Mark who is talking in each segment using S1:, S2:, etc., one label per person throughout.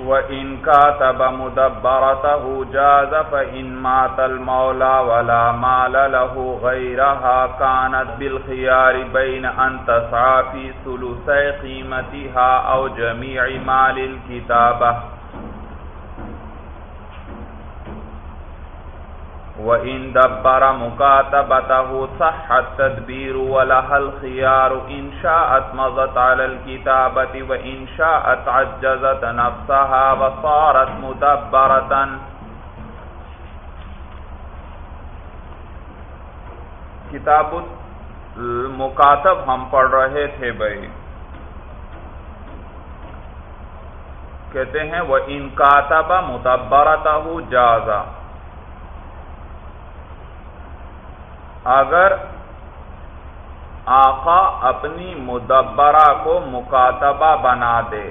S1: وَإِن كَاتَبَ مُدَبَّرَتَهُ جَازَ فَإِن مَاتَ الْمَوْلَى وَلَا مَالَ لَهُ غَيْرَهَا كَانَتْ بِالْخِيَارِ بَيْنَ أَن تَسْعَى فِي ثُلُثَيْ قِيمَتِهَا أَوْ جَمِيعِ مَالِ الْكِتَابَةِ وَإِن دَبَّرَ مُكَاتَبَتَهُ صَحَّ التَّدْبِيرُ وَلَهَا الْخِيَارُ إِن شَاءَتْ مَضَتْ عَلَى الْكِتَابَةِ وَإِن شَاءَتْ عَجَّزَتْ نَفْسَهَا وَصَارَتْ مُدَبَّرَةً کتاب المکاتب ہم پڑھ رہے تھے بھائی۔ کہتے ہیں وہ ان کاتب مدبرتہ جازا۔ اگر آقا اپنی مدبرہ کو مکاتبہ بنا دے،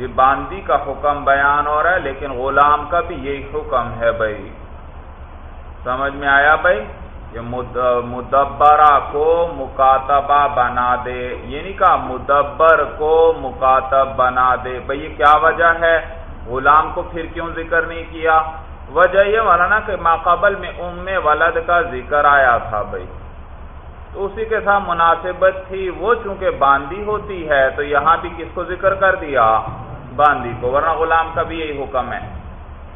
S1: یہ باندی کا حکم بیان ہو رہا ہے، لیکن غلام کا بھی یہی حکم ہے بھائی۔ سمجھ میں آیا بھائی؟ یہ مدبرہ کو مکاتبہ بنا دے یہ نہیں کہا مدبر کو مکاتب بنا دے۔ بھائی، یہ کیا وجہ ہے؟ غلام کو پھر کیوں ذکر نہیں کیا؟ وجہ یہ مولانا کہ ماقبل میں ام ولد کا ذکر آیا تھا بھائی۔ تو اسی کے ساتھ مناسبت تھی، وہ چونکہ باندی ہوتی ہے، تو یہاں بھی کس کو ذکر کر دیا؟ باندی کو، ورنہ غلام کا بھی یہی حکم ہے۔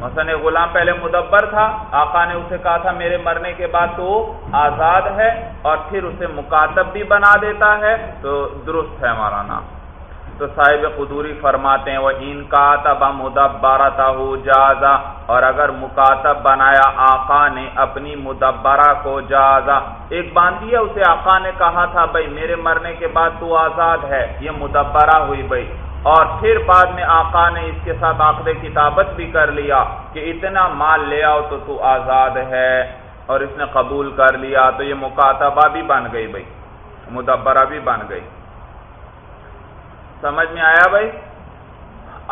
S1: مثلا غلام پہلے مدبر تھا، آقا نے اسے کہا تھا، میرے مرنے کے بعد تو آزاد ہے، اور پھر اسے مکاتب بھی بنا دیتا ہے۔ تو درست ہے مولانا تو صاحب قدوری فرماتے ہیں وہ ان کا تب مدبرتا جازا، اور اگر مکاتب بنایا آقا نے اپنی مدبرہ کو جازا۔ ایک باندھی ہے، اسے آقا نے کہا تھا بھائی میرے مرنے کے بعد تو آزاد ہے، یہ مدبرہ ہوئی بھائی اور پھر بعد میں آقا نے اس کے ساتھ آخر کتابت بھی کر لیا کہ اتنا مال لے آؤ تو تو آزاد ہے، اور اس نے قبول کر لیا تو یہ مکاتبہ بھی بن گئی بھائی مدبرہ بھی بن گئی۔ سمجھ میں آیا بھائی؟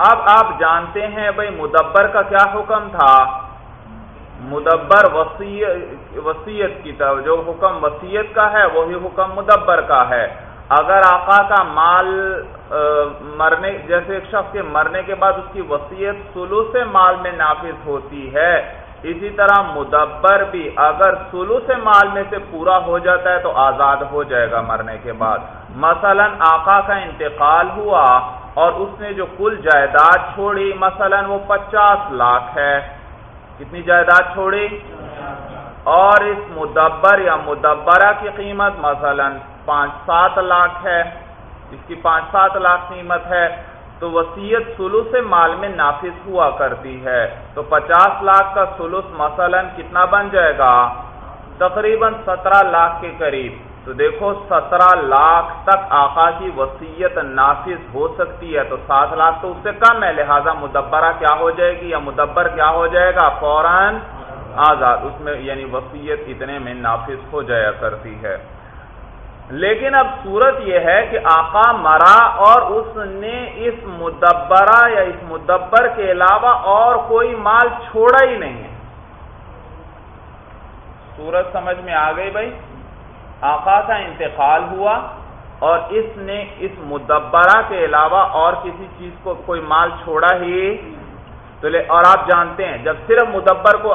S1: اب آپ جانتے ہیں بھائی مدبر کا کیا حکم تھا؟ مدبر وسیعت کی طرف، جو حکم وسیعت کا ہے، وہی حکم مدبر کا ہے۔ اگر آقا کا مال مرنے، جیسے ایک شخص کے مرنے کے بعد اس کی وسیعت سلو سے مال میں نافذ ہوتی ہے اسی طرح مدبر بھی اگر سلو سے مال میں سے پورا ہو جاتا ہے تو آزاد ہو جائے گا مرنے کے بعد۔ مثلا آقا کا انتقال ہوا اور اس نے جو کل جائیداد چھوڑی، مثلا وہ پچاس لاکھ ہے۔ کتنی جائیداد چھوڑی؟ اور اس مدبر یا مدبرہ کی قیمت مثلا پانچ سات لاکھ ہے۔ اس کی پانچ سات لاکھ قیمت ہے۔ تو وسیعت سلوس سے مال میں نافذ ہوا کرتی ہے۔ تو پچاس لاکھ کا سلوس مثلا کتنا بن جائے گا؟ تقریباً سترہ لاکھ کے قریب۔ تو دیکھو، سترہ لاکھ تک آقا کی وسیعت نافذ ہو سکتی ہے، تو سات لاکھ تو اس سے کم ہے۔ لہذا مدبرہ کیا ہو جائے گی یا مدبر کیا ہو جائے گا؟ فوراً آزاد۔ اس میں یعنی وسیعت اتنے میں نافذ ہو جایا کرتی ہے۔ لیکن اب صورت یہ ہے کہ آقا مرا اور اس نے اس مدبرہ یا اس مدبر کے علاوہ اور کوئی مال چھوڑا ہی نہیں ہے۔ صورت سمجھ میں آ گئی بھائی۔ آقا کا انتقال ہوا اور اس نے اس مدبرہ کے علاوہ اور کسی چیز کو کوئی مال چھوڑا ہی تو لے اور آپ جانتے ہیں، جب صرف مدبر کو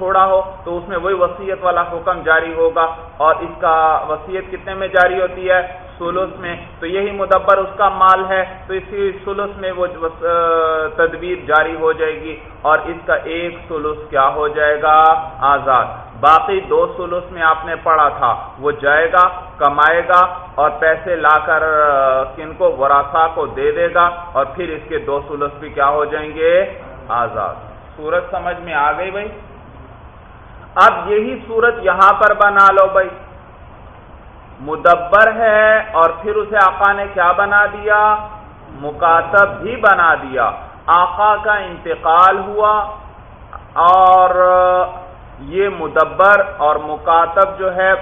S1: چھوڑا ہو تو اس میں وہی وسیعت والا حکم جاری ہوگا اور اس کا وسیعت کتنے میں جاری ہوتی ہے؟ سلس میں۔ تو یہی مدبر اس کا مال ہے، تو اسی سلس میں وہ تدبیر جاری ہو جائے گی اور اس کا ایک سلس کیا ہو جائے گا؟ آزاد۔ باقی دو سلس میں آپ نے پڑھا تھا، وہ جائے گا، کمائے گا اور پیسے لا کر کن کو وراسا کو دے دے گا اور پھر اس کے دو سلس بھی کیا ہو جائیں گے؟ آزاد۔ صورت سمجھ میں آ گئی بھائی؟ اب یہی صورت یہاں پر بنا لو بھائی۔ مدبر ہے اور پھر اسے آقا نے کیا بنا دیا؟ مکاتب بھی بنا دیا۔ آقا کا انتقال ہوا اور یہ مدبر اور مکاتب جو ہے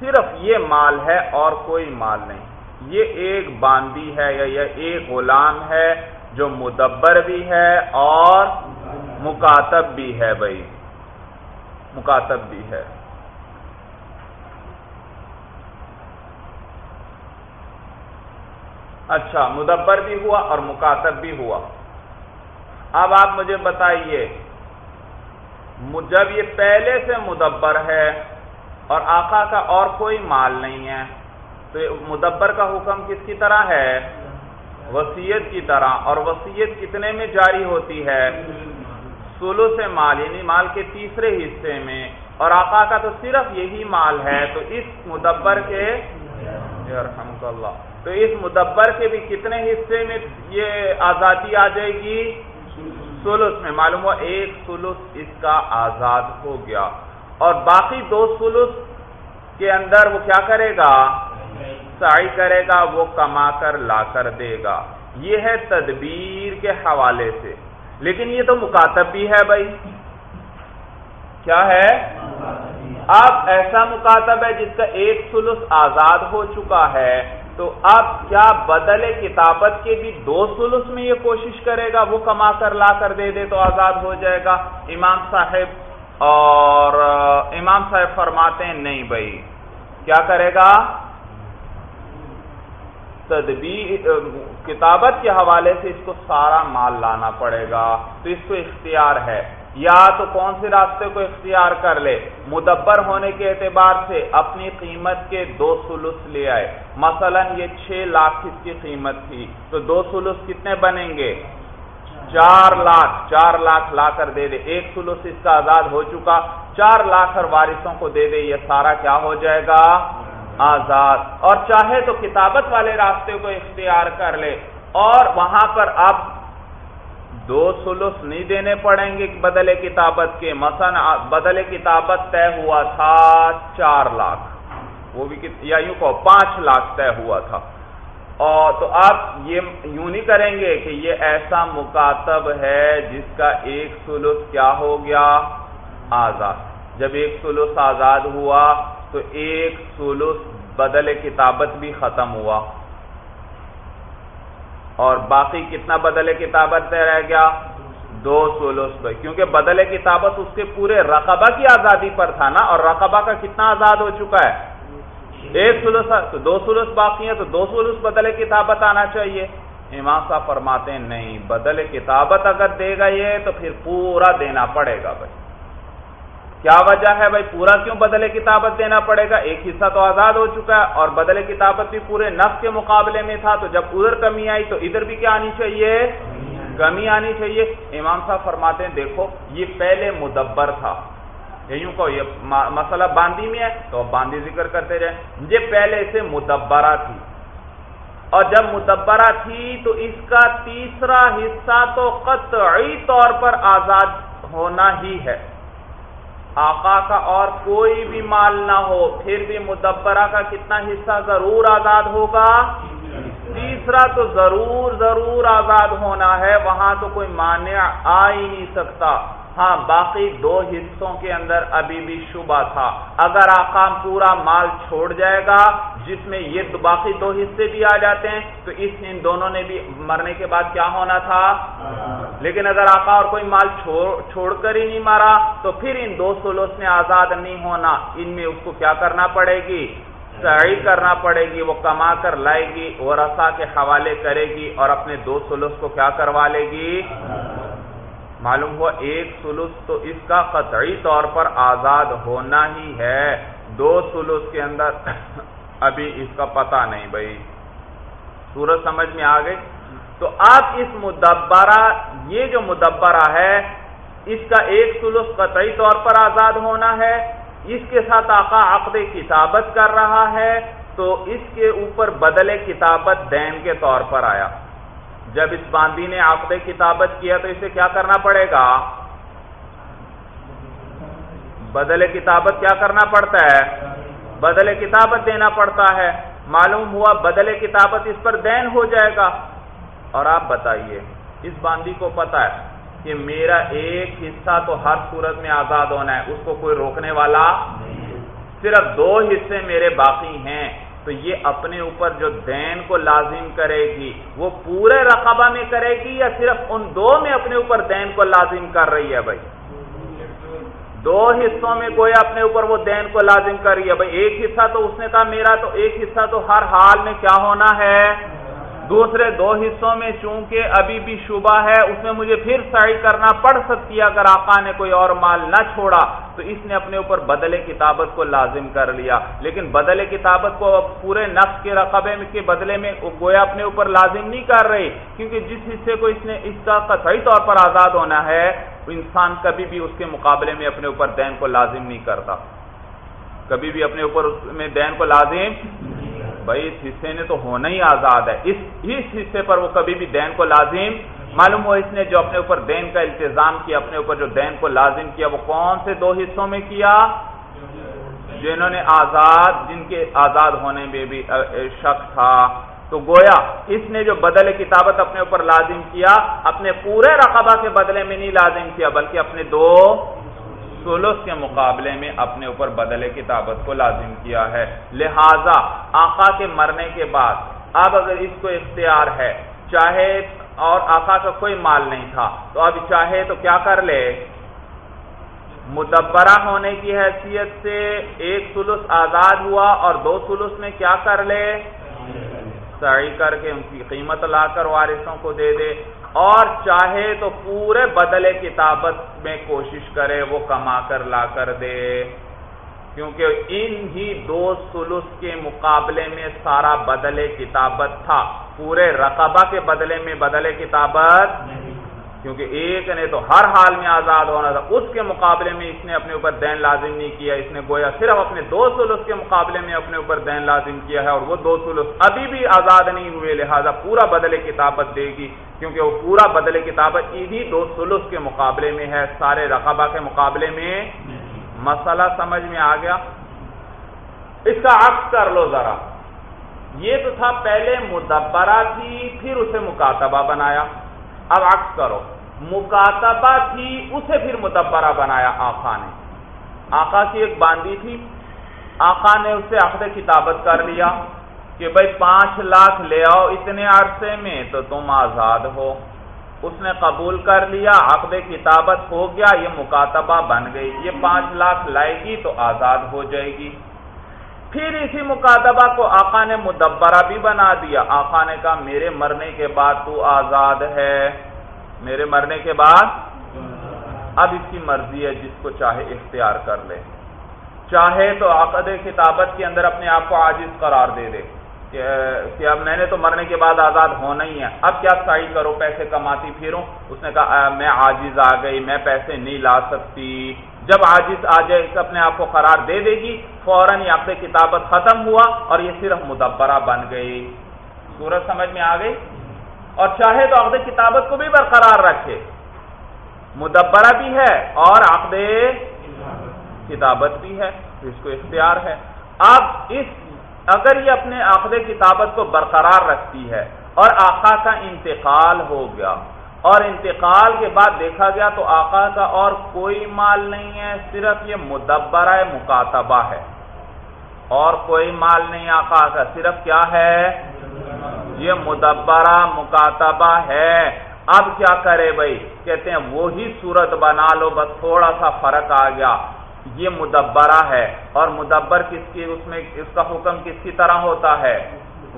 S1: صرف یہ مال ہے اور کوئی مال نہیں۔ یہ ایک باندی ہے یا یہ ایک غلام ہے جو مدبر بھی ہے اور مکاتب بھی ہے بھائی۔ مکاتب بھی ہے۔ اچھا مدبر بھی ہوا اور مکاتب بھی ہوا۔ اب آپ مجھے بتائیے، جب یہ پہلے سے مدبر ہے اور آقا کا اور کوئی مال نہیں ہے، تو مدبر کا حکم کس کی طرح ہے؟ وسیعت کی طرح۔ اور وسیعت کتنے میں جاری ہوتی ہے؟ سولو سے مال یعنی مال کے تیسرے حصے میں، اور آقا کا تو صرف یہی مال ہے، تو اس مدبر کے اللہ، تو اس مدبر کے بھی کتنے حصے میں یہ آزادی آ جائے گی؟ سلس میں، معلوم ہوا ایک سلس اس کا آزاد ہو گیا، اور باقی دو سلس کے اندر وہ کیا کرے گا؟ سائی کرے گا، وہ کما کر لا کر دے گا۔ یہ ہے تدبیر کے حوالے سے۔ لیکن یہ تو مکاتب بھی ہے بھائی۔ کیا ہے؟ اب ایسا مکاتب ہے جس کا ایک سلس آزاد ہو چکا ہے، تو اب کیا بدل کتابت کے بھی دو سلس میں یہ کوشش کرے گا؟ وہ کما کر لا کر دے دے تو آزاد ہو جائے گا۔ امام صاحب اور، امام صاحب فرماتے ہیں، نہیں بھائی۔ کیا کرے گا؟ تدبیر کتابت کے حوالے سے اس کو سارا مال لانا پڑے گا۔ تو اس کو اختیار ہے۔ یا تو کون سے راستے کو اختیار کر لے؟ مدبر ہونے کے اعتبار سے اپنی قیمت کے دو سلس لے آئے۔ مثلا یہ چھ لاکھ اس کی قیمت تھی۔ تو دو سلس کتنے بنیں گے؟ چار لاکھ۔ چار لاکھ لا کر دے دے۔ ایک سلس اس کا آزاد ہو چکا۔ چار لاکھ اور وارثوں کو دے دے، یہ سارا کیا ہو جائے گا؟ آزاد۔ اور چاہے تو کتابت والے راستے کو اختیار کر لے۔ اور وہاں پر اب دو سلس نہیں دینے پڑیں گے بدلے کتابت کے۔ مثلا بدلے کتابت طے ہوا تھا چار لاکھ۔ وہ بھی یا یوں کہو، پانچ لاکھ طے ہوا تھا۔ اور تو آپ یہ یوں نہیں کریں گے کہ یہ ایسا مکاتب ہے جس کا ایک سلس کیا ہو گیا؟ آزاد۔ جب ایک سلس آزاد ہوا تو ایک سولس بدل کتابت بھی ختم ہوا۔ اور باقی کتنا بدل کتابت رہ گیا؟ دو سولس پہ کیونکہ بدل کتابت اس کے پورے رقبہ کی آزادی پر تھا نا، اور رقبہ کا کتنا آزاد ہو چکا ہے؟ ایک سولس تو دو سولس باقی ہیں تو دو سولس بدل کتابت آنا چاہیے۔ امام صاحب فرماتے ہیں، نہیں بدل کتابت اگر دے گا یہ تو پھر پورا دینا پڑے گا بھائی۔ کیا وجہ ہے بھائی؟ پورا کیوں بدلے کتابت دینا پڑے گا؟ ایک حصہ تو آزاد ہو چکا ہے اور بدلے کتابت بھی پورے نف کے مقابلے میں تھا، تو جب ادھر کمی آئی تو ادھر بھی کیا آنی چاہیے؟ کمی آنی چاہیے۔ امام صاحب فرماتے ہیں، دیکھو، یہ پہلے مدبر تھا۔ یوں کو یہ مسئلہ باندی میں ہے، تو باندی ذکر کرتے رہے۔ یہ پہلے سے مدبرہ تھی۔ اور جب مدبرہ تھی تو اس کا تیسرا حصہ تو قطعی طور پر آزاد ہونا ہی ہے۔ آقا کا اور کوئی بھی مال نہ ہو، پھر بھی مدبرہ کا کتنا حصہ ضرور آزاد ہوگا؟ تیسرا تو ضرور ضرور آزاد ہونا ہے، وہاں تو کوئی مانع آ ہی نہیں سکتا۔ ہاں باقی دو حصوں کے اندر ابھی بھی شبہ تھا۔ اگر آقا پورا مال چھوڑ جائے گا، جس میں یہ باقی دو حصے بھی آ جاتے ہیں، تو اس ان دونوں نے بھی مرنے کے بعد کیا ہونا تھا؟ لیکن اگر آقا اور کوئی مال چھوڑ کر ہی نہیں مارا، تو پھر ان دو سولوس میں آزاد نہیں ہونا۔ ان میں اس کو کیا کرنا پڑے گی؟ سعی کرنا پڑے گی، وہ کما کر لائے گی وہ رسا کے حوالے کرے گی اور اپنے دو سولوس کو کیا کروا لے گی؟ معلوم ہوا ایک سلس تو اس کا قطعی طور پر آزاد ہونا ہی ہے۔ دو سلس کے اندر ابھی اس کا پتہ نہیں بھائی۔ سورج سمجھ میں آ گئی تو اب اس مدبرہ، یہ جو مدبرہ ہے، اس کا ایک سلس قطعی طور پر آزاد ہونا ہے۔ اس کے ساتھ آقا عقد کتابت کر رہا ہے۔ تو اس کے اوپر بدلے کتابت دین کے طور پر آیا۔ جب اس باندی نے عقد کتابت کیا تو اسے کیا کرنا پڑے گا؟ بدل کتابت کیا کرنا پڑتا ہے؟ بدل کتابت دینا پڑتا ہے۔ معلوم ہوا بدل کتابت اس پر دین ہو جائے گا۔ اور آپ بتائیے، اس باندی کو پتا ہے کہ میرا ایک حصہ تو ہر صورت میں آزاد ہونا ہے، اس کو کوئی روکنے والا صرف دو حصے میرے باقی ہیں۔ تو یہ اپنے اوپر جو دین کو لازم کرے گی، وہ پورے رقبہ میں کرے گی یا صرف ان دو میں اپنے اوپر دین کو لازم کر رہی ہے بھائی؟ دو حصوں میں کوئی اپنے اوپر وہ دین کو لازم کر رہی ہے۔ بھائی، ایک حصہ تو اس نے کہا، میرا تو ایک حصہ تو ہر حال میں کیا ہونا ہے؟ دوسرے دو حصوں میں چونکہ ابھی بھی شبہ ہے، اس میں مجھے پھر سائی کرنا پڑ سکتی ہے۔ اگر آقا نے کوئی اور مال نہ چھوڑا، تو اس نے اپنے اوپر بدل کتابت کو لازم کر لیا۔ لیکن بدل کتابت کو پورے نفس کے رقبے کے بدلے میں گویا اپنے اوپر لازم نہیں کر رہی کیونکہ جس حصے کو اس نے اس کا صحیح طور پر آزاد ہونا ہے انسان کبھی بھی اس کے مقابلے میں اپنے اوپر دین کو لازم نہیں کرتا۔ کبھی بھی اپنے اوپر اس میں دین کو لازم بھائی اس حصے نے تو ہونا ہی آزاد ہے۔ اس اس حصے پر وہ کبھی بھی دین کو لازم، معلوم ہو اس نے جو اپنے اوپر دین کا التظام کیا، اپنے اوپر جو دین کو لازم کیا، وہ کون سے دو حصوں میں کیا؟ جنہوں نے آزاد، جن کے آزاد ہونے میں بھی شک تھا۔ تو گویا اس نے جو بدل کتابت اپنے اوپر لازم کیا، اپنے پورے رقبہ کے بدلے میں نہیں لازم کیا، بلکہ اپنے دو سولس کے مقابلے میں اپنے اوپر بدل کتابت کو لازم کیا ہے۔ لہذا آقا کے مرنے کے بعد اب اگر اس کو اختیار ہے، چاہے اور آقا کا کوئی مال نہیں تھا، تو اب چاہے تو کیا کر لے؟ مدبرہ ہونے کی حیثیت سے ایک سلس آزاد ہوا اور دو سلس میں کیا کر لے؟ سعی کر کے ان کی قیمت لا کر وارثوں کو دے دے۔ اور چاہے تو پورے بدلے کتابت میں کوشش کرے، وہ کما کر لا کر دے۔ کیونکہ ان ہی دو سلس کے مقابلے میں سارا بدلے کتابت تھا۔ پورے رقبہ کے بدلے میں بدلے کتابت کیونکہ ایک نے تو ہر حال میں آزاد ہونا تھا۔ اس کے مقابلے میں اس نے اپنے اوپر دین لازم نہیں کیا، اس نے گویا صرف اپنے دو سلس کے مقابلے میں اپنے اوپر دین لازم کیا ہے اور وہ دو سلس ابھی بھی آزاد نہیں ہوئے، لہذا پورا بدل کتابت دے گی۔ کیونکہ وہ پورا بدل کتابت انہی دو سلس کے مقابلے میں ہے، سارے رقبہ کے مقابلے میں۔ مسئلہ سمجھ میں آ گیا؟ اس کا عکس کر لو ذرا۔ یہ تو تھا پہلے مدبرہ تھی، پھر اسے مکاتبہ بنایا۔ اب عکس کرو۔ مکاتبہ تھی اسے پھر مدبرہ بنایا آقا نے۔ آقا کی ایک باندی تھی۔ آقا نے اسے عقد کتابت کر لیا کہ بھائی پانچ لاکھ لے آؤ اتنے عرصے میں تو تم آزاد ہو۔ اس نے قبول کر لیا، عقد کتابت ہو گیا، یہ مکاتبہ بن گئی۔ یہ پانچ لاکھ لائے گی تو آزاد ہو جائے گی۔ پھر اسی مکاتبہ کو آقا نے مدبرہ بھی بنا دیا۔ آقا نے کہا، میرے مرنے کے بعد تو آزاد ہے۔ میرے مرنے کے بعد اب اس کی مرضی ہے جس کو چاہے اختیار کر لے۔ چاہے تو عقد کتابت کے اندر اپنے آپ کو عاجز قرار دے دے کہ اب میں نے تو مرنے کے بعد آزاد ہونا ہی ہے۔ اب کیا سائی کرو؟ پیسے کماتی پھروں۔ اس نے کہا میں عاجز آ گئی، میں پیسے نہیں لا سکتی۔ جب عاجز آ جائے اپنے آپ کو قرار دے دے گی۔ فوراً یہ کتابت ختم ہوا اور یہ صرف مدبرہ بن گئی۔ سورج سمجھ میں آ گئی؟ اور چاہے تو عقد کتابت کو بھی برقرار رکھے۔ مدبرہ بھی ہے اور عقد کتابت بھی ہے، اس کو اختیار ہے۔ اب اس، اگر یہ اپنے عقد کتابت کو برقرار رکھتی ہے اور آقا کا انتقال ہو گیا اور انتقال کے بعد دیکھا گیا تو آقا کا اور کوئی مال نہیں ہے، صرف یہ مدبرہ مکاتبہ ہے۔ اور کوئی مال نہیں آقا کا، صرف کیا ہے؟ یہ مدبرہ مکاتبہ ہے۔ اب کیا کرے بھائی؟ کہتے ہیں وہی صورت بنا لو، بس تھوڑا سا فرق آ گیا۔ یہ مدبرہ ہے۔ اور مدبر کس کی؟ اس میں اس کا حکم کس کی طرح ہوتا ہے؟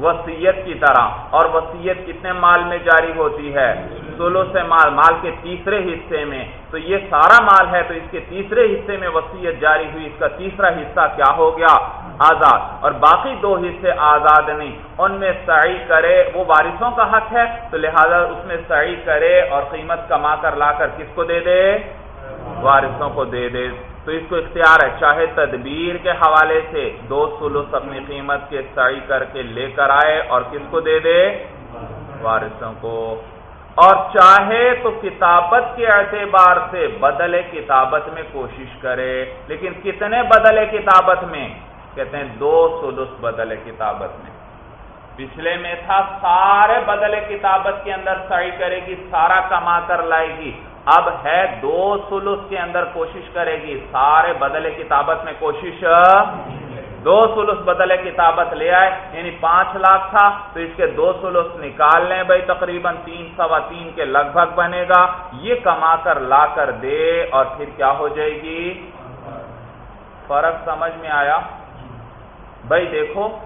S1: وسیعت کی طرح۔ اور وسیعت کتنے مال میں جاری ہوتی ہے؟ سولو سے مال مال کے تیسرے حصے میں۔ تو یہ سارا مال ہے، تو اس کے تیسرے حصے میں وسیعت جاری ہوئی، اس کا تیسرا حصہ کیا ہو گیا؟ آزاد۔ اور باقی دو حصے آزاد نہیں۔ ان میں سعی کرے، وہ وارثوں کا حق ہے، تو لہذا اس میں سعی کرے اور قیمت کما کر لا کر کس کو دے دے؟ وارثوں کو دے دے۔ تو اس کو اختیار ہے، چاہے تدبیر کے حوالے سے دو سلوس اپنی قیمت کے سعی کر کے لے کر آئے اور کس کو دے دے؟ وارثوں کو۔ اور چاہے تو کتابت کے اعتبار سے بدلے کتابت میں کوشش کرے، لیکن کتنے بدلے کتابت میں؟ کہتے ہیں دو سلوس بدلے کتابت میں۔ پچھلے میں تھا سارے بدلے کتابت کے اندر سعی کرے گی، سارا کما کر لائے گی۔ اب ہے دو سلس کے اندر کوشش کرے گی، سارے بدلے کتابت میں کوشش دو سلس بدلے کتابت لے آئے۔ یعنی پانچ لاکھ تھا، تو اس کے دو سلس نکال لیں بھائی، تقریباً تین، سوا تین کے لگ بھگ بنے گا۔ یہ کما کر لا کر دے اور پھر کیا ہو جائے گی؟ فرق سمجھ میں آیا؟ بھائی دیکھو،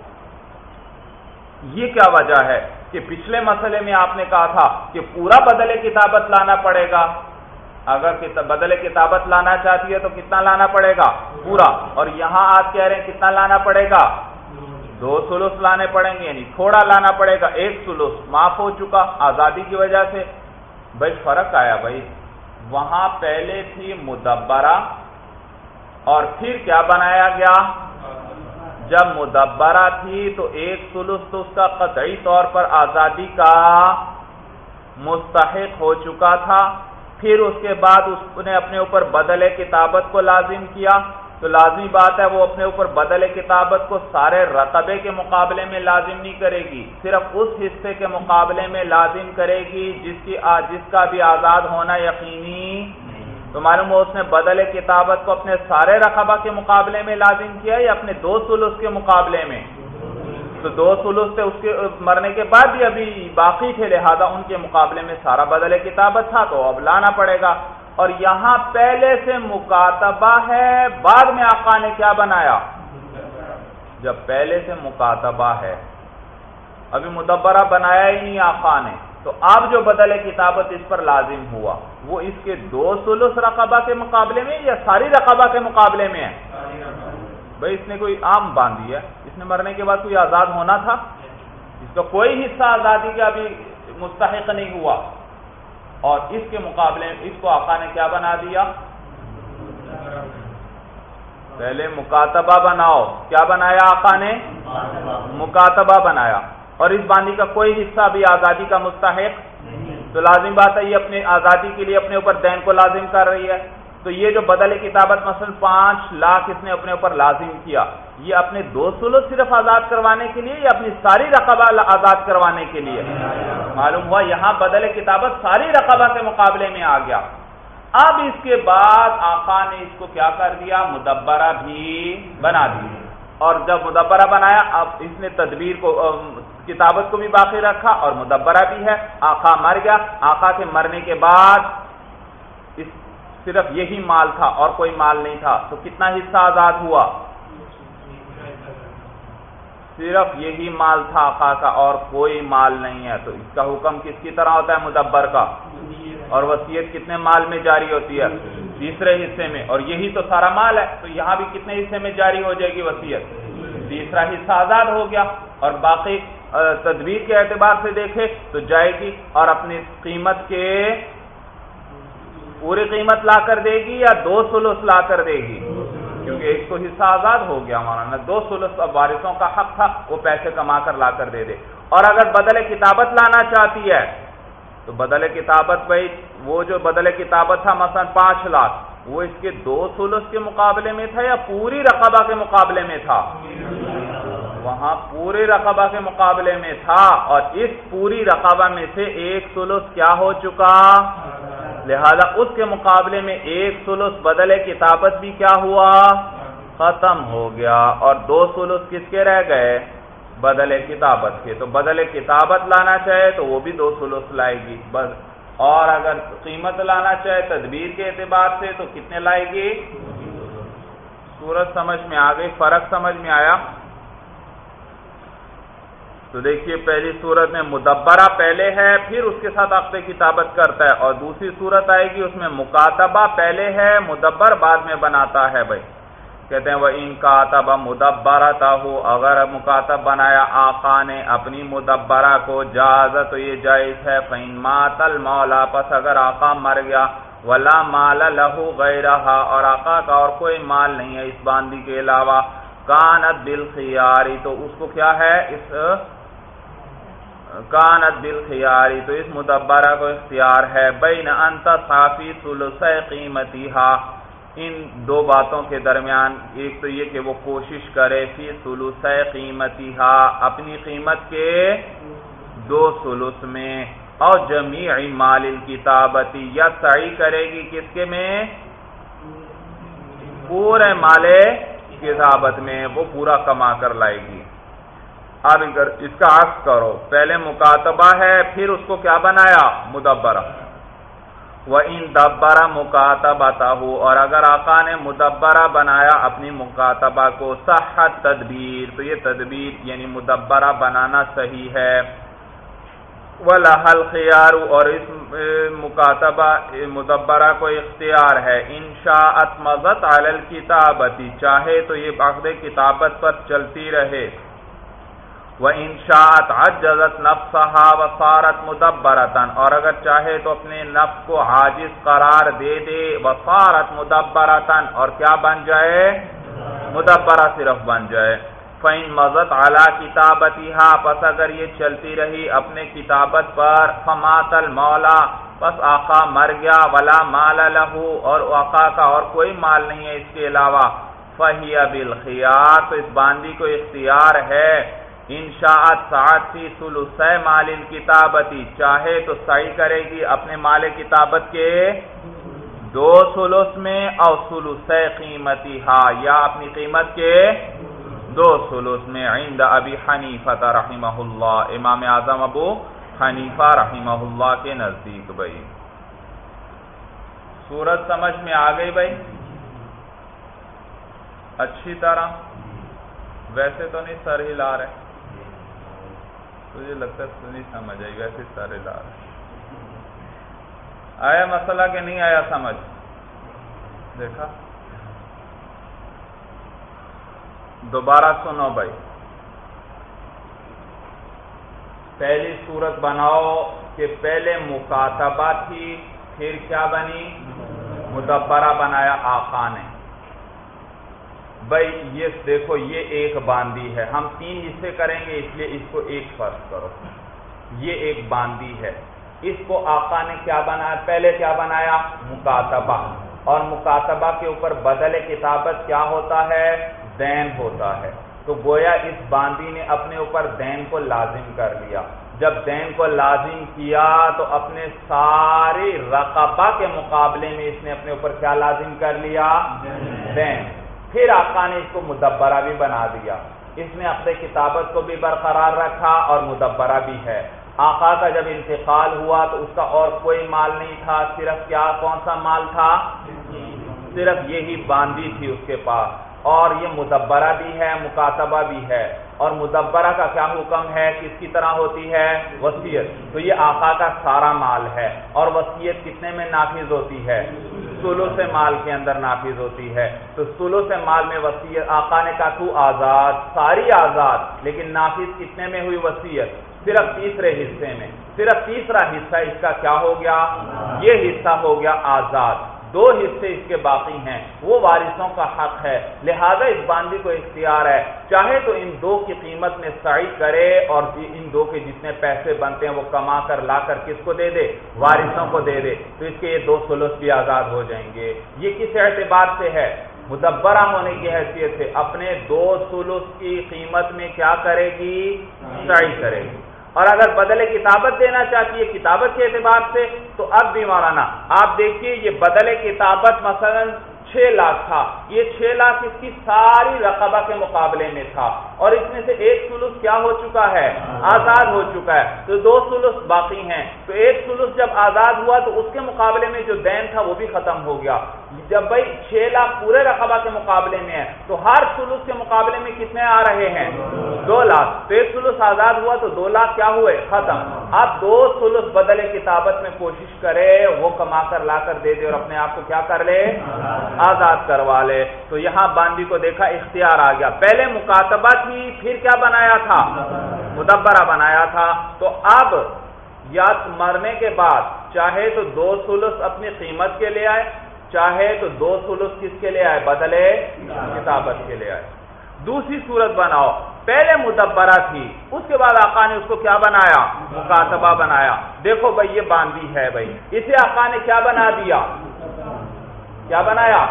S1: یہ کیا وجہ ہے کہ پچھلے مسئلے میں آپ نے کہا تھا کہ پورا بدل کتابت لانا پڑے گا۔ اگر بدل کتابت لانا چاہتی ہے تو کتنا لانا پڑے گا؟ پورا۔ اور یہاں آپ کہہ رہے ہیں کتنا لانا پڑے گا؟ دو سلوس لانے پڑیں گے یعنی تھوڑا لانا پڑے گا۔ ایک سلوس معاف ہو چکا، آزادی کی وجہ سے۔ بھائی فرق آیا بھائی۔ وہاں پہلے تھی مدبرہ اور پھر کیا بنایا گیا؟ جب مدبرہ تھی تو ایک سلوس تو اس کا قطعی طور پر آزادی کا مستحق ہو چکا تھا۔ پھر اس کے بعد اس نے اپنے اوپر بدل کتابت کو لازم کیا۔ تو لازمی بات ہے وہ اپنے اوپر بدل کتابت کو سارے رقبے کے مقابلے میں لازم نہیں کرے گی۔ صرف اس حصے کے مقابلے میں لازم کرے گی جس کی جس کا بھی آزاد ہونا یقینی تو معلوم ہو اس نے بدل کتابت کو اپنے سارے رقبہ کے مقابلے میں لازم کیا یا اپنے دو سلوس کے مقابلے میں؟ تو دو سلوس تھے اس کے مرنے کے بعد بھی ابھی باقی تھے، لہذا ان کے مقابلے میں سارا بدل کتابت تھا، تو اب لانا پڑے گا۔ اور یہاں پہلے سے مکاتبہ ہے، بعد میں آقا نے کیا بنایا؟ جب پہلے سے مکاتبہ ہے، ابھی مدبرہ بنایا ہی نہیں آقا نے۔ تو اب جو بدل کتابت اس پر لازم ہوا، وہ اس کے دو سلس رقبہ کے مقابلے میں یا ساری رقبہ کے مقابلے میں ہے؟ بھائی، اس نے کوئی عام باندھی ہے، اس نے مرنے کے بعد کوئی آزاد ہونا تھا؟ اس کا کوئی حصہ آزادی کا ابھی مستحق نہیں ہوا۔ اور اس کے مقابلے میں، اس کو آقا نے کیا بنا دیا؟ پہلے مکاتبہ بناؤ۔ کیا بنایا آقا نے؟ مکاتبہ بنایا۔ اور اس باندھی کا کوئی حصہ بھی آزادی کا مستحق تو لازم بات ہے یہ اپنے آزادی کے لیے اپنے اوپر دین کو لازم کر رہی ہے۔ تو یہ جو بدل کتابت مثلا پانچ لاکھ اس نے اپنے اوپر لازم کیا، یہ اپنے دو سلو صرف آزاد کروانے کے لیے یا اپنی ساری رقبہ آزاد کروانے کے لیے؟ معلوم ہوا یہاں بدل کتابت ساری رقبہ کے مقابلے میں آ گیا۔ اب اس کے بعد آقا نے اس کو کیا کر دیا؟ مدبرہ بھی بنا دی اور جب مدبرہ بنایا، اب اس نے تدبیر کو کتابت کو بھی باقی رکھا اور مدبرہ بھی ہے۔ آقا مر گیا۔ آقا کے مرنے کے بعد اس صرف یہی مال تھا اور کوئی مال نہیں تھا۔ تو کتنا حصہ آزاد ہوا؟ صرف یہی مال تھا آقا کا اور کوئی مال نہیں ہے۔ تو اس کا حکم کس کی طرح ہوتا ہے؟ مدبر کا۔ اور وسیعت کتنے مال میں جاری ہوتی ہے؟ تیسرے حصے میں۔ اور یہی تو سارا مال ہے۔ تو یہاں بھی کتنے حصے میں جاری ہو جائے گی وسیعت تیسرا حصہ آزاد ہو گیا۔ اور باقی تدبیر کے اعتبار سے دیکھے تو جائے گی اور اپنی قیمت کے پوری قیمت لا کر دے گی یا دو سلس لا کر دے گی؟ کیونکہ ایک تو حصہ آزاد ہو گیا مولانا دو سلس وارثوں کا حق تھا، وہ پیسے کما کر لا کر دے دے۔ اور اگر بدل کتابت لانا چاہتی ہے، تو بدل کتابت بھائی، وہ جو بدل کتابت تھا، مثلا پانچ لاکھ، وہ اس کے دو سلس کے مقابلے میں تھا یا پوری رقبہ کے مقابلے میں تھا؟ وہاں پورے رقبہ کے مقابلے میں تھا اور اس پوری رقبہ میں سے ایک سلس کیا ہو چکا؟ لہذا اس کے مقابلے میں ایک سلس بدل کتابت بھی کیا ہوا؟ ختم ہو گیا۔ اور دو سلس کس کے رہ گئے؟ بدل کتابت کے۔ تو بدل کتابت لانا چاہے تو وہ بھی دو سلس لائے گی۔ بس۔ اور اگر قیمت لانا چاہے تدبیر کے اعتبار سے تو کتنے لائے گی؟ سورج سمجھ میں آ گئی، فرق سمجھ میں آیا۔ تو دیکھیے پہلی صورت میں مدبرہ پہلے ہے، پھر اس کے ساتھ عقد کتابت کرتا ہے، اور دوسری صورت آئے گی، اس میں مکاتبہ پہلے ہے، مدبر بعد میں بناتا ہے بھائی۔ کہتے ہیں وہ ان کا مدبرہ ہو اگر مکاتب بنایا آقا نے اپنی مدبرہ کو، جاز تو یہ جائز ہے فین ماتل مولا پس اگر آقا مر گیا، ولا مال لہو غیرہ اور آقا کا اور کوئی مال نہیں ہے اس باندی کے علاوہ، کانت بالخیاری، تو اس کو کیا ہے؟ اس کانت بالخیاری، تو اس مدبرہ کو اختیار ہے، بین انت صافی سلس قیمتی ان دو باتوں کے درمیان، ایک تو یہ کہ وہ کوشش کرے فی سلس قیمتی اپنی قیمت کے دو سلس میں، اور جمیع مال کتابتی یا سعی کرے گی کس کے میں؟ پورے مالے کتابت میں، وہ پورا کما کر لائے گی۔ اب اس کا عکس کرو۔ پہلے مکاتبہ ہے، پھر اس کو کیا بنایا؟ مدبرہ۔ وہ ان دبرا مکاتبہ ہو اور اگر آقا نے مدبرہ بنایا اپنی مکاتبہ کو، صحت تدبیر۔ تو یہ تدبیر یعنی مدبرہ بنانا صحیح ہے۔ لحل خیار اور اس مکاتبہ، مدبرہ کو اختیار ہے۔ انشاءت مزت علی کتابتی چاہے تو یہ عقد کتابت پر چلتی رہے۔ وہ انشاءت عجزت نفسها وصارت مدبرتن اور اگر چاہے تو اپنے نفس کو عاجز قرار دے دے، وصارت مدبرتن اور کیا بن جائے؟ مدبرہ صرف بن جائے۔ فَإِن مَزَتْ عَلَى كِتَابَتِهَا، پس اگر یہ چلتی رہی اپنے کتابت پر، فَمَاتَ الْمَوْلَى، پس آقا مر گیا، ولا مال لہو اور آقا کا اور کوئی مال نہیں ہے اس کے علاوہ۔ فَهِيَ بِالْخِيَارِ تو اس باندی کو اختیار ہے۔ انشاءت ساعت فی سلسہ مال کتابتی چاہے تو صحیح کرے گی اپنے مال کتابت کے دو سلس میں اور سلسہ قیمتی ہا، یا اپنی قیمت کے دو سلس میں، عند ابی حنیفہ رحمہ اللہ، امام اعظم ابو حنیفہ رحمہ اللہ کے نزدیک بھائی۔ سورت سمجھ میں آ گئی بھائی؟ اچھی طرح۔ ویسے تو نہیں، سر ہی لا رہے۔ مجھے لگتا ہے نہیں سمجھ آئی، ویسے سارے لا رہے آیا مسئلہ کہ نہیں آیا سمجھ؟ دیکھا۔ دوبارہ سنو بھائی۔ پہلی صورت بناؤ کہ پہلے مکاتبہ تھی، پھر کیا بنی؟ مدبرہ بنایا، آقا نے۔ بھائی یہ دیکھو، یہ ایک باندی ہے۔ ہم تین حصے کریں گے، اس لیے اس کو ایک فرض کرو۔ یہ ایک باندی ہے۔ اس کو آقا نے کیا بنایا؟ پہلے کیا بنایا؟ مکاتبہ۔ اور مکاتبہ کے اوپر بدل کتابت کیا ہوتا ہے؟ دین ہوتا ہے۔ تو گویا اس باندی نے اپنے اوپر دین کو لازم کر لیا۔ جب دین کو لازم کیا تو اپنے ساری رقبہ کے مقابلے میں اس نے اپنے اوپر کیا لازم کر لیا؟ دین۔ پھر آقا نے اس کو مدبرہ بھی بنا دیا۔ اس نے اپنے کتابت کو بھی برقرار رکھا اور مدبرہ بھی ہے۔ آقا کا جب انتقال ہوا تو اس کا اور کوئی مال نہیں تھا، صرف کیا کون سا مال تھا؟ صرف یہی باندھی تھی اس کے پاس۔ اور یہ مدبرہ بھی ہے، مکاتبہ بھی ہے۔ اور مدبرہ کا کیا حکم ہے؟ کس کی طرح ہوتی ہے؟ وسیعت تو یہ آقا کا سارا مال ہے۔ اور وسیعت کتنے میں نافذ ہوتی ہے؟ سلو سے مال کے اندر نافذ ہوتی ہے۔ تو سولو سے مال میں وسیعت، آقا نے کہا تو آزاد، ساری آزاد، لیکن نافذ کتنے میں ہوئی وسیعت؟ صرف تیسرے حصے میں۔ صرف تیسرا حصہ اس کا کیا ہو گیا؟ یہ حصہ ہو گیا آزاد۔ دو حصے اس کے باقی ہیں۔ وہ وارثوں کا حق ہے۔ لہذا اس باندھی کو اختیار ہے۔ چاہے تو ان دو کی قیمت میں سعی کرے اور جی- ان دو کے جتنے پیسے بنتے ہیں وہ کما کر لا کر کس کو دے دے؟ وارثوں کو دے دے۔ تو اس کے یہ دو سلوس بھی آزاد ہو جائیں گے۔ یہ کس اعتبار سے ہے؟ مدبرہ ہونے کی حیثیت سے۔ اپنے دو سلوس کی قیمت میں کیا کرے گی؟ سعی کرے گی۔ اور اگر بدل کتابت دینا چاہتی ہے، کتابت کے اعتبار سے، تو اب بھی مولانا، آپ دیکھیے، یہ بدل کتابت مثلا چھ لاکھ تھا۔ یہ چھ لاکھ اس کی ساری رقبہ کے مقابلے میں تھا۔ اور اس میں سے ایک سلوس کیا ہو چکا ہے؟ آزاد ہو چکا ہے۔ تو دو سلوس باقی ہیں۔ تو ایک سلوس جب آزاد ہوا، تو اس کے مقابلے میں جو دین تھا، وہ بھی ختم ہو گیا۔ جب بھائی چھ لاکھ پورے رقبہ کے مقابلے میں ہے، تو ہر سلوس کے مقابلے میں کتنے آ رہے ہیں؟ دو لاکھ۔ تو ایک سلوس آزاد ہوا تو دو لاکھ کیا ہوئے؟ ختم۔ اب دو سلوس بدلے کتابت میں کوشش کرے، وہ کما کر لا کر دے دے اور اپنے آپ کو کیا کر لے؟ آزاد کروا لے۔ تو یہاں باندی کو دیکھا، اختیار آ گیا۔ پہلے مکاتبہ تھی، پھر کیا بنایا تھا؟ مدبرہ بنایا تھا۔ تو اب یا مرنے کے بعد، چاہے تو دو سلس اپنی قیمت کے لیے آئے چاہے تو دو سلس کس کے لیے آئے؟ بدلے کتابت کے لیے آئے۔ دوسری صورت بناؤ۔ پہلے مدبرہ تھی، اس کے بعد آقا نے اس کو کیا بنایا؟ مکاتبہ بنایا۔ دیکھو بھائی، یہ باندھی ہے بھائی۔ اسے آقا نے کیا بنا دیا؟ کیا بنایا؟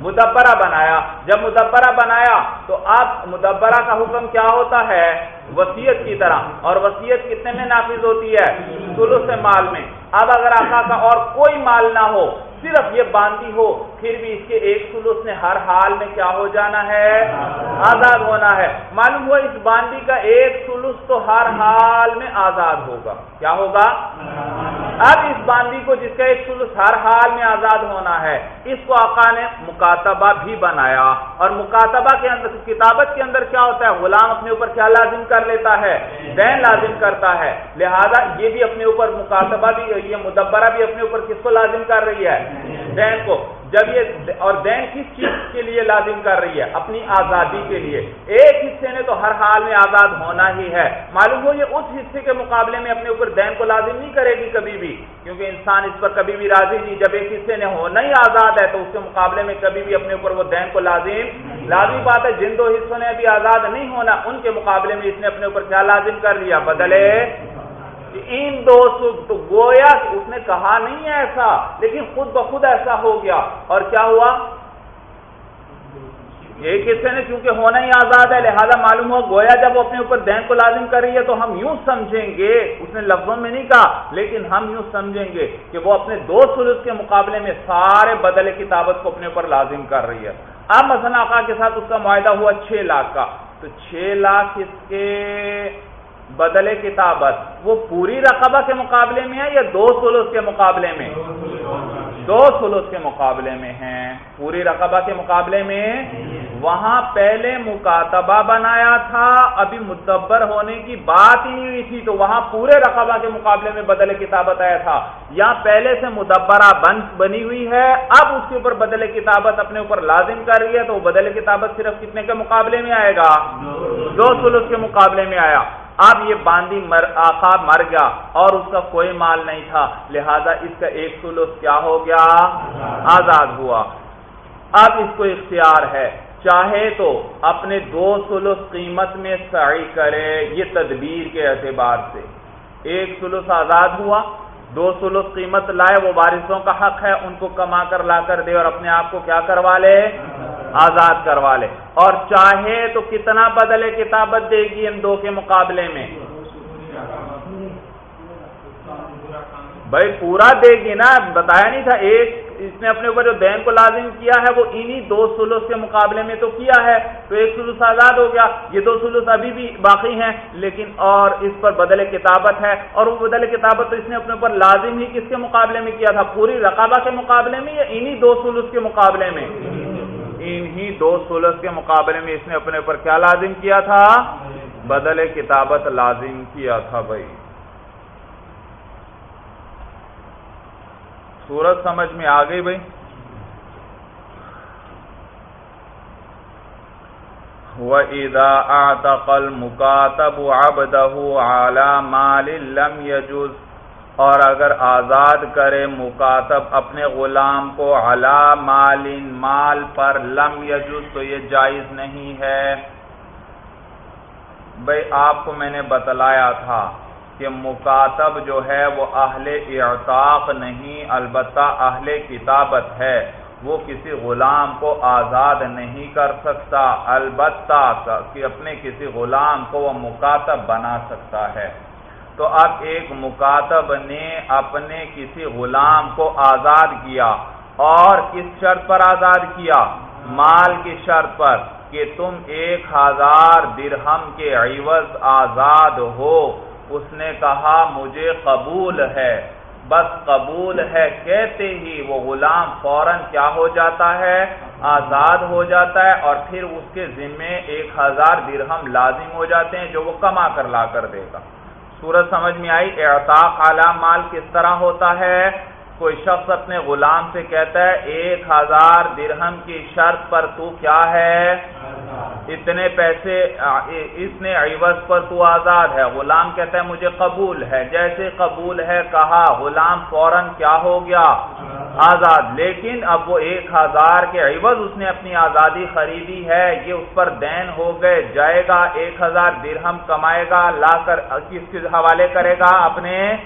S1: مدبرہ بنایا۔ جب مدبرہ بنایا تو اب مدبرہ کا حکم کیا ہوتا ہے؟ وسیعت کی طرح۔ اور وسیعت کتنے میں نافذ ہوتی ہے؟ سلو سے مال میں۔ اب اگر آقا کا اور کوئی مال نہ ہو صرف یہ باندھی ہو، پھر بھی اس کے ایک سلوس نے ہر حال میں کیا ہو جانا ہے؟ آزاد ہونا ہے۔ معلوم ہوا اس باندھی کا ایک سلوس تو ہر حال میں آزاد ہوگا۔ کیا ہوگا؟ اب اس باندی کو جس کا ایک سلس ہر حال میں آزاد ہونا ہے، اس کو آقا نے مکاتبہ بھی بنایا۔ اور مکاتبہ کے اندر، کتابت کے اندر کیا ہوتا ہے؟ غلام اپنے اوپر کیا لازم کر لیتا ہے؟ دین لازم کرتا ہے۔ لہذا یہ بھی اپنے اوپر مکاتبہ بھی، یہ مدبرہ بھی اپنے اوپر کس کو لازم کر رہی ہے؟ دین کو۔ جب یہ اور دین کس چیز کے لیے لازم کر رہی ہے؟ اپنی آزادی کے لیے۔ ایک حصے نے تو ہر حال میں آزاد ہونا ہی ہے۔ معلوم ہو یہ اس حصے کے مقابلے میں اپنے اوپر دین کو لازم نہیں کرے گی کبھی بھی، کیونکہ انسان اس پر کبھی بھی راضی نہیں۔ جب ایک حصے نے ہونا ہی آزاد ہے تو اس کے مقابلے میں کبھی بھی اپنے اوپر وہ دین کو لازم لازمی بات ہے، جن دو حصوں نے ابھی آزاد نہیں ہونا، ان کے مقابلے میں اس نے اپنے اوپر کیا لازم کر لیا بدلے ان دو تو گویا اس نے کہا نہیں ہے ایسا، لیکن خود بخود ایسا ہو گیا۔ اور کیا ہوا؟ ایک حصے نے چونکہ ہونا ہی آزاد ہے، لہذا معلوم ہو، گویا جب وہ اپنے اوپر دین کو لازم کر رہی ہے تو ہم یوں سمجھیں گے، اس نے لفظوں میں نہیں کہا، لیکن ہم یوں سمجھیں گے کہ وہ اپنے دو سلوس کے مقابلے میں سارے بدلے کتابت کو اپنے اوپر لازم کر رہی ہے۔ اب مثلا آقا کے ساتھ اس کا معاہدہ ہوا چھ لاکھ کا۔ تو چھ لاکھ اس کے بدلے کتابت۔ وہ پوری رقبہ کے مقابلے میں ہے یا دو سلوس کے مقابلے میں؟ دو سلوس کے مقابلے میں۔ ہیں۔ پوری رقبہ کے مقابلے میں وہاں پہلے مکاتبہ بنایا تھا ابھی متبر ہونے کی بات ہی نہیں ہوئی تھی تو وہاں پورے رقبہ کے مقابلے میں بدل کتابت آیا تھا۔ یہاں پہلے سے مدبرہ بنی ہوئی ہے اب اس کے اوپر بدل کتابت اپنے اوپر لازم کر رہی ہے تو بدل کتابت صرف کتنے کے مقابلے میں آئے گا؟ دو سلوس کے مقابلے میں آیا۔ اب یہ باندی مر آقا مر گیا اور اس کا کوئی مال نہیں تھا۔ لہذا اس کا ایک سلوس کیا ہو گیا؟ آزاد۔ ہوا۔ اب اس کو اختیار ہے۔ چاہے تو اپنے دو سلوس قیمت میں سعی کرے یہ تدبیر کے اعتبار سے۔ ایک سلوس آزاد ہوا۔ دو سلوس قیمت لائے، وہ وارثوں کا حق ہے، ان کو کما کر لا کر دے اور اپنے آپ کو کیا کروا لے؟ آزاد کروا لے۔ اور چاہے تو کتنا بدلے کتابت دے گی ان دو کے مقابلے میں۔ بھائی پورا دے گی نا بتایا نہیں تھا، ایک اس نے اپنے اوپر جو دین کو لازم کیا ہے، وہ انہی دو سلوس کے مقابلے میں تو کیا ہے، تو ایک سلوس آزاد ہو گیا، یہ دو سلوس ابھی بھی باقی ہیں، لیکن اور اس پر بدل کتابت ہے، اور وہ بدل کتابت تو اس نے اپنے اوپر لازم ہی کس کے مقابلے میں کیا تھا؟ پوری رقابہ کے مقابلے میں یا انہی دو سلوس کے مقابلے میں؟ انہی دو سلس کے مقابلے میں اس نے اپنے اوپر کیا لازم کیا تھا؟ بدل کتابت لازم کیا تھا بھائی۔ سورج سمجھ میں آ گئی بھائی۔ وَإِذَا أَعْتَقَ الْمُكَاتَبُ عَبْدَهُ عَلَى مَالٍ لَمْ يَجُزْ۔ اور اگر آزاد کرے مکاتب اپنے غلام کو علا مال مال پر لم یجوز تو یہ جائز نہیں ہے۔ بھائی، آپ کو میں نے بتلایا تھا۔ کہ مکاتب جو ہے وہ اہل اعتاق نہیں، البتہ اہل کتابت ہے۔ وہ کسی غلام کو آزاد نہیں کر سکتا، البتہ کہ اپنے کسی غلام کو وہ مکاتب بنا سکتا ہے۔ تو اب ایک مکاتب نے اپنے کسی غلام کو آزاد کیا اور کس شرط پر آزاد کیا؟ مال کی شرط پر کہ تم ایک ہزار درہم کے عوض آزاد ہو۔ اس نے کہا، مجھے قبول ہے۔ بس قبول ہے کہتے ہی وہ غلام فوراً کیا ہو جاتا ہے؟ آزاد ہو جاتا ہے اور پھر اس کے ذمے ایک ہزار درہم لازم ہو جاتے ہیں جو وہ کما کر لا کر دے گا۔ سورج سمجھ میں آئی، اعتاق اعلی مال کس طرح ہوتا ہے؟ کوئی شخص اپنے غلام سے کہتا ہے، ایک ہزار درہم کی شرط پر تو کیا ہے؟ اتنے پیسے اس نے عوض پر تو آزاد ہے۔ غلام کہتا ہے، مجھے قبول ہے۔ جیسے قبول ہے، کہا، غلام فوراً کیا ہو گیا؟ آزاد۔ لیکن اب وہ ایک ہزار کے عوض اس نے اپنی آزادی خریدی ہے، یہ اس پر دین ہو گئے۔ جائے گا، ایک ہزار درہم کمائے گا، لا کر، کس کے حوالے کرے گا؟ اپنے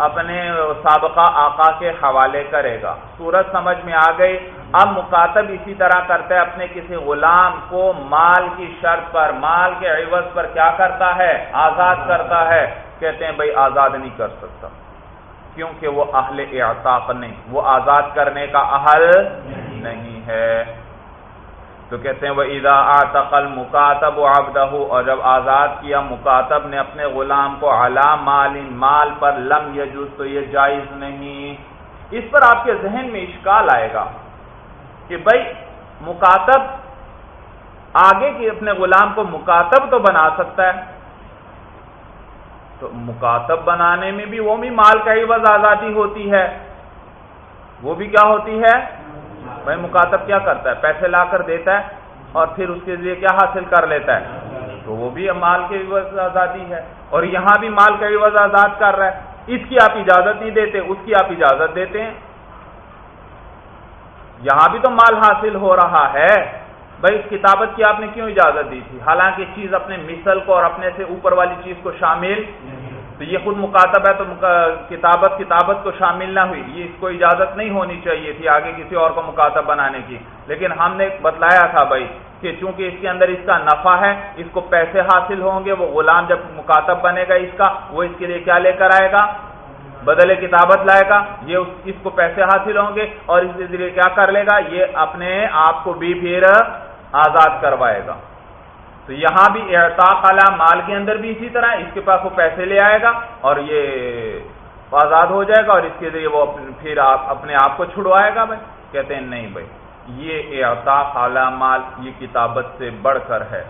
S1: اپنے سابقہ آقا کے حوالے کرے گا۔ سورج سمجھ میں آ گئی۔ اب مکاتب اسی طرح کرتا ہے، اپنے کسی غلام کو مال کی شرط پر، مال کے عوض پر کیا کرتا ہے؟ آزاد کرتا ہے۔ کہتے ہیں بھائی آزاد نہیں کر سکتا۔ کیونکہ وہ اہل اعتاق نہیں، وہ آزاد کرنے کا اہل نہیں ہے۔ تو کہتے ہیں وہ ادا آتقل مکاتب و آبدہ اور جب آزاد کیا مکاتب نے اپنے غلام کو اعلی مال مال پر لم یجوز تو یہ جائز نہیں۔ اس پر آپ کے ذہن میں اشکال آئے گا کہ بھائی مکاتب آگے کی اپنے غلام کو مکاتب تو بنا سکتا ہے۔ تو مکاتب بنانے میں بھی وہ بھی مال کا عوض آزادی ہوتی ہے۔ وہ بھی کیا ہوتی ہے؟ بھائی مکاتب کیا کرتا ہے؟ پیسے لا کر دیتا ہے اور پھر اس کے لیے کیا حاصل کر لیتا ہے؟ تو وہ بھی مال کے عوض آزادی ہے اور یہاں بھی مال کا عوض آزاد کر رہا ہے۔ اس کی آپ اجازت نہیں دیتے، اس کی آپ اجازت دیتے ہیں۔ یہاں بھی تو مال حاصل ہو رہا ہے۔ بھائی، اس کتابت کی آپ نے کیوں اجازت دی تھی؟ حالانکہ چیز اپنے مثل کو اور اپنے سے اوپر والی چیز کو شامل تو یہ خود مکاتب ہے تو کتابت کتابت کو شامل نہ ہوئی۔ یہ اس کو اجازت نہیں ہونی چاہیے تھی آگے کسی اور کو مکاتب بنانے کی۔ لیکن ہم نے بتلایا تھا بھائی کہ چونکہ اس کے اندر اس کا نفع ہے، اس کو پیسے حاصل ہوں گے، وہ غلام جب مکاتب بنے گا اس کا، وہ اس کے لیے کیا لے کر آئے گا؟ بدلے کتابت لائے گا۔ یہ اس کو پیسے حاصل ہوں گے اور اس کے ذریعے کیا کر لے گا؟ یہ اپنے آپ کو بھی پھر آزاد کروائے گا۔ تو یہاں بھی اعتاق اعلی مال کے اندر بھی اسی طرح اس کے پاس وہ پیسے لے آئے گا اور یہ آزاد ہو جائے گا اور اس کے ذریعے وہ پھر آپ اپنے آپ کو چھڑوائے گا بھائی۔ کہتے ہیں نہیں بھائی، یہ اعتاق اعلی مال یہ کتابت سے بڑھ کر ہے۔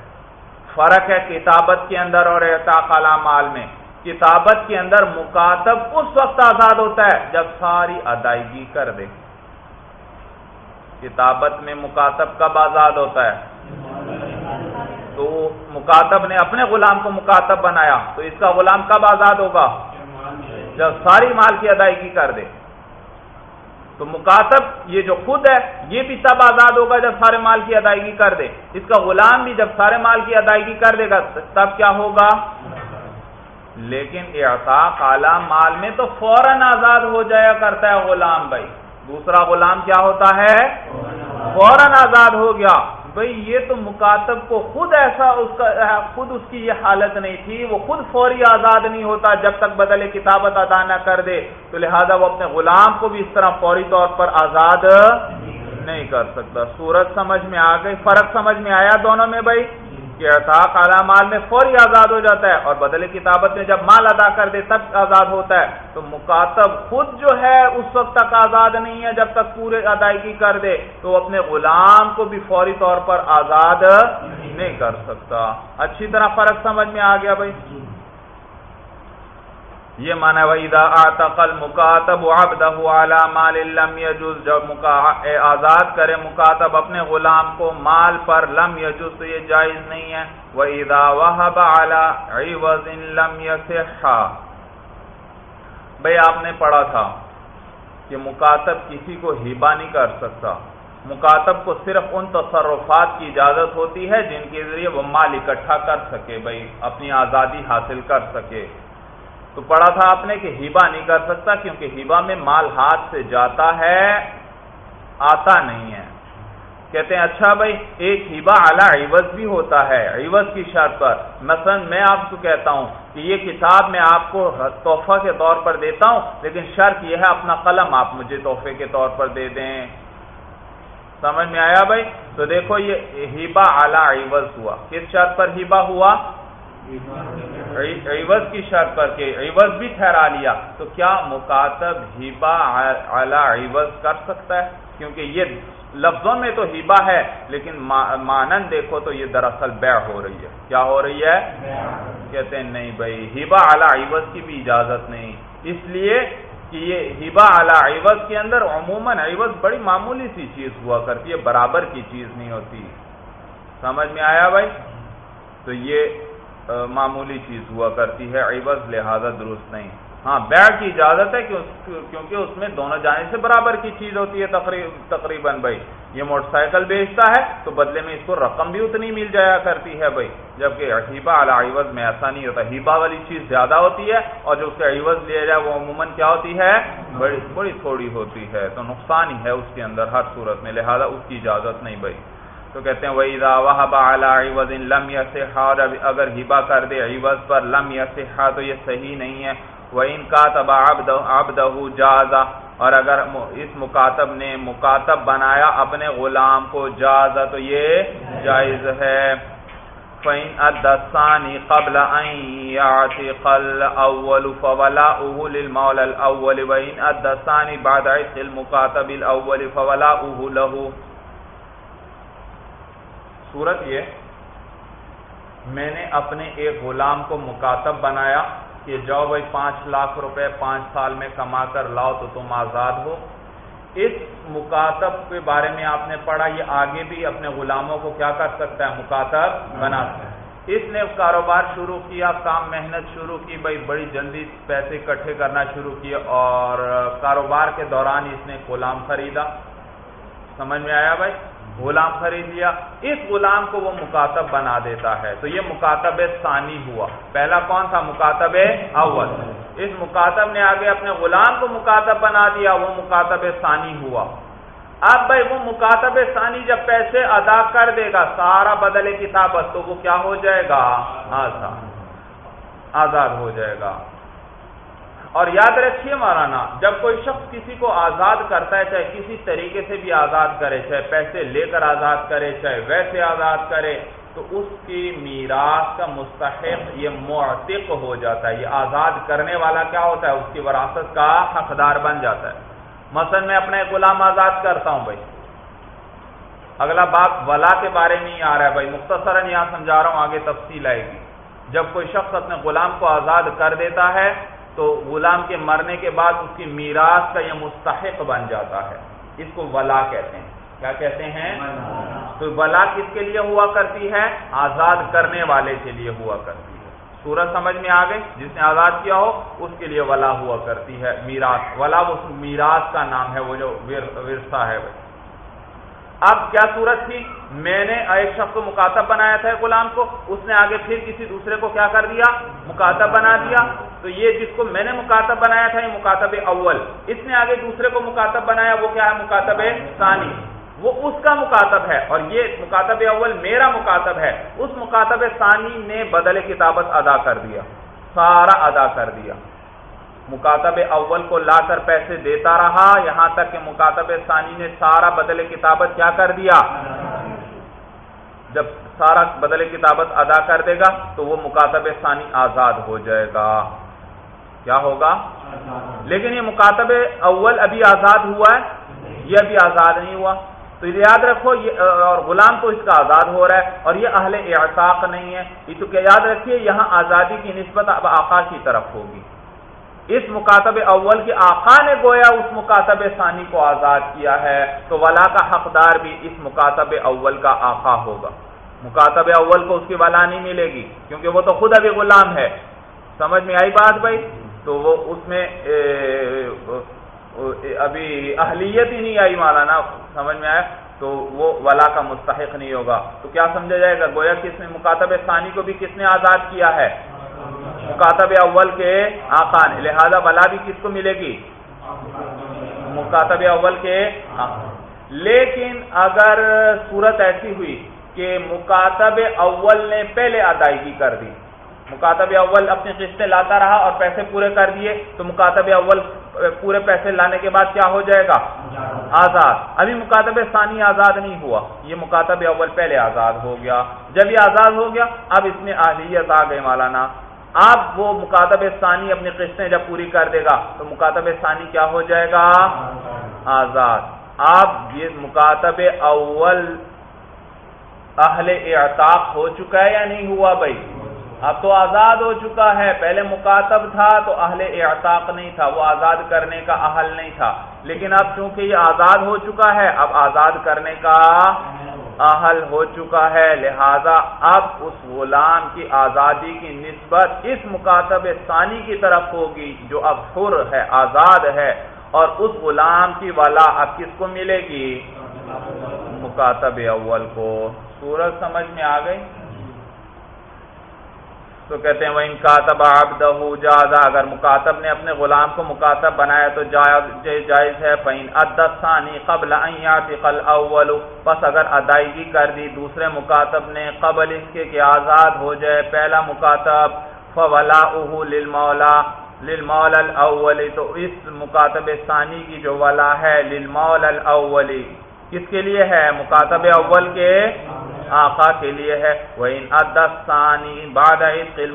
S1: فرق ہے کتابت کے اندر اور اعتاق اعلی مال میں۔ کتابت کے اندر مکاتب اس وقت آزاد ہوتا ہے جب ساری ادائیگی کر دے۔ کتابت میں مکاتب کب آزاد ہوتا ہے؟ تو مکاتب نے اپنے غلام کو مکاتب بنایا تو اس کا غلام کب آزاد ہوگا؟ جب ساری مال کی ادائیگی کر دے۔ تو مکاتب یہ جو خود ہے، یہ بھی تب آزاد ہوگا جب سارے مال کی ادائیگی کر دے۔ اس کا غلام بھی جب سارے مال کی ادائیگی کر دے گا، تب کیا ہوگا؟ لیکن اعتاق اعلی مال میں تو فوراً آزاد ہو جایا کرتا ہے غلام بھائی۔ دوسرا غلام کیا ہوتا ہے؟ فوراً آزاد ہو گیا۔ بھائی یہ تو مکاتب کو خود ایسا اس کا خود اس کی یہ حالت نہیں تھی، وہ خود فوری آزاد نہیں ہوتا جب تک بدلے کتابت ادا نہ کر دے۔ تو لہذا وہ اپنے غلام کو بھی اس طرح فوری طور پر آزاد نہیں کر سکتا۔ سورج سمجھ میں آ گئی، فرق سمجھ میں آیا دونوں میں بھائی کہ اعتاق اعلی مال میں فوری آزاد ہو جاتا ہے اور بدلے کتابت میں جب مال ادا کر دے تب آزاد ہوتا ہے۔ تو مکاتب خود جو ہے اس وقت تک آزاد نہیں ہے جب تک پورے ادائیگی کر دے۔ تو اپنے غلام کو بھی فوری طور پر آزاد نہیں کر سکتا۔ اچھی طرح فرق سمجھ میں آ گیا بھائی؟ یہ مانا ویدا مکاتب عبدہ علی مال لم یجوز جب آزاد کرے مکاتب اپنے غلام کو مال پر لم یجوز تو یہ جائز نہیں ہے۔ وَإِذَا وَحَبَ عَلَى عِوَزٍ لَمْ بھئی آپ نے پڑھا تھا کہ مکاتب کسی کو ہیبا نہیں کر سکتا۔ مکاتب کو صرف ان تصرفات کی اجازت ہوتی ہے جن کے ذریعے وہ مال اکٹھا کر سکے، بھئی اپنی آزادی حاصل کر سکے۔ تو پڑھا تھا آپ نے کہ ہیبا نہیں کر سکتا کیونکہ ہیبا میں مال ہاتھ سے جاتا ہے، آتا نہیں ہے۔ کہتے ہیں اچھا بھائی، ایک ہیبا اعلی عوض بھی ہوتا ہے، عوض کی شرط پر۔ مثلا میں آپ کو کہتا ہوں کہ یہ کتاب میں آپ کو تحفہ کے طور پر دیتا ہوں، لیکن شرط یہ ہے اپنا قلم آپ مجھے تحفے کے طور پر دے دیں۔ سمجھ میں آیا بھائی؟ تو دیکھو، یہ ہیبا اعلی عوض ہوا۔ کس شرط پر ہیبا ہوا؟ عوض کی شرط پر کہ عوض بھی ٹھہرا لیا تو کیا مکاتب ہیبا اعلی عوض کر سکتا ہے؟ کیونکہ یہ لفظوں میں تو ہیبا ہے، لیکن مانند دیکھو تو یہ دراصل بیع ہو رہی ہے۔ کیا ہو رہی ہے؟ کہتے ہیں نہیں بھائی، ہیبا اعلی عوض کی بھی اجازت نہیں۔ اس لیے کہ یہ ہیبا اعلی عوض کے اندر عموماً عوض بڑی معمولی سی چیز ہوا کرتی ہے، برابر کی چیز نہیں ہوتی۔ سمجھ میں آیا بھائی؟ تو یہ معمولی چیز ہوا کرتی ہے، عوض، لہذا درست نہیں۔ ہاں بیع کی اجازت ہے کیونکہ اس میں دونوں جانے سے برابر کی چیز ہوتی ہے تقریباً بھائی۔ یہ موٹر سائیکل بیچتا ہے تو بدلے میں اس کو رقم بھی اتنی مل جایا کرتی ہے بھائی، جبکہ ہیبا عوض میں ایسا نہیں ہوتا۔ ہیبا والی چیز زیادہ ہوتی ہے اور جو اس کے عوض لیا جائے وہ عموماً کیا ہوتی ہے؟ بڑی بڑی تھوڑی ہوتی ہے۔ تو نقصان ہی ہے اس کے اندر ہر صورت میں، لہذا اس کی اجازت نہیں بھائی۔ تو کہتے ہیں وہی وز ان لم یا اور اگر ہبا کر دے عوض پر لم یا تو یہ صحیح نہیں ہے. وہ ان کا تبا آبدہ جازا اور اگر اس مکاتب نے مکاتب بنایا اپنے غلام کو جازا تو یہ جائز ہے. فَإِنْ أَدَّسَانِ قَبْلَ أَنْ يَعْتِقَ الْأَوَّلُ فَوَلَاؤُهُ لِلْمَوْلَى الْأَوَّلِ. وَإِنْ أَدَّسَانِ بَعْدَ عِتْقِ الْمُكَاتَبِ الْأَوَّلِ فَوَلَاؤُهُ لَهُ. صورت یہ میں نے اپنے ایک غلام کو مکاتب بنایا کہ جاؤ بھائی پانچ لاکھ روپے پانچ سال میں کما کر لاؤ تو تم آزاد ہو۔ اس مکاتب کے بارے میں آپ نے پڑھا، یہ آگے بھی اپنے غلاموں کو کیا کر سکتا ہے؟ مکاتب بنا سکتا ہے۔ اس نے کاروبار شروع کیا، کام، محنت شروع کی، بھائی بڑی جلدی پیسے اکٹھے کرنا شروع کیے اور کاروبار کے دوران اس نے غلام خریدا۔ سمجھ میں آیا بھائی؟ غلام خرید لیا، اس غلام کو وہ مکاتب بنا دیتا ہے۔ تو یہ مکاتب ثانی ہوا۔ پہلا کون تھا؟ مکاتب اول۔ اس مکاتب نے آگے اپنے غلام کو مکاتب بنا دیا، وہ مکاتب ثانی ہوا۔ اب بھائی، وہ مکاتب ثانی جب پیسے ادا کر دے گا، سارا بدل کتابت، تو وہ کیا ہو جائے گا؟ آزاد۔ آزاد ہو جائے گا۔ اور یاد رکھیے مولانا، جب کوئی شخص کسی کو آزاد کرتا ہے، چاہے کسی طریقے سے بھی آزاد کرے، چاہے پیسے لے کر آزاد کرے، چاہے ویسے آزاد کرے، تو اس کی میراث کا مستحق یہ معتق ہو جاتا ہے۔ یہ آزاد کرنے والا کیا ہوتا ہے؟ اس کی وراثت کا حقدار بن جاتا ہے۔ مثلا میں اپنے غلام آزاد کرتا ہوں بھائی۔ اگلا بات ولا کے بارے میں ہی آ رہا ہے بھائی۔ مختصراً یہاں سمجھا رہا ہوں، آگے تفصیل آئے گی۔ جب کوئی شخص اپنے غلام کو آزاد کر دیتا ہے تو غلام کے مرنے کے بعد اس کی میراث کا یہ مستحق بن جاتا ہے۔ اس کو ولا کہتے ہیں۔ کیا کہتے ہیں؟ تو ولا کس کے لیے ہوا کرتی ہے؟ آزاد کرنے والے کے لیے ہوا کرتی ہے۔ سورج سمجھ میں آ گئی جس نے آزاد کیا ہو، اس کے لیے ولا ہوا کرتی ہے۔ میراث، ولا وہ میراث کا نام ہے، وہ جو ورثہ ہے۔ اب کیا صورت تھی؟ میں نے ایک شخص کو مکاتب بنایا تھا، غلام کو۔ اس نے آگے پھر کسی دوسرے کو کیا کر دیا؟ مکاتب بنا دیا۔ تو یہ جس کو میں نے مکاتب بنایا تھا، یہ مکاتب اول۔ اس نے آگے دوسرے کو مکاتب بنایا، وہ کیا ہے؟ مکاتب ثانی۔ وہ اس کا مکاتب ہے اور یہ مکاتب اول میرا مکاتب ہے۔ اس مکاتب ثانی نے بدل کتابت ادا کر دیا، سارا ادا کر دیا۔ مکاتب اول کو لا کر پیسے دیتا رہا، یہاں تک کہ مکاتب ثانی نے سارا بدل کتابت کیا کر دیا؟ جب سارا بدل کتابت ادا کر دے گا تو وہ مکاتب ثانی آزاد ہو جائے گا۔ کیا ہوگا؟ لیکن یہ مکاتب اول ابھی آزاد ہوا ہے، یہ ابھی آزاد نہیں ہوا۔ تو یاد رکھو، یہ اور غلام تو اس کا آزاد ہو رہا ہے اور یہ اہل اعتاق نہیں ہے۔ یہ تو کیا یاد رکھیے، یہاں آزادی کی نسبت اب آقا کی طرف ہوگی۔ اس مکاتب اول کے آقا نے گویا اس مکاتب ثانی کو آزاد کیا ہے، تو ولا کا حقدار بھی اس مکاتب اول کا آقا ہوگا۔ مکاتب اول کو اس کی ولا نہیں ملے گی، کیونکہ وہ تو خود ابھی غلام ہے۔ سمجھ میں آئی بات بھائی؟ تو وہ اس میں ابھی اہلیت ہی نہیں آئی مولانا، سمجھ میں آیا؟ تو وہ ولا کا مستحق نہیں ہوگا۔ تو کیا سمجھا جائے گا؟ گویا کس نے مکاتب ثانی کو بھی کس نے آزاد کیا ہے؟ مکاتب اول کے آقا نے لہذا ولا بھی کس کو ملے گی؟ مکاتب اول کے لیکن اگر صورت ایسی ہوئی کہ مکاتب اول نے پہلے ادائیگی کر دی، مکاتب اول اپنی قسطیں لاتا رہا اور پیسے پورے کر دیے، تو مکاتب اول پورے پیسے لانے کے بعد کیا ہو جائے گا؟ آزاد۔ ابھی مکاتب ثانی آزاد نہیں ہوا، یہ مکاتب اول پہلے آزاد ہو گیا۔ جب یہ آزاد ہو گیا، اب اس میں اہلیت آ گئی مولانا۔ اب وہ مکاتب ثانی اپنی قسطیں جب پوری کر دے گا، تو مکاتب ثانی کیا ہو جائے گا؟ آزاد۔ اب یہ مکاتب اول اہل اعتاق ہو چکا ہے یا نہیں ہوا بھائی؟ اب تو آزاد ہو چکا ہے۔ پہلے مکاتب تھا تو اہل اعتاق نہیں تھا، وہ آزاد کرنے کا اہل نہیں تھا۔ لیکن اب چونکہ یہ آزاد ہو چکا ہے، اب آزاد کرنے کا اہل ہو چکا ہے۔ لہذا اب اس غلام کی آزادی کی نسبت اس مکاتب ثانی کی طرف ہوگی جو اب حر ہے، آزاد ہے۔ اور اس غلام کی والا اب کس کو ملے گی؟ مکاتب اول کو۔ سورج سمجھ میں آ گئی؟ تو کہتے ہیں وہ ان کاتب آبدہ جازا اگر مکاتب نے اپنے غلام کو مکاتب بنایا تو جائز ہے فین ادانی قبل قل اول پس اگر ادائیگی کر دی دوسرے مکاتب نے قبل اس کے کہ آزاد ہو جائے پہلا مکاتب فولا للمولا للمول الاولی تو اس مکاتب ثانی کی جو ولا ہے للمول الاولی کس کے لیے ہے؟ مکاتب اول کے آقا کے لیے ہے۔ وہ ان ادانی باد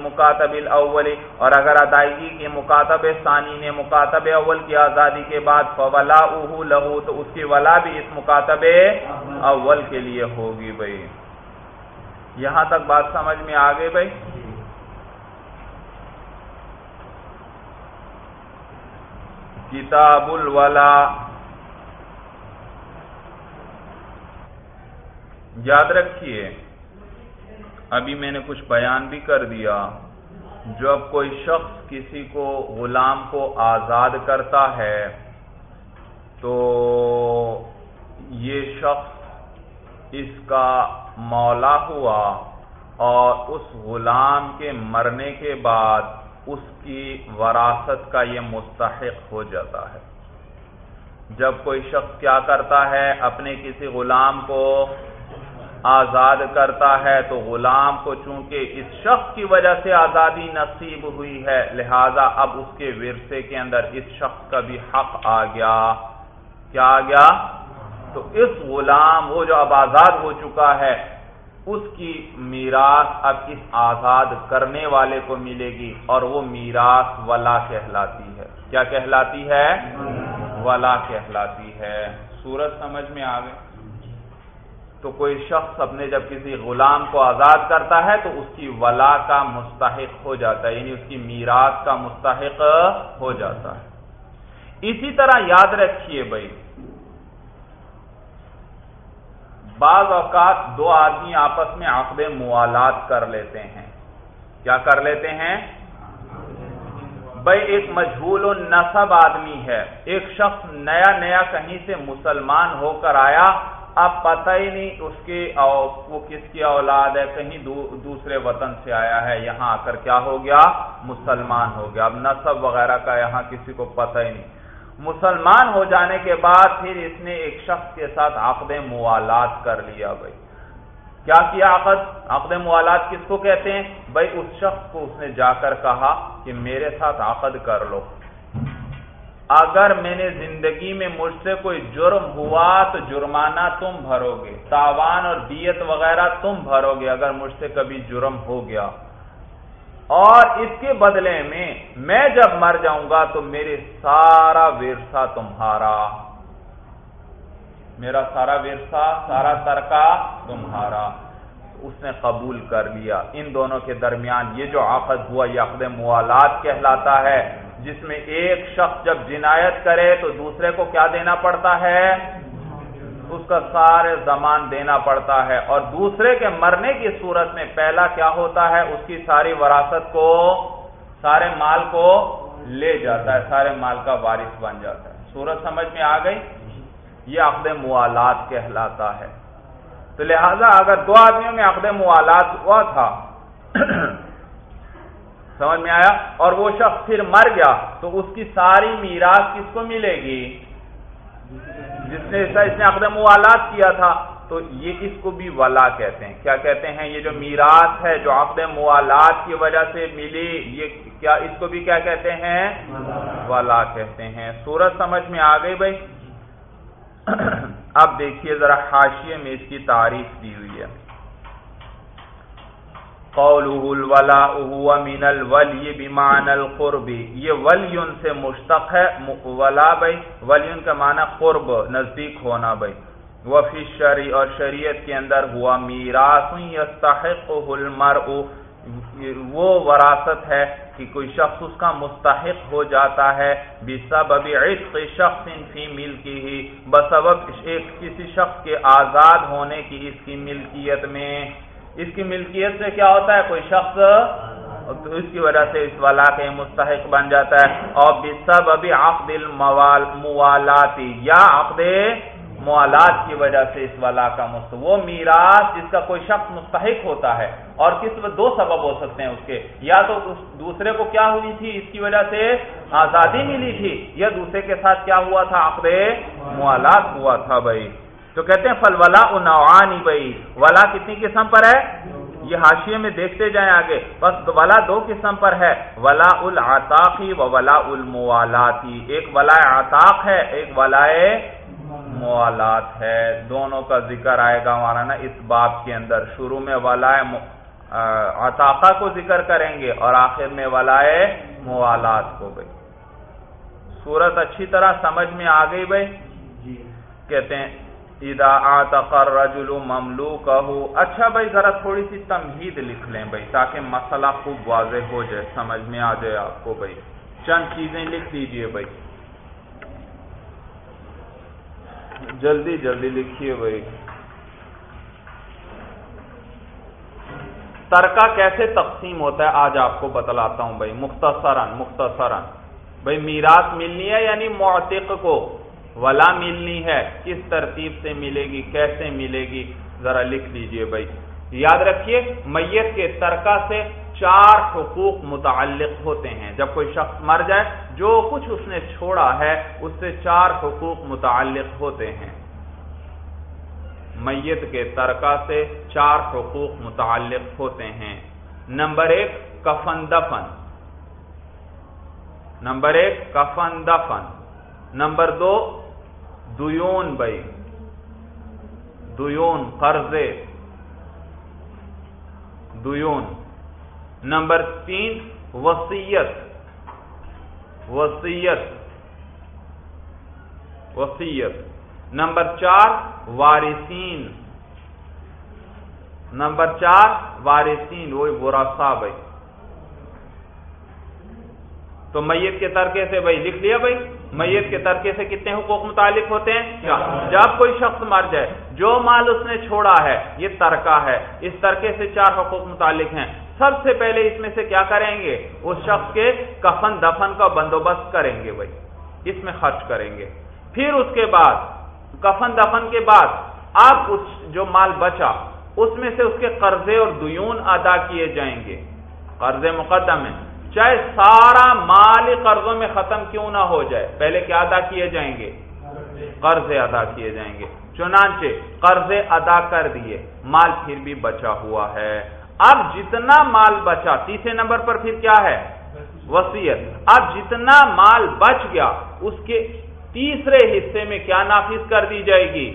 S1: مکاتب الاولی اور اگر ادائیگی کے مکاتب ثانی نے مکاتب اول کی آزادی کے بعد فولا لہو تو اس کی ولا بھی اس مکاتب اول کے لیے ہوگی بھائی۔ یہاں تک بات سمجھ میں آ گئی بھائی؟ کتاب الولا۔ یاد رکھیے، ابھی میں نے کچھ بیان بھی کر دیا جب کوئی شخص کسی کو غلام کو آزاد کرتا ہے، تو یہ شخص اس کا مولا ہوا اور اس غلام کے مرنے کے بعد اس کی وراثت کا یہ مستحق ہو جاتا ہے۔ جب کوئی شخص کیا کرتا ہے، اپنے کسی غلام کو آزاد کرتا ہے تو غلام کو چونکہ اس شخص کی وجہ سے آزادی نصیب ہوئی ہے، لہذا اب اس کے ورثے کے اندر اس شخص کا بھی حق آ گیا۔ کیا آ گیا؟ تو اس غلام وہ جو اب آزاد ہو چکا ہے، اس کی میراث اب اس آزاد کرنے والے کو ملے گی اور وہ میراث ولا کہلاتی ہے۔ کیا کہلاتی ہے؟ ولا کہلاتی ہے۔ سورج سمجھ میں آ گئے۔ تو کوئی شخص اپنے جب کسی غلام کو آزاد کرتا ہے تو اس کی ولا کا مستحق ہو جاتا ہے یعنی اس کی میراث کا مستحق ہو جاتا ہے۔ اسی طرح یاد رکھیے بھائی، بعض اوقات دو آدمی آپس میں عقد موالات کر لیتے ہیں۔ کیا کر لیتے ہیں؟ بھائی، ایک مجھول و نصب آدمی ہے۔ ایک شخص نیا نیا کہیں سے مسلمان ہو کر آیا اب پتہ ہی نہیں اس کی وہ کس کی اولاد ہے، کہیں دوسرے وطن سے آیا ہے، یہاں آ کر کیا ہو گیا؟ مسلمان ہو گیا۔ اب نصب وغیرہ کا یہاں کسی کو پتہ ہی نہیں۔ مسلمان ہو جانے کے بعد پھر اس نے ایک شخص کے ساتھ عقد موالات کر لیا بھائی۔ کیا کیا عقد؟ عقد موالات کس کو کہتے ہیں؟ بھائی، اس شخص کو اس نے جا کر کہا کہ میرے ساتھ عقد کر لو۔ اگر میں نے زندگی میں مجھ سے کوئی جرم ہوا تو جرمانہ تم بھرو گے تاوان اور دیت وغیرہ تم بھرو گے اگر مجھ سے کبھی جرم ہو گیا۔ اور اس کے بدلے میں میں جب مر جاؤں گا تو میرے سارا ورثہ تمہارا۔ میرا سارا ورثہ، سارا ترکا تمہارا۔ اس نے قبول کر لیا۔ ان دونوں کے درمیان یہ جو عقد ہوا یہ عقد موالات کہلاتا ہے۔ جس میں ایک شخص جب جنایت کرے تو دوسرے کو کیا دینا پڑتا ہے؟ اس کا سارے زمان دینا پڑتا ہے۔ اور دوسرے کے مرنے کی صورت میں پہلا کیا ہوتا ہے؟ اس کی ساری وراثت کو، سارے مال کو لے جاتا ہے، سارے مال کا وارث بن جاتا ہے۔ صورت سمجھ میں آ گئی؟ یہ عقد موالات کہلاتا ہے۔ تو لہذا اگر دو آدمیوں میں عقد موالات ہوا تھا سمجھ میں آیا؟ اور وہ شخص پھر مر گیا، تو اس کی ساری میراث کس کو ملے گی؟ جس نے اس نے عقد موالات کیا تھا، تو یہ اس کو بھی ولا کہتے ہیں۔ کیا کہتے ہیں؟ یہ جو میراث ہے، جو عقد موالات کی وجہ سے ملی، یہ کیا اس کو بھی کیا کہتے ہیں؟ ولا کہتے ہیں۔ سورج سمجھ میں آ گئی بھائی؟ اب دیکھیے ذرا حاشیے میں اس کی تعریف دی ہوئی ہے۔ قوله الولاء هو من الولی بمعنى القرب. یہ ولیون سے مشتق ہے ولا بھائی. ولیون کا معنی قرب، نزدیک ہونا بھائی. وفی شریع اور شریعت کے اندر ہوا میراث یستحقه المرء. وہ وراثت ہے کہ کوئی شخص اس کا مستحق ہو جاتا ہے. بسبب عشق شخص فی ملکی ہی بسبب ایک کسی شخص کے آزاد ہونے کی اس کی ملکیت میں. اس کی ملکیت سے کیا ہوتا ہے؟ کوئی شخص اس کی وجہ سے اس والا کے مستحق بن جاتا ہے۔ اور سب ابھی عقد موالات، یا عقد موالات کی وجہ سے اس ولا کا مست۔ وہ میراث جس کا کوئی شخص مستحق ہوتا ہے۔ اور کس دو سبب ہو سکتے ہیں اس کے۔ یا تو دوسرے کو کیا ہوئی تھی؟ اس کی وجہ سے آزادی ملی تھی۔ یا دوسرے کے ساتھ کیا ہوا تھا؟ عقد موالات ہوا تھا بھائی۔ تو کہتے ہیں فل ولا انوانی بھائی ولا کتنی قسم پر ہے؟ یہ حاشیے میں دیکھتے جائیں آگے۔ بس ولا دو قسم پر ہے۔ ولا العطاقی و ولا الموالاتی ایک ولا عطاق ہے ایک ولا موالات ہے۔ دونوں کا ذکر آئے گا ہمارا نا اس باب کے اندر۔ شروع میں ولا عطاقہ کو ذکر کریں گے اور آخر میں ولا موالات کو۔ بھائی صورت اچھی طرح سمجھ میں آ گئی بھائی؟ جی۔ کہتے ہیں ادا آتقر رجل مملو اچھا بھائی ذرا تھوڑی سی تمہید لکھ لیں بھائی تاکہ مسئلہ خوب واضح ہو جائے، سمجھ میں آ جائے آپ کو بھائی۔ چند چیزیں لکھ دیجیے بھائی۔ جلدی جلدی لکھیے بھائی۔ ترکا کیسے تقسیم ہوتا ہے آج آپ کو بتلاتا ہوں بھائی، مختصراً مختصراً۔ بھائی میراث ملنی ہے یعنی معتق کو؟ ولا ملنی ہے، کس ترتیب سے ملے گی، کیسے ملے گی؟ ذرا لکھ لیجیے بھائی۔ یاد رکھیے، میت کے ترکہ سے چار حقوق متعلق ہوتے ہیں۔ جب کوئی شخص مر جائے، جو کچھ اس نے چھوڑا ہے، اس سے چار حقوق متعلق ہوتے ہیں۔ میت کے ترکہ سے چار حقوق متعلق ہوتے ہیں۔ نمبر ایک، کفن دفن۔ نمبر ایک، کفن دفن۔ نمبر دو دیون بھائی دیون قرضے دیون نمبر تین وسیعت وسیعت وسیعت نمبر چار وارثین نمبر چار وارثین وہی برا بھائی تو میت کے ترکے سے بھائی لکھ لیا بھائی؟ میت کے ترکے سے کتنے حقوق متعلق ہوتے ہیں؟ جب کوئی شخص مر جائے، جو مال اس نے چھوڑا ہے، یہ ترکہ ہے، اس ترکے سے چار حقوق متعلق ہیں۔ سب سے پہلے اس میں سے کیا کریں گے؟ اس شخص کے کفن دفن کا بندوبست کریں گے بھائی، اس میں خرچ کریں گے۔ پھر اس کے بعد، کفن دفن کے بعد آپ اس جو مال بچا، اس میں سے اس کے قرضے اور دیون ادا کیے جائیں گے۔ قرضے مقدم ہیں۔ چاہے سارا مال قرضوں میں ختم کیوں نہ ہو جائے؟ پہلے کیا ادا کیے جائیں گے؟ قرض ادا کیے جائیں گے۔ چنانچہ قرض ادا کر دیے، مال پھر بھی بچا ہوا ہے۔ اب جتنا مال بچا، تیسرے نمبر پر پھر کیا ہے؟ وسیعت اب جتنا مال بچ گیا، اس کے تیسرے حصے میں کیا نافذ کر دی جائے گی؟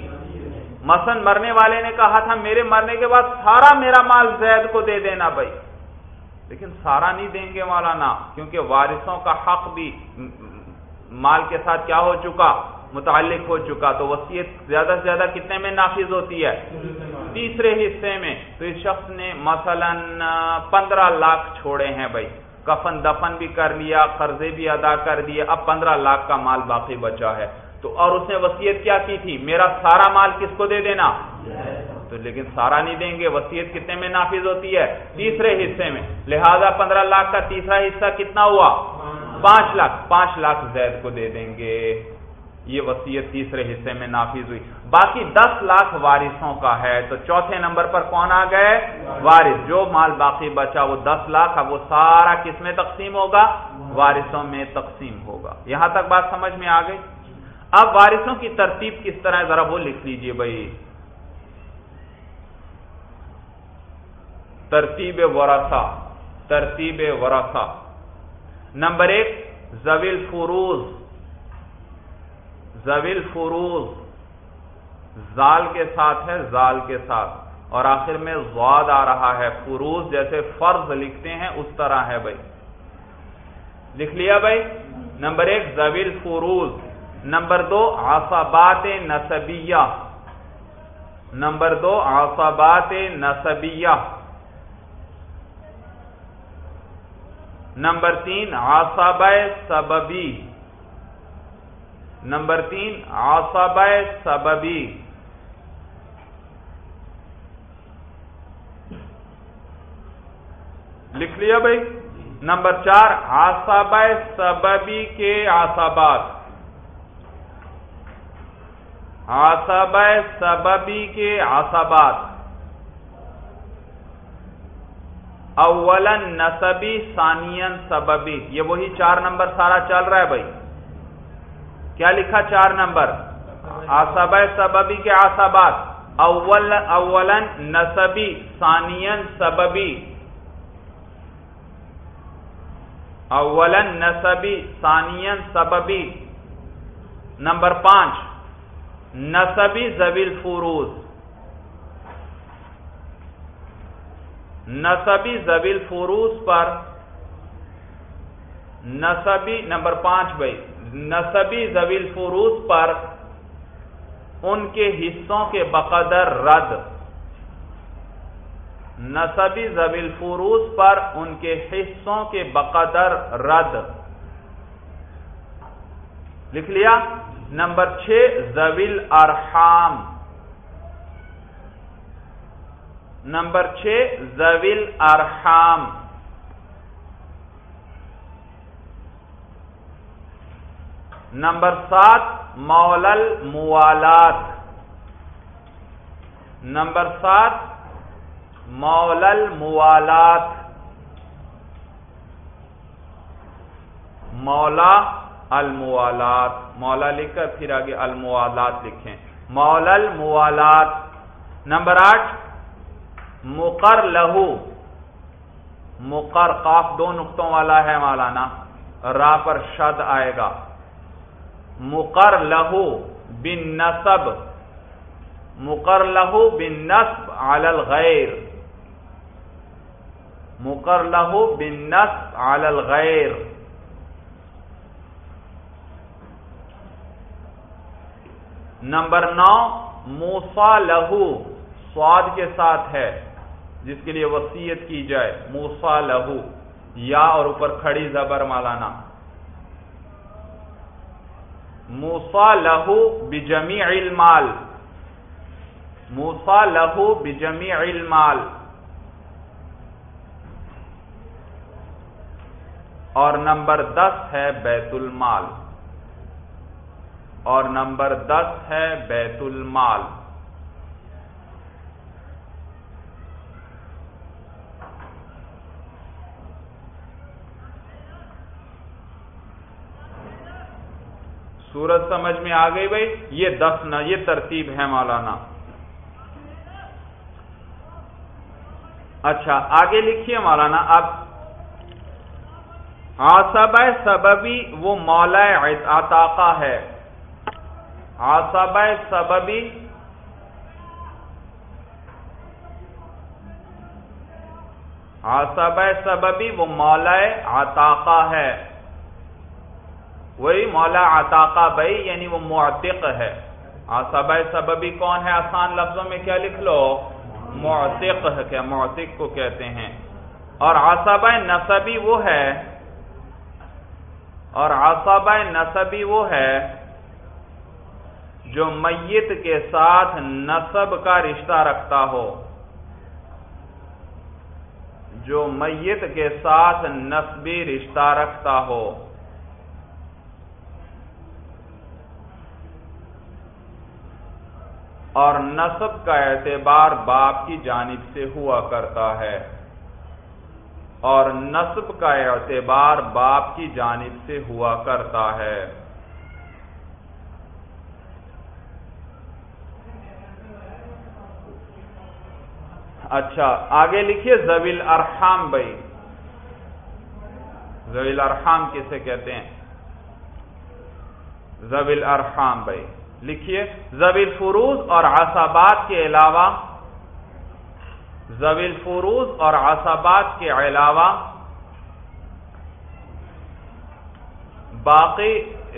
S1: مثلا مرنے والے نے کہا تھا، میرے مرنے کے بعد سارا میرا مال زید کو دے دینا بھائی۔ لیکن سارا نہیں دیں گے مولانا، کیونکہ وارثوں کا حق بھی مال کے ساتھ کیا ہو چکا؟ متعلق ہو چکا۔ تو وسیعت زیادہ سے زیادہ کتنے میں نافذ ہوتی ہے؟ تیسرے حصے میں۔ تو اس شخص نے مثلا پندرہ لاکھ چھوڑے ہیں بھائی۔ کفن دفن بھی کر لیا، قرضے بھی ادا کر دیے، اب پندرہ لاکھ کا مال باقی بچا ہے۔ تو اور اس نے وسیعت کیا کی تھی؟ میرا سارا مال کس کو دے دینا؟ تو لیکن سارا نہیں دیں گے وسیعت کتنے میں نافذ ہوتی ہے؟ تیسرے حصے میں۔ لہذا پندرہ لاکھ کا تیسرا حصہ کتنا ہوا؟ پانچ لاکھ۔ پانچ لاکھ زید کو دے دیں گے۔ یہ وسیعت تیسرے حصے میں نافذ ہوئی۔ باقی دس لاکھ وارثوں کا ہے۔ تو چوتھے نمبر پر کون آ گئے؟ وارث۔ جو مال باقی بچا، وہ دس لاکھ۔ اب وہ سارا کس میں تقسیم ہوگا؟ وارثوں میں تقسیم ہوگا۔ یہاں تک بات سمجھ میں آ گئی؟ اب وارثوں کی ترتیب کس طرح ذرا وہ لکھ لیجیے بھائی۔ ترتیب ورثہ ترتیب ورثہ۔ نمبر ایک زویل فروز زویل فروز زال کے ساتھ ہے، زال کے ساتھ۔ اور آخر میں زواد آ رہا ہے فروز جیسے فرض لکھتے ہیں، اس طرح ہے بھائی۔ لکھ لیا بھائی؟ نمبر ایک زویل فروز نمبر دو آسابات نصبیہ نمبر دو آسابات نصبیہ نمبر تین آساب سببی نمبر تین آساب سببی لکھ لیا بھائی؟ نمبر چار آساب سببی کے آسابات آسب سببی کے آسبات اولن نصبی ثانین سببی۔ یہ وہی چار نمبر سارا چل رہا ہے بھائی۔ کیا لکھا چار نمبر؟ آسب سببی کے آسبات اول اولن نصبی ثانین سببی۔ اولن نصبی ثانین سببی۔ نمبر پانچ۔ نصبی زویل فروز نصبی زویل فروز پر نصبی نمبر پانچ بھائی نصبی زویل فروز پر ان کے حصوں کے بقدر رد۔ نصبی زویل فروز پر ان کے حصوں کے بقدر رد۔ لکھ لیا؟ نمبر چھ زویل ارحام۔ نمبر چھ زویل ارحام. نمبر سات، مولل موالات. نمبر سات، مولل موالات. مولا الموالات. مولا لکھ کر پھر آگے الموالات لکھیں. مولا الموالات نمبر آٹھ مقر لہو۔ مقر قاف دو نقطوں والا ہے مولانا۔ را پر شد آئے گا۔ مقر لہو بن نصب مقر لہو بن نصب علی الغیر۔ مقر لہو بن نصب علی الغیر۔ نمبر نو موسا لہو سواد کے ساتھ ہے۔ جس کے لیے وسیعت کی جائے موسا لہو، یا اور اوپر کھڑی زبر مالانا موسا لہو بجمی المال۔ موسا لہو بجمی المال۔ اور نمبر دس ہے بیت المال۔ اور نمبر دس ہے بیت المال۔ سورج سمجھ میں آ گئی بھائی، یہ دس نہ یہ ترتیب ہے مولانا۔ اچھا آگے لکھیے مولانا، اب ہاں، آسب سببی وہ مولا عطاقہ ہے۔ آسب سببی آسب سببی وہ مولا عطاقہ ہے۔ وہی مولا عطاقہ بھائی یعنی وہ معتق ہے۔ آسب سببی کون ہے؟ آسان لفظوں میں کیا لکھ لو؟ معتق ہے، کیا معتق کو کہتے ہیں۔ اور آسب نصبی وہ ہے۔ اور آسب نصبی وہ ہے جو میت کے ساتھ نصب کا رشتہ رکھتا ہو۔ جو میت کے ساتھ نصبی رشتہ رکھتا ہو۔ اور نصب کا اعتبار باپ کی جانب سے ہوا کرتا ہے۔ اور نصب کا اعتبار باپ کی جانب سے ہوا کرتا ہے۔ اچھا آگے لکھیے زویل ارحام بھائی۔ زویل ارحام کسے کہتے ہیں؟ زویل ارحام بھائی۔ لکھیے زویل فروز اور آسابات کے علاوہ زویل فروز اور آسابات کے علاوہ باقی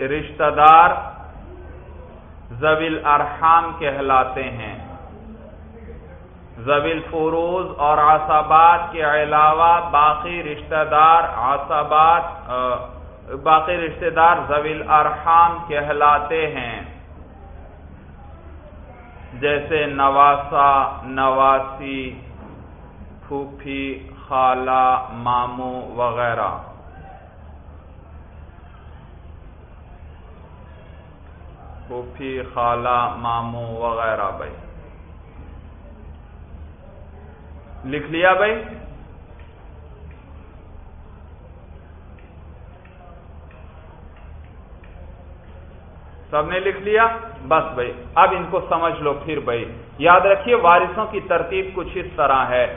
S1: رشتہ دار زویل ارحام کہلاتے ہیں۔ زویل فروز اور آسابات کے علاوہ باقی رشتہ دار آسابات باقی رشتہ دار زویل ارحام کہلاتے ہیں۔ جیسے نواسا، نواسی، پھوپھی، خالہ، ماموں وغیرہ۔ پھوپھی، خالہ، ماموں وغیرہ بھائی۔ لکھ لیا بھائی؟ سب نے لکھ لیا، بس بھائی۔ اب ان کو سمجھ لو پھر بھائی۔ یاد رکھیے، وارثوں کی ترتیب کچھ اس طرح ہے۔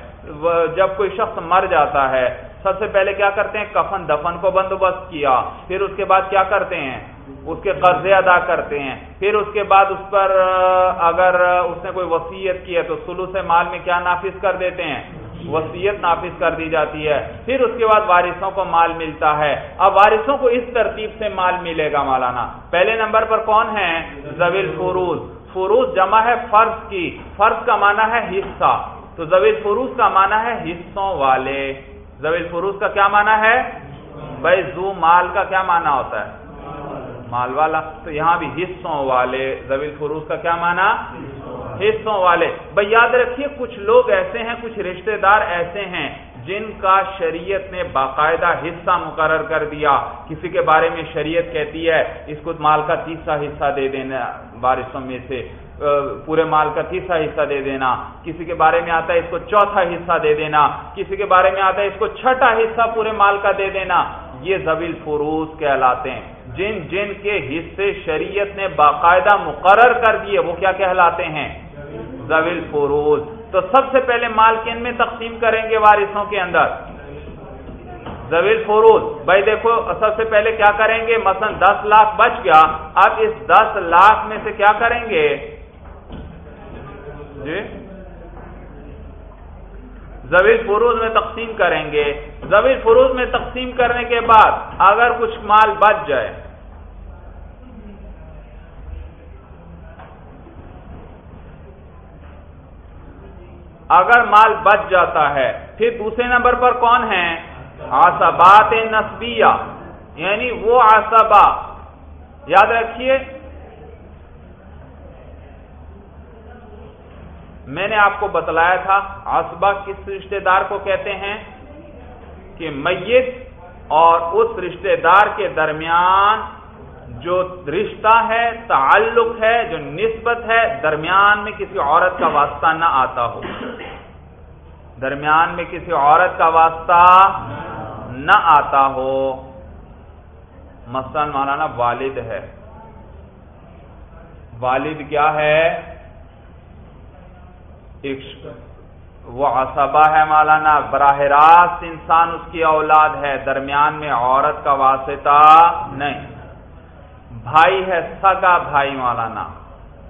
S1: جب کوئی شخص مر جاتا ہے، سب سے پہلے کیا کرتے ہیں؟ کفن دفن کو بندوبست کیا۔ پھر اس کے بعد کیا کرتے ہیں؟ اس کے قرضے ادا کرتے ہیں۔ پھر اس کے بعد اس پر، اگر اس نے کوئی وسیعت کی ہے تو سلو سے مال میں کیا نافذ کر دیتے ہیں؟ وسیعت نافذ کر دی جاتی ہے۔ پھر اس کے بعد وارثوں کو مال ملتا ہے۔ اب وارثوں کو اس ترتیب سے مال ملے گا مولانا۔ پہلے نمبر پر کون ہے زویل فروز۔ فروز جمع ہے فرض کی۔ فرض کا معنی ہے حصہ۔ تو زویل فروز کا معنی ہے حصوں والے۔ زویل فروز کا کیا معنی ہے؟ بھائی زو مال کا کیا معنی ہوتا ہے؟ مال والا۔ تو یہاں بھی حصوں والے۔ زویل فروز کا کیا معنی؟ حصوں والے۔ بھائی یاد رکھیے، کچھ لوگ ایسے ہیں، کچھ رشتہ دار ایسے ہیں جن کا شریعت نے باقاعدہ حصہ مقرر کر دیا۔ کسی کے بارے میں شریعت کہتی ہے، اس کو مال کا تیسرا حصہ دے دینا بارشوں میں سے پورے مال کا تیسرا حصہ دے دینا۔ کسی کے بارے میں آتا ہے، اس کو چوتھا حصہ دے دینا۔ کسی کے بارے میں آتا ہے، اس کو چھٹا حصہ پورے مال کا دے دینا۔ یہ زویل فروز کہلاتے ہیں۔ جن جن کے حصے شریعت نے باقاعدہ مقرر کر دیے، وہ کیا کہلاتے ہیں؟ زویل فروز۔ تو سب سے پہلے مال کن میں تقسیم کریں گے وارثوں کے اندر؟ زویل فروز۔ بھائی دیکھو، سب سے پہلے کیا کریں گے؟ مثلا دس لاکھ بچ گیا۔ اب اس دس لاکھ میں سے کیا کریں گے؟ جی؟ زویل فروز میں تقسیم کریں گے۔ زویل فروز میں تقسیم کرنے کے بعد اگر کچھ مال بچ جائے اگر مال بچ جاتا ہے، پھر دوسرے نمبر پر کون ہے؟ آسبات نسبیہ۔ یعنی وہ آسبا یاد رکھیے۔ میں نے آپ کو بتلایا تھا آسبا کس رشتہ دار کو کہتے ہیں؟ کہ میت اور اس رشتہ دار کے درمیان جو رشتہ ہے، تعلق ہے، جو نسبت ہے، درمیان میں کسی عورت کا واسطہ نہ آتا ہو۔ درمیان میں کسی عورت کا واسطہ نہ آتا ہو۔ مثلا مولانا والد ہے۔ والد کیا ہے؟ وہ عصبہ ہے مولانا۔ براہ راست انسان اس کی اولاد ہے۔ درمیان میں عورت کا واسطہ نہیں۔ بھائی ہے سگا بھائی مولانا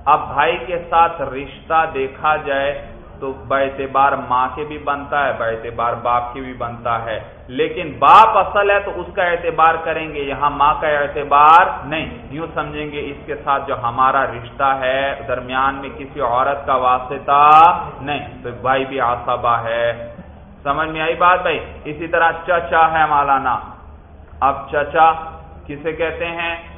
S1: اب بھائی کے ساتھ رشتہ دیکھا جائے تو اعتبار ماں کے بھی بنتا ہے اعتبار باپ کے بھی بنتا ہے۔ لیکن باپ اصل ہے تو اس کا اعتبار کریں گے، یہاں ماں کا اعتبار نہیں۔ یوں سمجھیں گے اس کے ساتھ جو ہمارا رشتہ ہے، درمیان میں کسی عورت کا واسطہ نہیں۔ تو بھائی بھی آسابا ہے۔ سمجھ میں آئی بات بھائی؟ اسی طرح چچا ہے مولانا۔ اب چچا کسے کہتے ہیں؟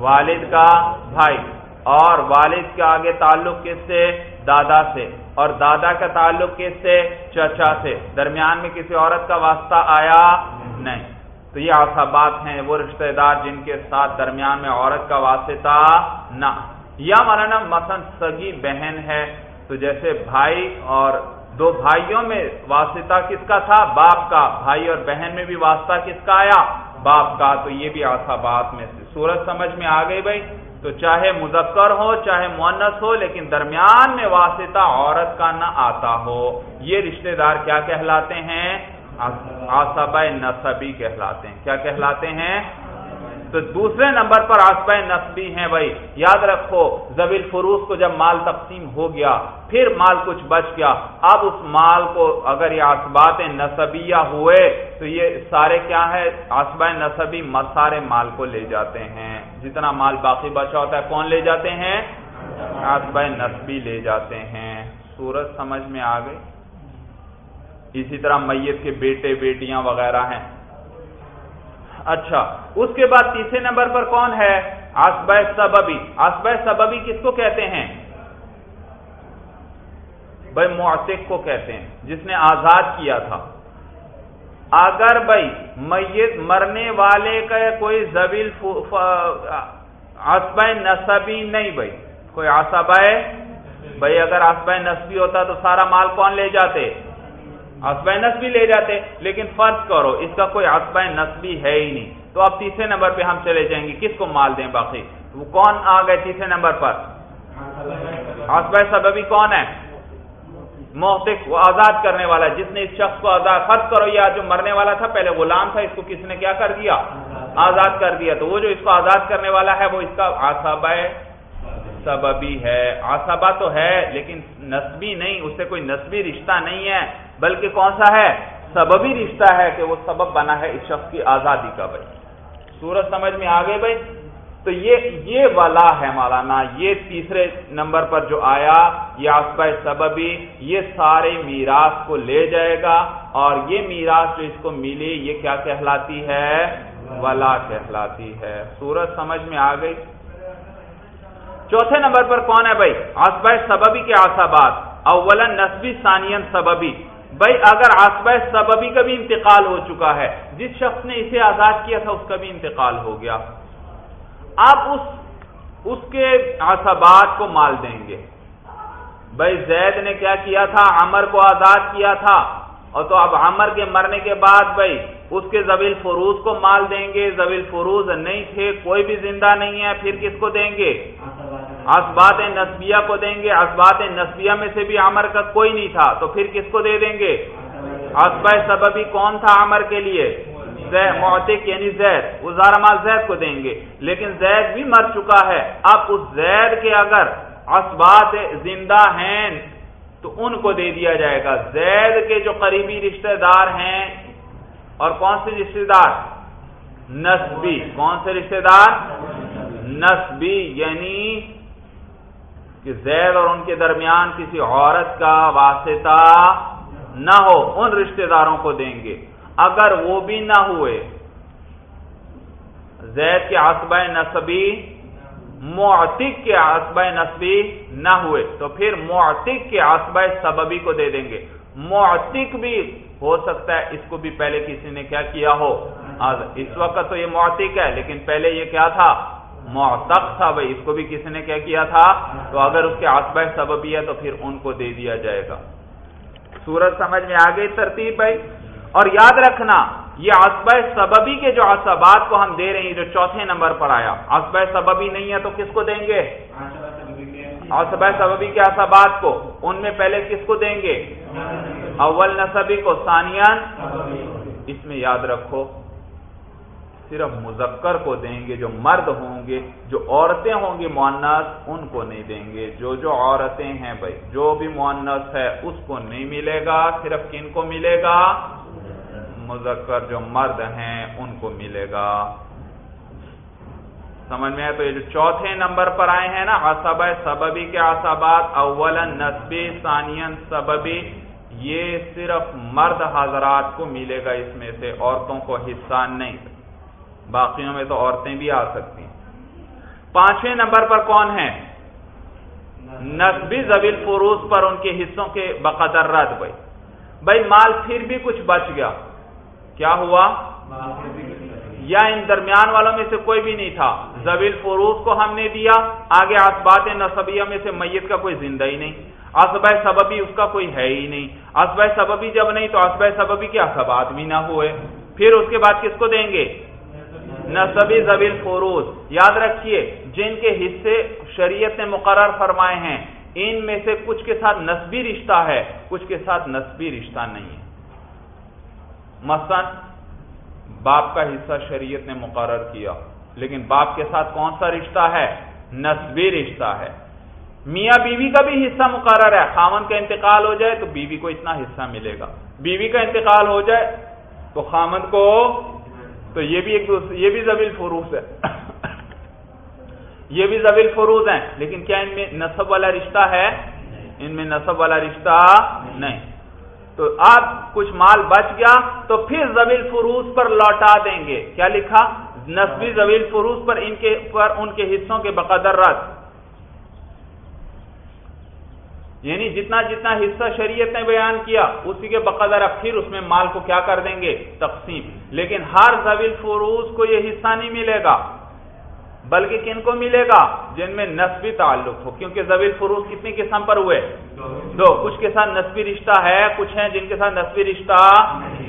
S1: والد کا بھائی اور والد کے آگے تعلق کس سے؟ دادا سے اور دادا کا تعلق کس سے؟ چچا سے۔ درمیان میں کسی عورت کا واسطہ آیا نہیں۔ تو یہ آسابات ہیں، وہ رشتہ دار جن کے ساتھ درمیان میں عورت کا واسطہ نہ۔ یا مولانا، مثلا سگی بہن ہے، تو جیسے بھائی اور دو بھائیوں میں واسطہ کس کا تھا؟ باپ کا۔ بھائی اور بہن میں بھی واسطہ کس کا آیا؟ باپ کا تو یہ بھی آسابات میں سے۔ سورج سمجھ میں آ گئی بھائی۔ تو چاہے مذکر ہو، چاہے مونس ہو، لیکن درمیان میں واسطہ عورت کا نہ آتا ہو۔ یہ رشتہ دار کیا کہلاتے ہیں؟ آسبا نصبی کہلاتے ہیں۔ کیا کہلاتے ہیں؟ تو دوسرے نمبر پر آسبا نصبی ہیں بھائی۔ یاد رکھو زبیل فروز کو جب مال تقسیم ہو گیا، پھر مال کچھ بچ گیا۔ اب اس مال کو اگر یہ آسبات نصبیہ ہوئے، تو یہ سارے کیا ہے؟ آسبا نصبی مسارے مال کو لے جاتے ہیں۔ جتنا مال باقی بچا ہوتا ہے، کون لے جاتے ہیں؟ آسبا نصبی لے جاتے ہیں۔ سورج سمجھ میں آ گئی اسی طرح میت کے بیٹے بیٹیاں وغیرہ ہیں۔ اچھا اس کے بعد تیسرے نمبر پر کون ہے؟ آسب سببی آسب سببی کس کو کہتے ہیں؟ بھائی، معتق کو کہتے ہیں، جس نے آزاد کیا تھا۔ اگر بھائی میت مرنے والے کا کوئی زبیل آسبہ نصبی نہیں بھائی، کوئی آسبہ بھائی، اگر آسبہ نصبی ہوتا تو سارا مال کون لے جاتے؟ آسبہ نصبی لے جاتے، لیکن فرض کرو، اس کا کوئی آسبہ نصبی ہے ہی نہیں۔ تو اب تیسرے نمبر پہ ہم چلے جائیں گے، کس کو مال دیں باقی؟ وہ کون آ گئے تیسرے نمبر پر؟ آسبہ سببی کون ہے؟ محتق وہ آزاد کرنے والا جس نے اس شخص کو آزاد، فرض کرو یا جو مرنے والا تھا، پہلے غلام تھا، اس کو کس نے کیا کر دیا؟ آزاد کر دیا۔ تو وہ جو اس کو آزاد کرنے والا ہے، وہ اس کا آسابہ سببی ہے۔ آسابہ تو ہے، لیکن نسبی نہیں، اس سے کوئی نسبی رشتہ نہیں ہے۔ بلکہ کون سا ہے؟ سببی رشتہ ہے کہ وہ سبب بنا ہے اس شخص کی آزادی کا بھائی۔ سورج سمجھ میں آ گئے بھائی؟ تو یہ یہ والا ہے مولانا، یہ تیسرے نمبر پر جو آیا، یہ آسپا سببی، یہ سارے میراث کو لے جائے گا اور یہ میراث جو اس کو ملی، یہ کیا کہلاتی ہے؟ ولا کہلاتی ہے۔ سورج سمجھ میں آ گئی چوتھے نمبر پر کون ہے بھائی؟ آسبا سببی کے آسابات۔ اولا نسبی ثانین سببی۔ بھائی اگر آسبا سببی کا بھی انتقال ہو چکا ہے، جس شخص نے اسے آزاد کیا تھا، اس کا بھی انتقال ہو گیا۔ آپ اس اس کے عصبات کو مال دیں گے۔ بھائی زید نے کیا کیا تھا؟ عمر کو آزاد کیا تھا۔ اور تو اب عمر کے مرنے کے بعد بھائی اس کے زبیل فروز کو مال دیں گے۔ زبیل فروز نہیں تھے، کوئی بھی زندہ نہیں ہے، پھر کس کو دیں گے؟ اسبات نسبیہ کو دیں گے اسبات نسبیہ میں سے بھی عمر کا کوئی نہیں تھا، تو پھر کس کو دے دیں گے؟ اسبا سببی کون تھا عمر کے لیے؟ معتق یعنی زید وہ زارا زید کو دیں گے۔ لیکن زید بھی مر چکا ہے۔ اب اس زید کے اگر اسبات زندہ ہیں، تو ان کو دے دیا جائے گا۔ زید کے جو قریبی رشتہ دار ہیں، اور کون سے رشتہ دار؟ نسبی۔ کون سے رشتہ دار؟ نسبی یعنی کہ زید اور ان کے درمیان کسی عورت کا واسطہ نہ ہو، ان رشتہ داروں کو دیں گے۔ اگر وہ بھی نہ ہوئے، زید کے آسبۂ نصبی، معتق کے آسبۂ نصبی نہ ہوئے، تو پھر معتق کے آسبۂ سببی کو دے دیں گے۔ معتق بھی ہو سکتا ہے، اس کو بھی پہلے کسی نے کیا کیا ہو؟ اس وقت تو یہ معتق ہے، لیکن پہلے یہ کیا تھا؟ معتق تھا بھائی، اس کو بھی کسی نے کیا کیا تھا؟ تو اگر اس کے آسبۂ سببی ہے تو پھر ان کو دے دیا جائے گا۔ سورج سمجھ میں آ گئی ترتیب بھائی۔ اور یاد رکھنا، یہ آسبہ سببی کے جو اسبات کو ہم دے رہے ہیں، جو چوتھے نمبر پر آیا۔ آسبہ سببی نہیں ہے تو کس کو دیں گے؟ آسبہ سببی کے اسبات کو۔ ان میں پہلے کس کو دیں گے؟ اول نصبی کو سانیان اس میں یاد رکھو۔ صرف مذکر کو دیں گے جو مرد ہوں گے، جو عورتیں ہوں گی مونس ان کو نہیں دیں گے۔ جو جو عورتیں ہیں بھائی، جو بھی مونس ہے، اس کو نہیں ملے گا، صرف کن کو ملے گا؟ مذکر جو مرد ہیں، ان کو ملے گا۔ سمجھ میں تو یہ جو چوتھے نمبر پر آئے ہیں نا اسب سببی کے اسبات اول نسبی، ثانین سببی، یہ صرف مرد حضرات کو ملے گا اس میں سے، عورتوں کو حصہ نہیں۔ باقیوں میں تو عورتیں بھی آ سکتی ہیں۔ پانچویں نمبر پر کون ہے نسبی زبیل فروز پر ان کے حصوں کے بقدر رد بھائی بھائی، مال پھر بھی کچھ بچ گیا۔ کیا ہوا؟ یا ان درمیان والوں میں سے کوئی بھی نہیں تھا۔ زبیل فروز کو ہم نے دیا۔ آگے اسبات نصبیہ میں سے میت کا کوئی زندہ ہی نہیں۔ اسبہ سببی اس کا کوئی ہے ہی نہیں۔ اسبہ سببی جب نہیں تو اسبہ سببی کے اسبات بھی نہ ہوئے۔ پھر اس کے بعد کس کو دیں گے؟ نصبی زبیل فروز یاد رکھیے، جن کے حصے شریعت نے مقرر فرمائے ہیں، ان میں سے کچھ کے ساتھ نسبی رشتہ ہے، کچھ کے ساتھ نسبی رشتہ نہیں ہے۔ مثلا، باپ کا حصہ شریعت نے مقرر کیا، لیکن باپ کے ساتھ کون سا رشتہ ہے؟ نسبی رشتہ ہے۔ میاں بیوی کا بھی حصہ مقرر ہے خامن کا انتقال ہو جائے تو بیوی کو اتنا حصہ ملے گا۔ بیوی کا انتقال ہو جائے تو خامن کو تو یہ بھی ایک یہ بھی زبیل فروز ہے۔ یہ بھی زبیل فروز ہیں، لیکن کیا ان میں نصب والا رشتہ ہے؟ ان میں نصب والا رشتہ نہیں۔ تو آپ کچھ مال بچ گیا تو پھر زویل فروز پر لوٹا دیں گے۔ کیا لکھا؟ نسبی زویل فروز پر ان کے پر ان کے حصوں کے بقدر رد۔ یعنی جتنا جتنا حصہ شریعت نے بیان کیا، اسی کے بقدر اب پھر اس میں مال کو کیا کر دیں گے؟ تقسیم۔ لیکن ہر زویل فروز کو یہ حصہ نہیں ملے گا، بلکہ کن کو ملے گا؟ جن میں نسبی تعلق ہو، کیونکہ زویل فروز کتنی قسم پر ہوئے؟ دو۔ کچھ کے ساتھ نسبی رشتہ ہے، کچھ ہیں جن کے ساتھ نسبی رشتہ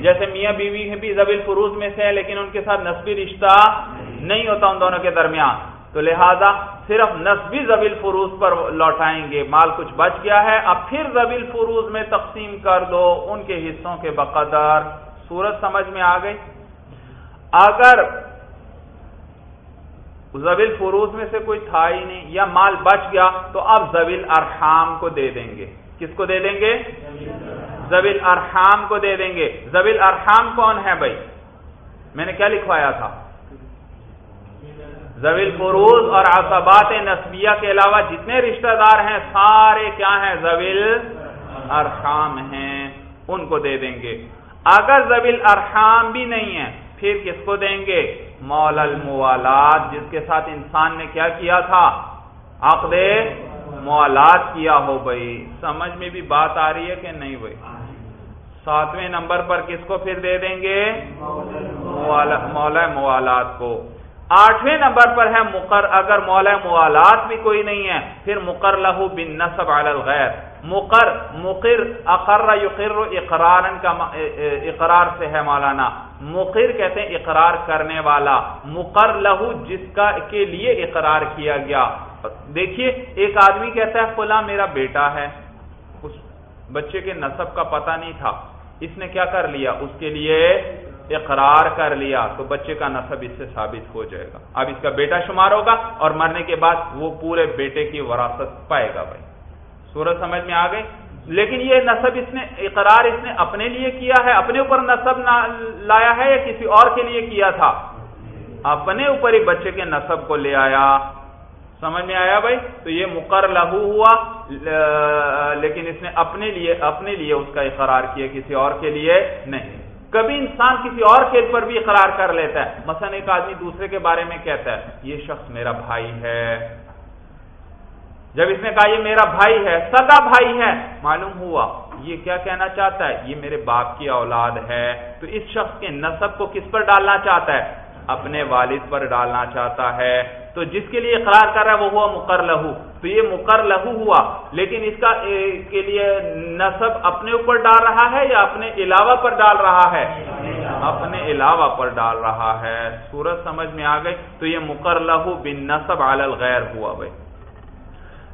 S1: جیسے میاں بیوی بھی زویل فروز میں سے ہیں، لیکن ان کے ساتھ نسبی رشتہ نہیں ہوتا ان دونوں کے درمیان۔ تو لہذا صرف نسبی زبیل فروز پر لوٹائیں گے۔ مال کچھ بچ گیا ہے، اب پھر زبیل فروز میں تقسیم کر دو۔ ان کے حصوں کے بقدر صورت سمجھ میں آ گئی۔ اگر زبیل فروز میں سے کوئی تھا ہی نہیں یا مال بچ گیا، تو اب زبیل ارحام کو دے دیں گے۔ کس کو دے دیں گے؟ زبیل ارحام کو دے دیں گے۔ زبیل ارحام کون ہے بھائی؟ میں نے کیا لکھوایا تھا؟ زویل فروز اور عصبات نسبیہ کے علاوہ جتنے رشتہ دار ہیں، سارے کیا ہیں؟ زویل ارحام ہیں، ان کو دے دیں گے۔ اگر زویل ارحام بھی نہیں ہے پھر کس کو دیں گے؟ مول الموالات، جس کے ساتھ انسان نے کیا کیا تھا؟ عقد موالات کیا ہو بھائی؟ سمجھ میں بھی بات آ رہی ہے کہ نہیں بھائی؟ ساتویں نمبر پر کس کو پھر دے دیں گے؟ مولا موالات کو۔ آٹھویں نمبر پر ہے مقر، اگر مولا موالات بھی کوئی نہیں ہے، پھر مقر لہو بن نصب علی الغیر مقر مقر، اقر، یقر اقرار کا اقرار سے ہے مولانا۔ مقر کہتے ہیں اقرار کرنے والا۔ مقر لہو جس کا، کے لیے اقرار کیا گیا۔ دیکھیے، ایک آدمی کہتا ہے، فلاں میرا بیٹا ہے۔ اس بچے کے نصب کا پتہ نہیں تھا۔ اس نے کیا کر لیا؟ اس کے لیے اقرار کر لیا تو بچے کا نصب اس سے ثابت ہو جائے گا۔ اب اس کا بیٹا شمار ہوگا اور مرنے کے بعد وہ پورے بیٹے کی وراثت پائے گا بھائی۔ سورج سمجھ میں آ گئی لیکن یہ نصب اس نے، اقرار اس نے اپنے لیے کیا ہے؟ اپنے اوپر نصب لایا ہے یا کسی اور کے لیے کیا تھا؟ اپنے اوپر ہی بچے کے نصب کو لے آیا۔ سمجھ میں آیا بھائی؟ تو یہ مقر لہو ہوا لیکن اس نے اپنے لیے اپنے لیے اس کا اقرار کیا، کسی اور کے لیے نہیں۔ کبھی انسان کسی اور کھیل پر بھی اقرار کر لیتا ہے۔ مثلا ایک آدمی دوسرے کے بارے میں کہتا ہے، یہ شخص میرا بھائی ہے۔ جب اس نے کہا، یہ میرا بھائی ہے، سگا بھائی ہے، معلوم ہوا یہ کیا کہنا چاہتا ہے؟ یہ میرے باپ کی اولاد ہے۔ تو اس شخص کے نصب کو کس پر ڈالنا چاہتا ہے؟ اپنے والد پر ڈالنا چاہتا ہے۔ تو جس کے لیے اقرار کر رہا ہے وہ ہوا مقر لہو تو یہ مقر لہو ہوا۔ لیکن اس کا کے لیے نصب اپنے اوپر ڈال رہا ہے یا اپنے علاوہ پر ڈال رہا ہے؟ اپنے علاوہ پر ڈال رہا ہے۔ سورج سمجھ میں آ گئی۔ تو یہ مقر لہو بن نصب علی الغیر ہوا بھائی۔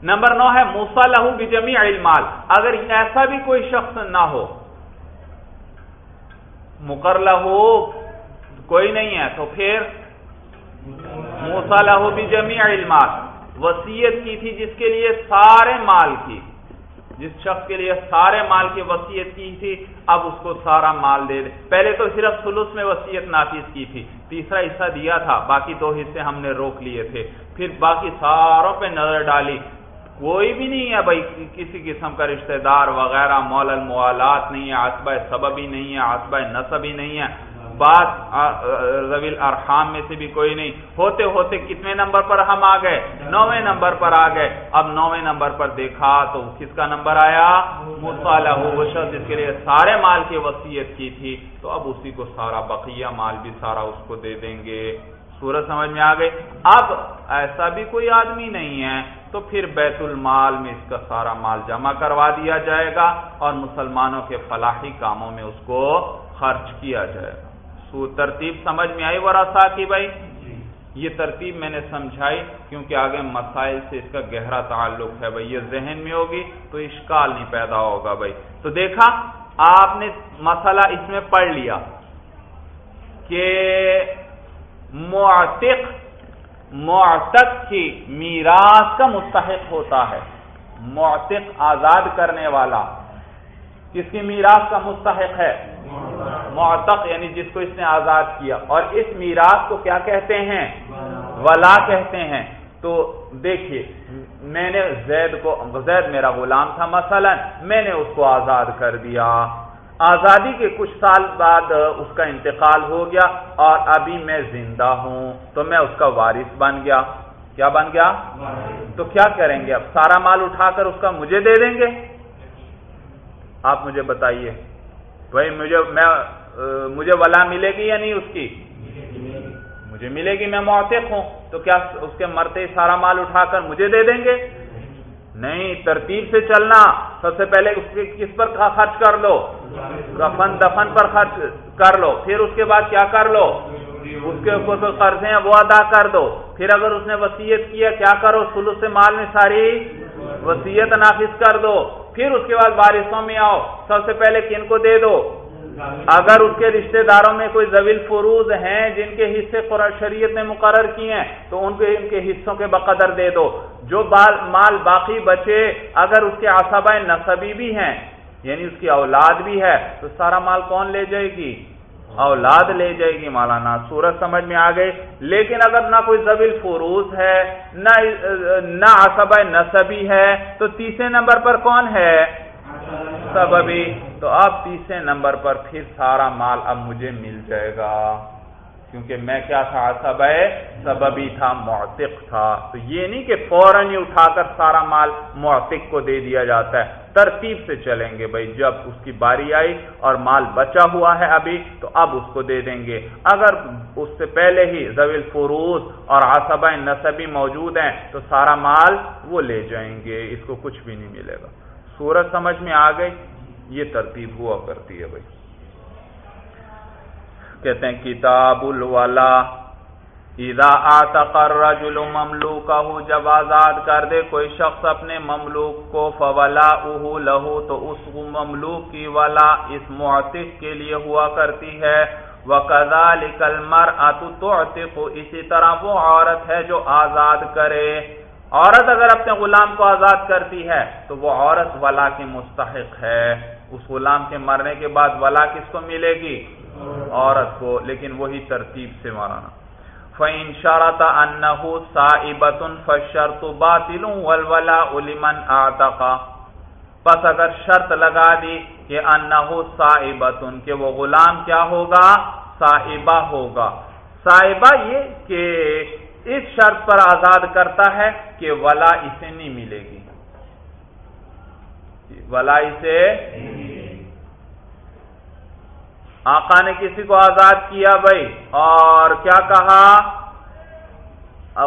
S1: نمبر نو ہے موسا لہو بجمی علمال اگر ایسا بھی کوئی شخص نہ ہو مقر لہو کوئی نہیں ہے تو پھر موسا بھی جمی علمات وسیعت کی تھی جس کے لیے سارے مال کی، جس شخص کے لیے سارے مال کی وسیعت کی تھی، اب اس کو سارا مال دے دے۔ پہلے تو صرف سلوس میں وسیعت نافذ کی تھی، تیسرا حصہ دیا تھا، باقی دو حصے ہم نے روک لیے تھے۔ پھر باقی ساروں پہ نظر ڈالی۔ کوئی بھی نہیں ہے بھائی، کسی قسم کا رشتہ دار وغیرہ مول الموالات نہیں ہے آسبہ سبب ہی نہیں ہے آسبہ نصب ہی نہیں ہے۔ بات رویل ارحام میں سے بھی کوئی نہیں۔ ہوتے ہوتے کتنے نمبر پر ہم آ گئے؟ نویں نمبر پر آ گئے۔ اب نویں نمبر پر دیکھا تو کس کا نمبر آیا؟ شخص جس کے لیے سارے مال کی وسیعت کی تھی۔ تو اب اسی کو سارا بقیہ مال بھی سارا اس کو دے دیں گے۔ سورج سمجھ میں آ گئی اب ایسا بھی کوئی آدمی نہیں ہے۔ تو پھر بیت المال میں اس کا سارا مال جمع کروا دیا جائے گا اور مسلمانوں کے فلاحی کاموں میں اس کو خرچ کیا جائے گا۔ ترتیب سمجھ میں آئی ورثہ کی بھائی۔ یہ ترتیب میں نے سمجھائی کیونکہ آگے مسائل سے اس کا گہرا تعلق ہے بھائی یہ ذہن میں ہوگی تو اشکال نہیں پیدا ہوگا بھائی۔ تو دیکھا آپ نے مسئلہ اس میں پڑھ لیا کہ معتق معتق کی میراث کا مستحق ہوتا ہے۔ معتق آزاد کرنے والا کس کی میراث کا مستحق ہے؟ معتق یعنی جس کو اس نے آزاد کیا۔ اور اس میراث کو کیا کہتے ہیں؟ ولا کہتے ہیں۔ تو دیکھیے، میں نے زید کو، زید میرا غلام تھا مثلا، میں نے اس کو آزاد کر دیا۔ آزادی کے کچھ سال بعد اس کا انتقال ہو گیا اور ابھی میں زندہ ہوں۔ تو میں اس کا وارث بن گیا۔ کیا بن گیا؟ تو کیا کریں گے؟ اب سارا مال اٹھا کر اس کا مجھے دے دیں گے؟ آپ مجھے بتائیے۔ بھائی مجھے میں مجھے ولا ملے گی یا نہیں اس کی؟ مجھے ملے گی، میں موثق ہوں۔ تو کیا اس کے مرتے سارا مال اٹھا کر مجھے دے دیں گے؟ نہیں، ترتیب سے چلنا۔ سب سے پہلے اس کے کس پر خرچ کر لو؟ کفن، دفن پر خرچ کر لو۔ پھر اس کے بعد کیا کر لو؟ اس کے اوپر جو قرض ہیں وہ ادا کر دو۔ پھر اگر اس نے وسیعت کیا کیا کرو؟ سلو سے مال میں ساری وسیعت نافذ کر دو۔ پھر اس کے بعد بارشوں میں آؤ۔ سب سے پہلے کن کو دے دو؟ اگر اس کے رشتہ داروں میں کوئی زویل فروز ہیں جن کے حصے قرآن شریعت نے مقرر کیے ہیں، تو ان کے ان کے حصوں کے بقدر دے دو۔ جو مال باقی بچے، اگر اس کے آسابہ نصبی بھی ہیں یعنی اس کی اولاد بھی ہے، تو سارا مال کون لے جائے گی؟ اولاد لے جائے گی، مولانا سورج سمجھ میں آ گئی لیکن اگر نہ کوئی زبیل فروز ہے، نہ آسبہ نصبی ہے، تو تیسرے نمبر پر کون ہے؟ سببی تو اب تیسرے نمبر پر پھر سارا مال اب مجھے مل جائے گا۔ کیونکہ میں کیا تھا؟ سب سببی تھا، معتق تھا۔ تو یہ نہیں کہ فوراً ہی اٹھا کر سارا مال معتق کو دے دیا جاتا ہے۔ ترتیب سے چلیں گے بھائی، جب اس کی باری آئی اور مال بچا ہوا ہے ابھی، تو اب اس کو دے دیں گے۔ اگر اس سے پہلے ہی زویل فروز اور آصبہ نصبی موجود ہیں، تو سارا مال وہ لے جائیں گے، اس کو کچھ بھی نہیں ملے گا۔ سورج سمجھ میں آ گئی، یہ ترتیب ہوا کرتی ہے بھائی۔ کہتے ہیں، کتاب الولا اذا آتق الرجل مملوکہ جب آزاد کر دے، کوئی شخص اپنے مملوک کو فولا اوہ لہو تو اس مملوک کی ولا اس معتق کے لیے ہوا کرتی ہے۔ وَكَذَلِكَ الْمَرْأَةُ تُعْتِقُ، اسی طرح وہ عورت ہے جو آزاد کرے۔ عورت اگر اپنے غلام کو آزاد کرتی ہے، تو وہ عورت ولا کی مستحق ہے۔ اس غلام کے مرنے کے بعد ولا کس کو ملے گی؟ عورت کو، لیکن وہی ترتیب سے مارانا فَإِن شَرَطَ أَنَّهُ صَائِبَةٌ فَالشَّرْطُ بَاطِلٌ وَالْوَلَا أُلِمَنْ آتَقَ پس اگر شرط لگا دی کہ انہو صائبتن کہ وہ غلام کیا ہوگا؟ صائبہ ہوگا۔ صائبہ یہ کہ اس شرط پر آزاد کرتا ہے کہ ولا اسے نہیں ملے گی۔ ولا اسے آقا نے کسی کو آزاد کیا بھائی؟ اور کیا کہا؟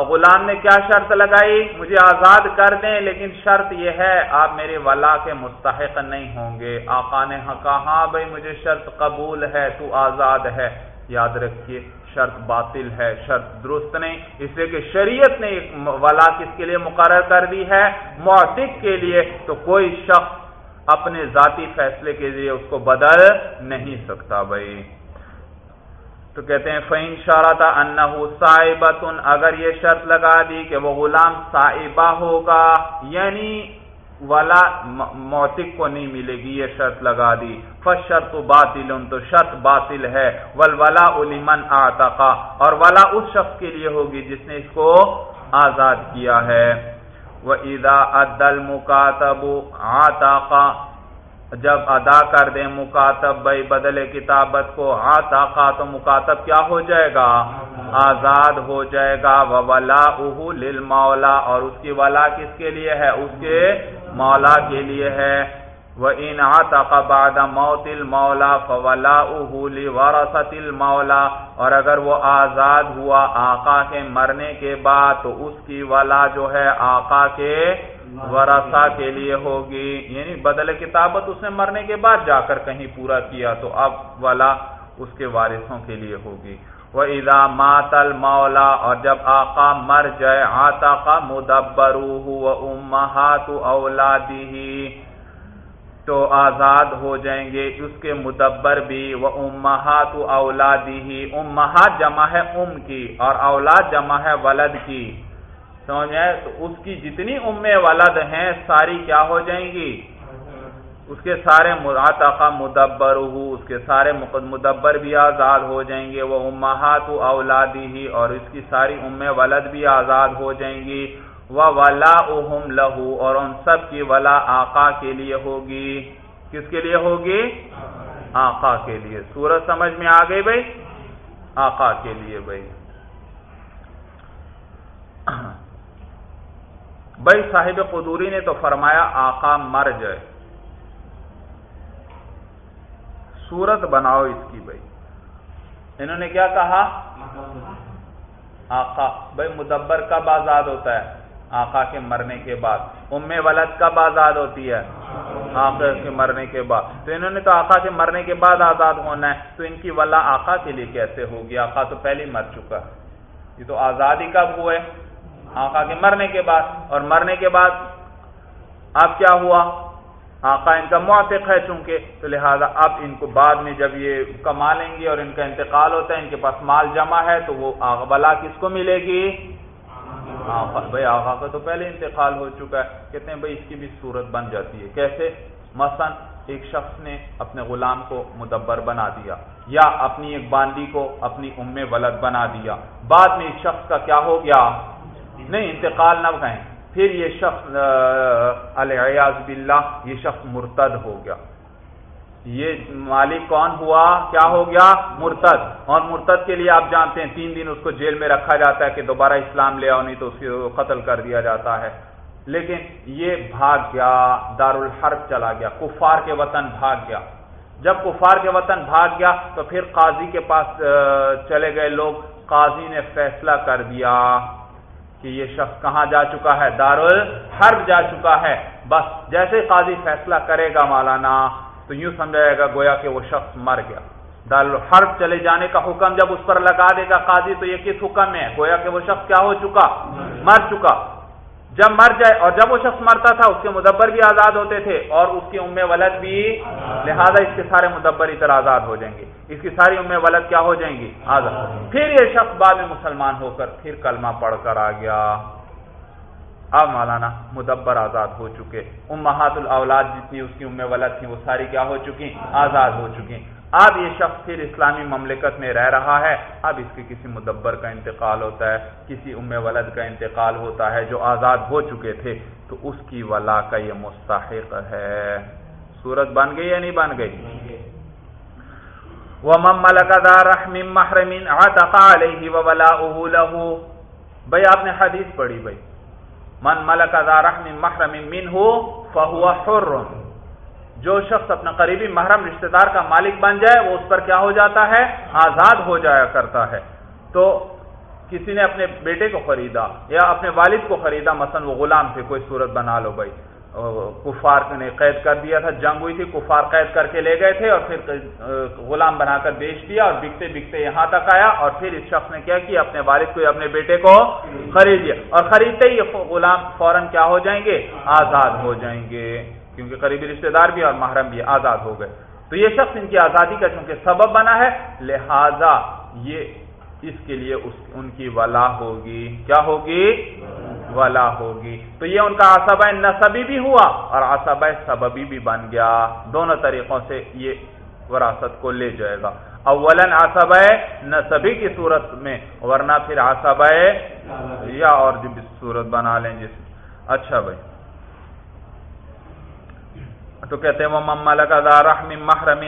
S1: غلام نے کیا شرط لگائی؟ مجھے آزاد کر دیں، لیکن شرط یہ ہے، آپ میرے ولا کے مستحق نہیں ہوں گے۔ آقا نے ہاں کہا ہاں بھائی مجھے شرط قبول ہے، تو آزاد ہے۔ یاد رکھیے، شرط باطل ہے، شرط درست نہیں۔ اس لیے کہ شریعت نے ولا کس کے لیے مقرر کر دی ہے؟ معتق کے لیے۔ تو کوئی شخص اپنے ذاتی فیصلے کے لیے اس کو بدل نہیں سکتا بھائی۔ تو کہتے ہیں فہم شارہ تھا ان اگر یہ شرط لگا دی کہ وہ غلام صاحبہ ہوگا یعنی ولا موتق کو نہیں ملے گی یہ شرط لگا دی۔ فش شرط باطل، تو شرط باطل ہے۔ ول ولا علیمن آتقا اور ولا اس شخص کے لیے ہوگی جس نے اس کو آزاد کیا ہے۔ وہ ادا عدل مکاتب آتاقا جب ادا کر دیں مکاتب بھائی بدل کتابت کو آتاقا تو مکاتب کیا ہو جائے گا؟ آزاد ہو جائے گا ولا اہ لل مولا اور اس کی ولا کس کے لیے ہے؟ اس کے مولا کے لیے ہے۔ وہ ان بعد موت المولا فولا اہلی ورثت اور اگر وہ آزاد ہوا آقا کے مرنے کے بعد تو اس کی ولا جو ہے آقا کے ورثہ کے لیے ہوگی۔ یعنی بدل کتابت اس نے مرنے کے بعد جا کر کہیں پورا کیا تو اب ولا اس کے وارثوں کے لیے ہوگی۔ وہ ادا ماتل مولا اور جب آقا مر جائے آتا کا مدبر امہات اولادی تو آزاد ہو جائیں گے۔ اس کے مدبر بھی وہ امہات اولادی ہی۔ امہات جمع ہے ام کی اور اولاد جمع ہے ولد کی۔ سمجھ تو اس کی جتنی ام ولد ہیں، ساری کیا ہو جائیں گی؟ اس کے سارے مراتقہ مدبر ہو، اس کے سارے مدبر بھی آزاد ہو جائیں گے۔ وہ امہات اولادی ہی اور اس کی ساری ام ولد بھی آزاد ہو جائیں گی۔ ولا اہم لہو، اور ان سب کی ولا آقا کے لیے ہوگی۔ کس کے لیے ہوگی؟ آقا کے لیے۔ سورج سمجھ میں آ گئی بھائی؟ آقا کے لیے بھائی۔ بھائی، صاحب قدوری نے تو فرمایا آقا مر جائے۔ صورت بناؤ اس کی بھائی۔ انہوں نے کیا کہا؟ آقا۔ بھائی، مدبر کب آزاد ہوتا ہے؟ آقا کے مرنے کے بعد۔ ام ولد کب آزاد ہوتی ہے؟ آقا کے مرنے کے بعد۔ تو انہوں نے تو آقا کے مرنے کے بعد آزاد ہونا ہے۔ تو ان کی ولا آقا کے لیے کیسے ہوگی؟ آقا تو پہلے مر چکا یہ تو آزادی کب ہوئے؟ آقا کے مرنے کے بعد۔ اور مرنے کے بعد اب کیا ہوا؟ آقا ان کا معتق ہے چونکہ۔ تو لہذا اب ان کو بعد میں جب یہ کما لیں گے اور ان کا انتقال ہوتا ہے، ان کے پاس مال جمع ہے، تو وہ ولا کس کو ملے گی؟ ہاں، بھائی آقا کا تو پہلے انتقال ہو چکا ہے۔ کہتے ہیں، بھائی، اس کی بھی صورت بن جاتی ہے۔ کیسے؟ مثلا ایک شخص نے اپنے غلام کو مدبر بنا دیا، یا اپنی ایک باندی کو اپنی ام ولد بنا دیا۔ بعد میں اس شخص کا کیا ہو گیا؟ نہیں، انتقال نہ کہیں پھر یہ شخص الیاز باللہ، یہ شخص مرتد ہو گیا۔ یہ مالک کون ہوا؟ کیا ہو گیا؟ مرتد۔ اور مرتد کے لیے آپ جانتے ہیں، تین دن اس کو جیل میں رکھا جاتا ہے کہ دوبارہ اسلام لے آؤ، نہیں تو اس کو قتل کر دیا جاتا ہے۔ لیکن یہ بھاگ گیا دار الحرب چلا گیا، کفار کے وطن بھاگ گیا۔ جب کفار کے وطن بھاگ گیا، تو پھر قاضی کے پاس چلے گئے لوگ۔ قاضی نے فیصلہ کر دیا کہ یہ شخص کہاں جا چکا ہے؟ دار الحرب جا چکا ہے۔ بس جیسے قاضی فیصلہ کرے گا، مولانا تو یوں سمجھا جائے گا گویا کہ وہ شخص مر گیا۔ دار چلے جانے کا حکم جب اس پر لگا دے گا قاضی، تو یہ کس حکم میں ہے؟ گویا کہ وہ شخص کیا ہو چکا؟ مر چکا۔ جب مر جائے، اور جب وہ شخص مرتا تھا، اس کے مدبر بھی آزاد ہوتے تھے، اور اس کی ام ولد بھی لہذا اس کے سارے مدبر ادھر آزاد ہو جائیں گے۔ اس کی ساری ام ولد کیا ہو جائیں گی؟ آزاد۔ پھر یہ شخص بعد میں مسلمان ہو کر پھر کلمہ پڑھ کر آ گیا۔ اب مولانا مدبر آزاد ہو چکے، امہات الاولاد جتنی اس کی ام ولد تھی وہ ساری کیا ہو چکی آزاد ہو چکی اب یہ شخص پھر اسلامی مملکت میں رہ رہا ہے۔ اب اس کے کسی مدبر کا انتقال ہوتا ہے، کسی ام ولد کا انتقال ہوتا ہے جو آزاد ہو چکے تھے، تو اس کی ولا کا یہ مستحق ہے۔ صورت بن گئی یا نہیں بن گئی؟ وہ مملک بھائی، آپ نے حدیث پڑھی بھائی۔ من ملک رحم محرم منه فهو حر. جو شخص اپنا قریبی محرم رشتہ دار کا مالک بن جائے، وہ اس پر کیا ہو جاتا ہے؟ آزاد ہو جایا کرتا ہے۔ تو کسی نے اپنے بیٹے کو خریدا یا اپنے والد کو خریدا، مثلا وہ غلام تھے، کوئی صورت بنا لو بھائی۔ کفار نے قید کر دیا تھا، جنگ ہوئی تھی، کفار قید کر کے لے گئے تھے اور پھر غلام بنا کر بیچ دیا اور بکتے بکتے یہاں تک آیا اور پھر اس شخص نے کیا کیا، اپنے والد کو اپنے بیٹے کو خرید لیا اور خریدتے ہی غلام فوراً کیا ہو جائیں گے؟ آزاد ہو جائیں گے، کیونکہ قریبی رشتے دار بھی اور محرم بھی آزاد ہو گئے۔ تو یہ شخص ان کی آزادی کا چونکہ سبب بنا ہے، لہذا یہ اس کے لیے اس، ان کی ولا ہوگی۔ کیا ہوگی؟ ولا ہوگی۔ تو یہ ان کا آسبہ نصبی بھی ہوا اور آسبہ سببی بھی بن گیا۔ دونوں طریقوں سے یہ وراثت کو لے جائے گا۔ اولن آسب نصبی کی صورت میں، ورنہ پھر آسب یا اور جو صورت بنا لیں جس اچھا بھائی۔ تو کہتے ہیں وہ مملک رحم محرم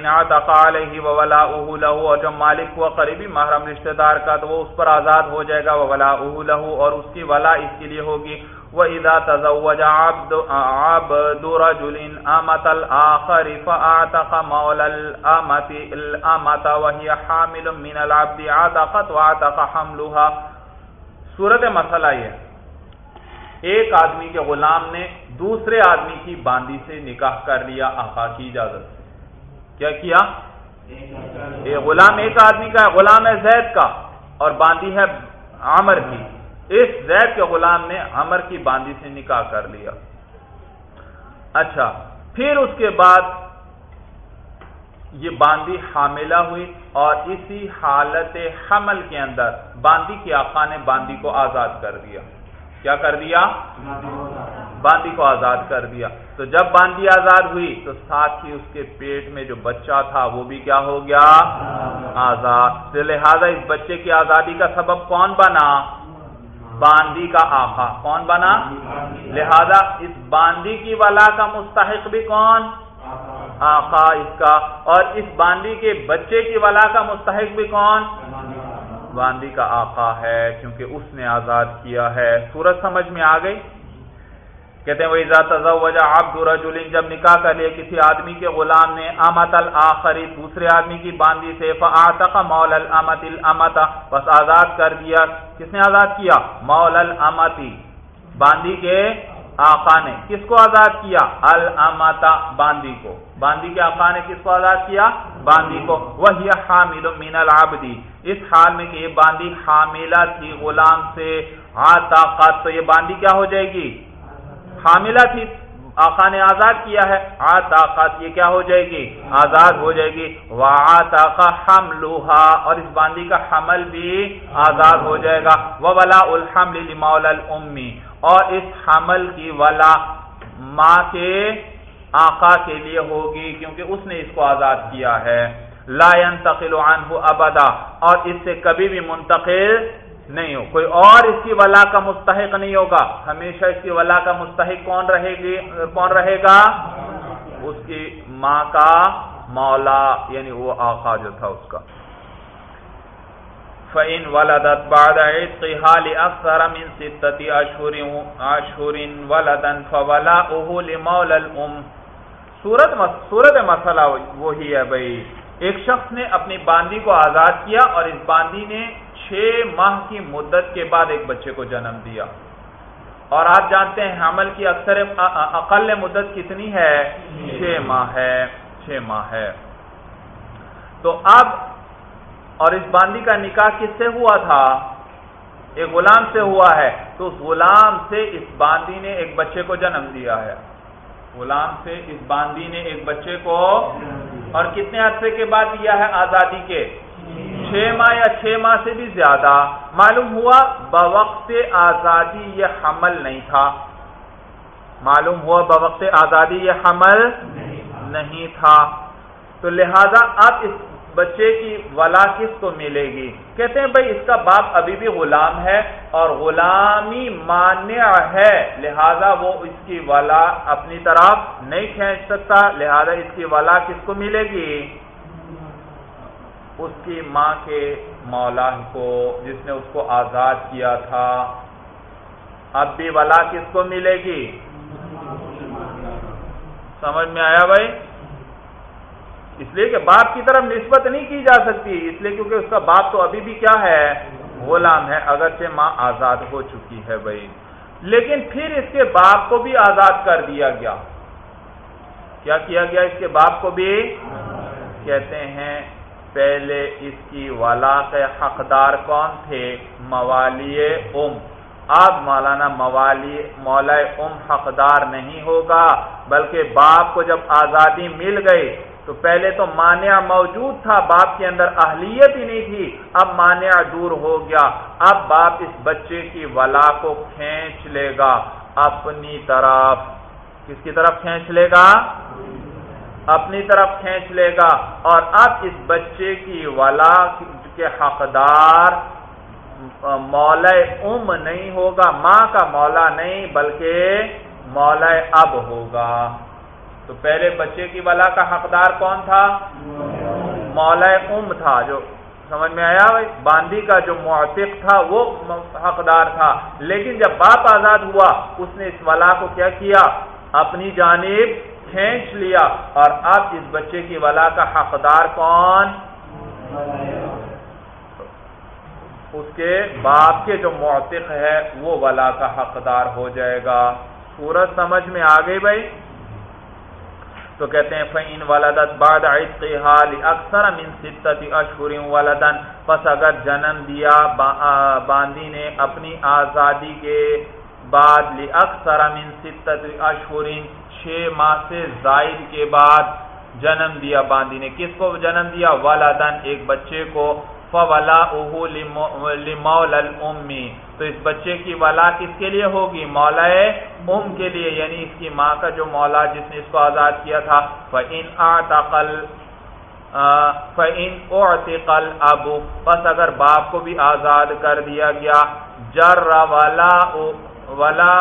S1: علیہ ولاؤہ لہو اور جو مالک ہوا قریبی محرم رشتہ دار کا تو وہ اس پر آزاد ہو جائے گا وہ ولاؤہ لہو اور اس کی ولا اس کے لیے ہوگی. وہ ادا تزوج عبد عبد رجل امت الاخر فاعتق مولا الامت الامت وهي حامل من العبد عتقت وعتق حملها۔ صورت مسئلہ یہ ایک آدمی کے غلام نے دوسرے آدمی کی باندی سے نکاح کر لیا، آقا کی اجازت سے۔ کیا کیا؟ غلام ایک آدمی کا غلام ہے زید کا، اور باندی ہے عمر کی۔ اس زید کے غلام نے عمر کی باندی سے نکاح کر لیا۔ اچھا پھر اس کے بعد یہ باندی حاملہ ہوئی، اور اسی حالت حمل کے اندر باندی کے آقا نے باندی کو آزاد کر دیا۔ کیا کر دیا؟ باندی کو آزاد کر دیا۔ تو جب باندی آزاد ہوئی، تو ساتھ ہی اس کے پیٹ میں جو بچہ تھا، وہ بھی کیا ہو گیا؟ آزاد۔ تو لہذا اس بچے کی آزادی کا سبب کون بنا؟ باندی کا آخا کون بنا؟ لہذا اس باندی کی ولا کا مستحق بھی کون؟ آخا اس کا۔ اور اس باندی کے بچے کی ولا کا مستحق بھی کون؟ باندی کا آقا ہے کیونکہ اس نے آزاد کیا ہے۔ سورج سمجھ میں آ گئی؟ کہتے ہیں وہ تزوجہ عبد رجل، جب نکاح کر لیا کسی آدمی کے غلام نے امت الآخری دوسرے آدمی کی باندی سے فآتق مول الامت الامت بس آزاد کر دیا۔ کس نے آزاد کیا؟ مول الامتی باندی کے آقا نے کس کو آزاد کیا؟ الامتا باندی کو۔ باندی کے آقا نے کس کو آزاد کیا؟ باندی کو۔ وہی حامل من العبدی اس حال میں کہ یہ باندی حاملہ تھی، غلام سے آتاقت تو یہ باندی کیا ہو جائے گی؟ حاملہ تھی۔ آقا نے آزاد کیا ہے۔ آتاقت یہ کیا ہو جائے گی؟ آزاد ہو جائے گی۔ وآتاقا حملوہا، اور اس باندی کا حمل بھی آزاد ہو جائے گا۔ وَوَلَا الْحَمْلِ لِمَوْلَ الْأُمِّ۔ اور اس حمل کی ولا ماں کے آقا کے لیے ہوگی کیونکہ اس نے اس کو آزاد کیا ہے۔ لا ينتقل عنہ ابدا، اور اس سے کبھی بھی منتقل نہیں ہو۔ کوئی اور اس کی ولا کا مستحق نہیں ہوگا۔ ہمیشہ اس کی ولا کا مستحق کون رہے گی؟ کون رہے گا؟ اس کی ماں کا مولا یعنی وہ آقا جو تھا اس کا۔ فَإِن وَلَدَتْ بَعْدَ عِتْقِهَا لِأَكْثَرَ مِنْ سِتَّةِ أَشْهُرٍ وَلَدًا فَوَلَاؤُهُ لِمَوْلَ الْأُمِّ صورت صورت مسئلہ وہی ہے بھائی۔ ایک شخص نے اپنی باندی کو آزاد کیا اور اس باندی نے چھ ماہ کی مدت کے بعد ایک بچے کو جنم دیا۔ اور آپ جانتے ہیں حمل کی اکثر اقل مدت کتنی ہے؟ چھ ماہ ہے، چھ ماہ ہے۔ تو اب اور اس باندی کا نکاح کس سے ہوا تھا؟ ایک غلام سے ہوا ہے۔ تو اس غلام سے اس باندی نے ایک بچے کو جنم دیا ہے۔ غلام سے اس باندی نے ایک بچے کو اور کتنے عرصے کے بعد دیا ہے آزادی کے؟ چھ ماہ یا چھ ماہ سے بھی زیادہ۔ معلوم ہوا بوقت آزادی یہ حمل نہیں تھا۔ معلوم ہوا بوقت آزادی یہ حمل نہیں تھا۔ تو لہذا اب اس بچے کی ولا کس کو ملے گی۔ کہتے ہیں بھائی، اس کا باپ ابھی بھی غلام ہے اور غلامی مانع ہے، لہذا وہ اس کی ولا اپنی طرف نہیں کھینچ سکتا، لہذا اس کی ولا کس کو ملے گی؟ اس کی ماں کے مولا کو، جس نے اس کو آزاد کیا تھا۔ اب بھی ولا کس کو ملے گی؟ سمجھ میں آیا بھائی؟ اس لیے کہ باپ کی طرف نسبت نہیں کی جا سکتی، اس لیے کیونکہ اس کا باپ تو ابھی بھی کیا ہے؟ غلام ہے، اگرچہ ماں آزاد ہو چکی ہے بھائی۔ لیکن پھر اس کے باپ کو بھی آزاد کر دیا گیا۔ کیا کیا گیا اس کے باپ کو بھی؟ کہتے ہیں، پہلے اس کی ولا کے حقدار کون تھے؟ موالی ام۔ اب مولانا موالی مولا ام حقدار نہیں ہوگا، بلکہ باپ کو جب آزادی مل گئی تو پہلے تو مانع موجود تھا، باپ کے اندر اہلیت ہی نہیں تھی، اب مانع دور ہو گیا۔ اب باپ اس بچے کی ولا کو کھینچ لے گا، اپنی طرف۔ کس کی طرف کھینچ لے گا؟ اپنی طرف کھینچ لے گا۔ اور اب اس بچے کی ولا کے حقدار مولا ام نہیں ہوگا، ماں کا مولا نہیں، بلکہ مولا اب ہوگا۔ تو پہلے بچے کی ولا کا حقدار کون تھا؟ مولا ام تھا جو، سمجھ میں آیا بھائی؟ باندی کا جو معتق تھا وہ حقدار تھا۔ لیکن جب باپ آزاد ہوا، اس نے اس ولا کو کیا کیا؟ اپنی جانب کھینچ لیا۔ اور اب اس بچے کی ولا کا حقدار کون؟ اس کے باپ کے جو معتق ہے، وہ ولا کا حقدار ہو جائے گا۔ سورج سمجھ میں آ گئی بھائی؟ تو کہتے ہیں، فَإِن وَلَدَتْ بَعْدَ عِتْقِهَا لِأَكْثَرَ مِنْ سِتَّةِ أَشْهُرٍ وَلَدًا پس اگر جنم دیا باندی نے اپنی آزادی کے بعد لِأَكْثَرَ مِنْ سِتَّةِ أَشْهُرٍ چھ ماہ سے زائد کے بعد جنم دیا باندی نے. کس کو جنم دیا؟ ولدن ایک بچے کو. فولا لمول المی تو اس بچے کی ولا کس کے لیے ہوگی؟ مولا ام کے لیے یعنی اس کی ماں کا جو مولا جس نے اس کو آزاد کیا تھا. فَإِنْ آتَقَلْ فَإِنْ اُعْتِقَلْ ابو بس اگر باپ کو بھی آزاد کر دیا گیا. جر ولا ولا،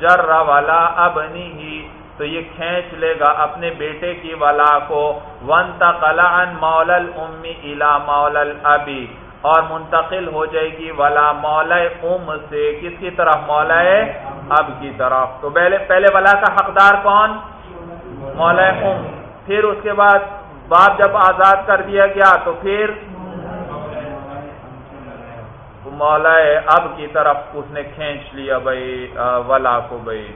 S1: جر ولا ابنی ہی تو یہ کھینچ لے گا اپنے بیٹے کی ولا کو۔ ون تقلا مول امی الا مول ابی اور منتقل ہو جائے گی ولا مولا ام سے۔ کس کی طرف؟ مولا اب کی طرف۔ تو پہلے پہلے ولا کا حقدار کون؟ مولا ام۔ پھر اس کے بعد باپ جب آزاد کر دیا گیا تو پھر مولا اب کی طرف اس نے کھینچ لیا بھائی ولا کو بھائی۔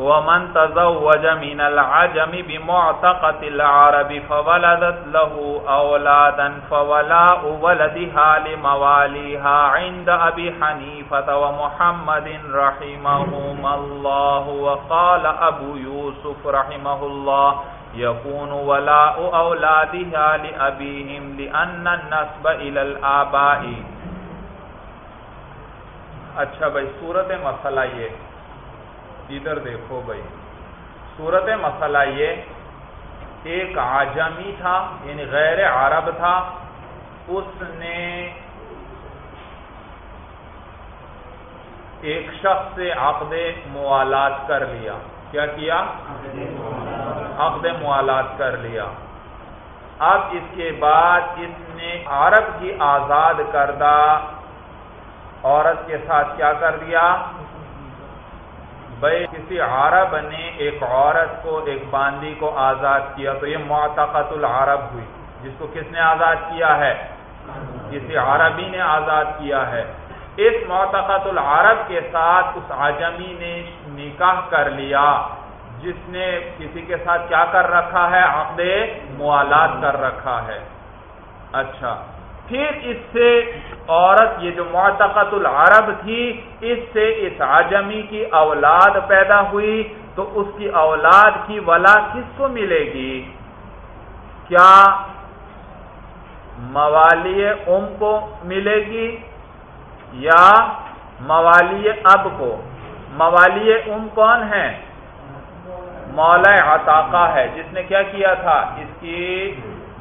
S1: ومن تزوج من العجم بمعتقة العرب فولدت له أولادا فولاء ولدها لمواليها عند أبي حنيفة ومحمد رحمهم الله وقال أبو يوسف رحمه الله يكون ولاء أولادها لأبيهم لأن النسب إلى الآباء. اچھا بھائی صورت مسئلہ یہ ادھر دیکھو بھائی۔ صورت مسئلہ یہ ایک آجمی تھا یعنی غیر عرب تھا۔ اس نے ایک شخص سے عقد موالات کر لیا۔ کیا کیا؟ عقد موالات کر لیا۔ اب اس کے بعد اس نے عرب کی آزاد کردہ عورت کے ساتھ کیا کر دیا بھائی، کسی عرب نے ایک عورت کو، ایک باندی کو آزاد کیا تو یہ معتقت العرب ہوئی۔ جس کو کس نے آزاد کیا ہے؟ کسی عربی نے آزاد کیا ہے۔ اس معتقت العرب کے ساتھ اس عجمی نے نکاح کر لیا۔ جس نے کسی کے ساتھ کیا کر رکھا ہے؟ عقد موالات کر رکھا ہے۔ اچھا۔ پھر اس سے عورت، یہ جو معتقد العرب تھی، اس سے اس عجمی کی اولاد پیدا ہوئی، تو اس کی اولاد کی ولا کس کو ملے گی؟ کیا موالی ام کو ملے گی یا موالی اب کو؟ موالی ام کون ہے مولا عطاقہ ہے۔ جس نے کیا کیا تھا؟ اس کی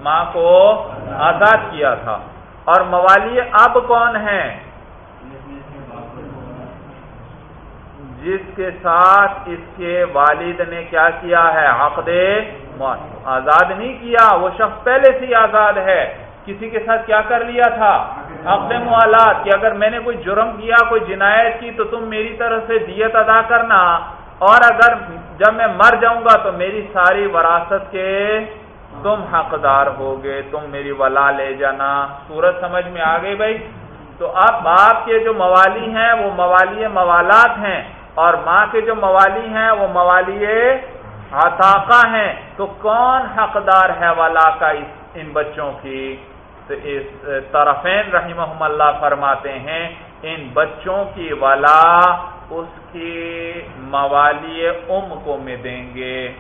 S1: ماں کو آزاد کیا تھا۔ اور موالی اب کون ہے جس کے ساتھ اس کے والد نے کیا کیا ہے؟ عقد آزاد نہیں کیا، وہ شخص پہلے سے ہی آزاد ہے۔ کسی کے ساتھ کیا کر لیا تھا؟ عقد موالات۔ کہ اگر میں نے کوئی جرم کیا، کوئی جنایت کی، تو تم میری طرف سے دیت ادا کرنا۔ اور اگر جب میں مر جاؤں گا، تو میری ساری وراثت کے تم حقدار ہوگے، تم میری ولا لے جانا۔ سورج سمجھ میں آ گئی بھائی؟ تو اب باپ کے جو موالی ہیں، وہ موالی موالات ہیں۔ اور ماں کے جو موالی ہیں، وہ موالی عطاقہ ہیں۔ تو کون حقدار ہے ولا کا ان بچوں کی؟ تو اس طرفین رحمہ اللہ فرماتے ہیں، ان بچوں کی ولا اس کی موالی ام کو میں دیں گے۔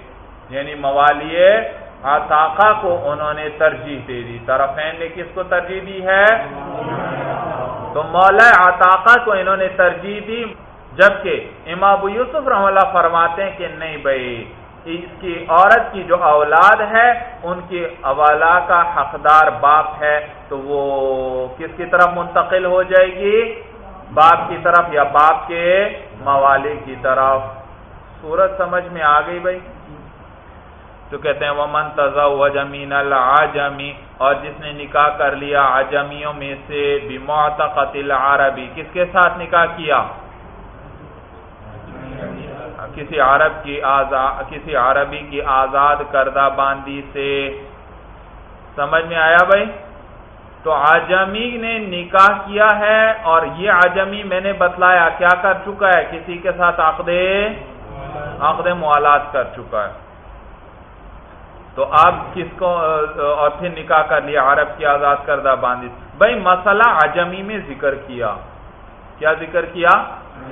S1: یعنی موالی ہاں، آتاقا کو انہوں نے ترجیح دے دی۔ طرفین نے کس کو ترجیح دی ہے؟ تو مولا آتاقا کو انہوں نے ترجیح دی، جبکہ امام ابو یوسف رحم اللہ فرماتے ہیں کہ نہیں بھائی، اس کی عورت کی جو اولاد ہے، ان کی اولا کا حقدار باپ ہے، تو وہ کس کی طرف منتقل ہو جائے گی؟ باپ کی طرف یا باپ کے موالی کی طرف۔ سورج سمجھ میں آ گئی بھائی؟ تو کہتے ہیں، ومن تزوج من العجمی اور جس نے نکاح کر لیا عجمیوں میں سے، بمعتقت العربی کس کے ساتھ نکاح کیا؟ کسی عرب کی آزاد کسی عربی کی آزاد کردہ باندی سے۔ سمجھ میں آیا بھائی؟ تو آجمی نے نکاح کیا ہے اور یہ آجمی میں نے بتلایا کیا کر چکا ہے؟ کسی کے ساتھ عقد عقد موالات کر چکا ہے۔ تو آپ کس کو اور پھر نکاح کر لیا، عرب کی آزاد کردہ باندھی بھائی مسئلہ عجمی میں ذکر کیا۔ کیا ذکر کیا؟